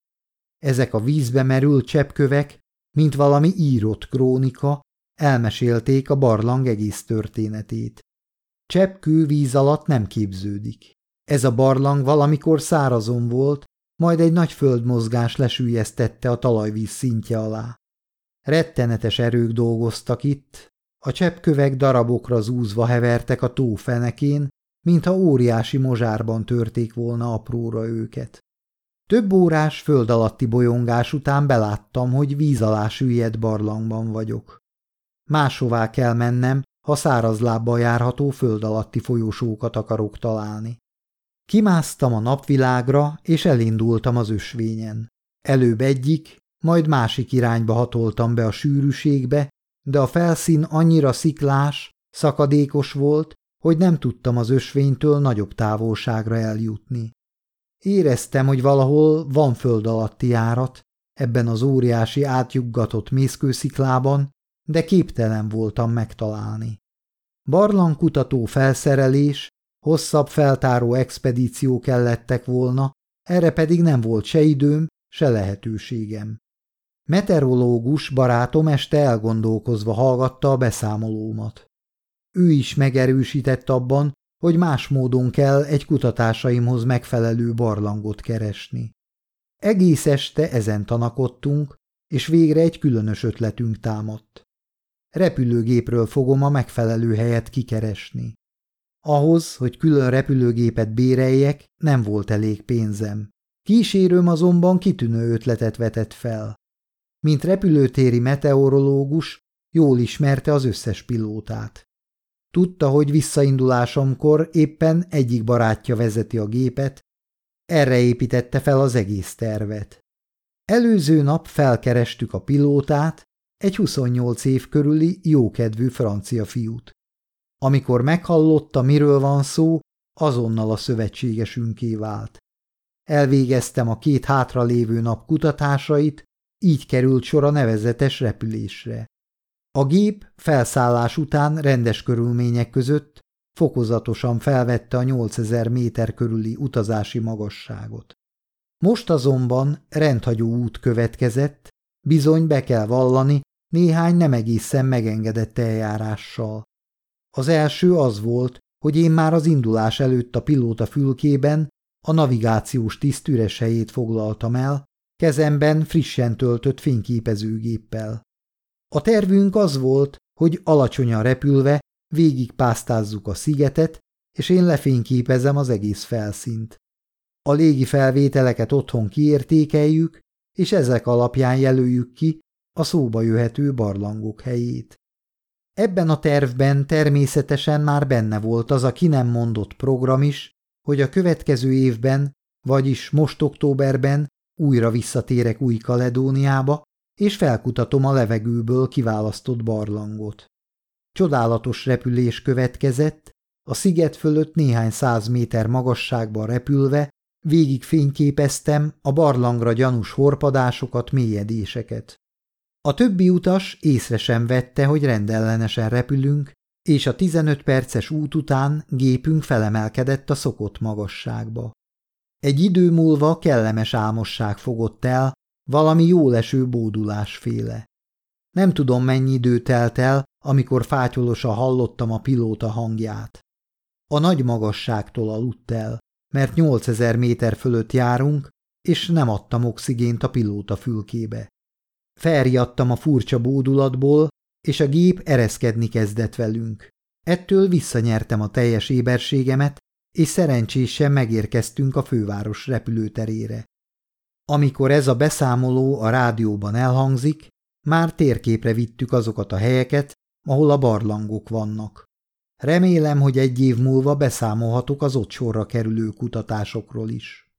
Ezek a vízbe merült cseppkövek, mint valami írott krónika, elmesélték a barlang egész történetét. Cseppkő víz alatt nem képződik. Ez a barlang valamikor szárazon volt, majd egy nagy földmozgás lesülyeztette a talajvíz szintje alá. Rettenetes erők dolgoztak itt, a cseppkövek darabokra zúzva hevertek a tó fenekén, mintha óriási mozsárban törték volna apróra őket. Több órás föld alatti bolyongás után beláttam, hogy víz alá süllyedt barlangban vagyok. Máshová kell mennem, ha száraz lábbal járható föld alatti folyosókat akarok találni. Kimásztam a napvilágra, és elindultam az ösvényen. Előbb egyik, majd másik irányba hatoltam be a sűrűségbe, de a felszín annyira sziklás, szakadékos volt, hogy nem tudtam az ösvénytől nagyobb távolságra eljutni. Éreztem, hogy valahol van föld alatti járat, ebben az óriási átjuggatott mészkősziklában, de képtelen voltam megtalálni. Barlangkutató felszerelés, hosszabb feltáró expedíció kellettek volna, erre pedig nem volt se időm, se lehetőségem. Meteorológus barátom este elgondolkozva hallgatta a beszámolómat. Ő is megerősített abban, hogy más módon kell egy kutatásaimhoz megfelelő barlangot keresni. Egész este ezen tanakodtunk, és végre egy különös ötletünk támadt. Repülőgépről fogom a megfelelő helyet kikeresni. Ahhoz, hogy külön repülőgépet béreljek, nem volt elég pénzem. Kísérőm azonban kitűnő ötletet vetett fel. Mint repülőtéri meteorológus, jól ismerte az összes pilótát. Tudta, hogy visszaindulásomkor éppen egyik barátja vezeti a gépet, erre építette fel az egész tervet. Előző nap felkerestük a pilótát, egy 28 év körüli jókedvű francia fiút. Amikor meghallotta, miről van szó, azonnal a szövetségesünké vált. Elvégeztem a két hátralévő nap kutatásait, így került sor a nevezetes repülésre. A gép felszállás után rendes körülmények között fokozatosan felvette a 8000 méter körüli utazási magasságot. Most azonban rendhagyó út következett, bizony be kell vallani, néhány nem egészen megengedett eljárással. Az első az volt, hogy én már az indulás előtt a pilóta fülkében a navigációs tiszt üres foglaltam el, kezemben frissen töltött fényképezőgéppel. A tervünk az volt, hogy alacsonyan repülve végigpásztázzuk a szigetet, és én lefényképezem az egész felszínt. A légi felvételeket otthon kiértékeljük, és ezek alapján jelöljük ki a szóba jöhető barlangok helyét. Ebben a tervben természetesen már benne volt az a ki nem mondott program is, hogy a következő évben, vagyis most októberben újra visszatérek Új-Kaledóniába, és felkutatom a levegőből kiválasztott barlangot. Csodálatos repülés következett, a sziget fölött néhány száz méter magasságban repülve végig fényképeztem a barlangra gyanús horpadásokat, mélyedéseket. A többi utas észre sem vette, hogy rendellenesen repülünk, és a 15 perces út után gépünk felemelkedett a szokott magasságba. Egy idő múlva kellemes álmosság fogott el, valami jóleső bódulásféle. Nem tudom, mennyi idő telt el, amikor fátyolosan hallottam a pilóta hangját. A nagy magasságtól aludt el, mert 8000 méter fölött járunk, és nem adtam oxigént a pilóta fülkébe. Felriadtam a furcsa bódulatból, és a gép ereszkedni kezdett velünk. Ettől visszanyertem a teljes éberségemet, és szerencsésen megérkeztünk a főváros repülőterére. Amikor ez a beszámoló a rádióban elhangzik, már térképre vittük azokat a helyeket, ahol a barlangok vannak. Remélem, hogy egy év múlva beszámolhatok az ott sorra kerülő kutatásokról is.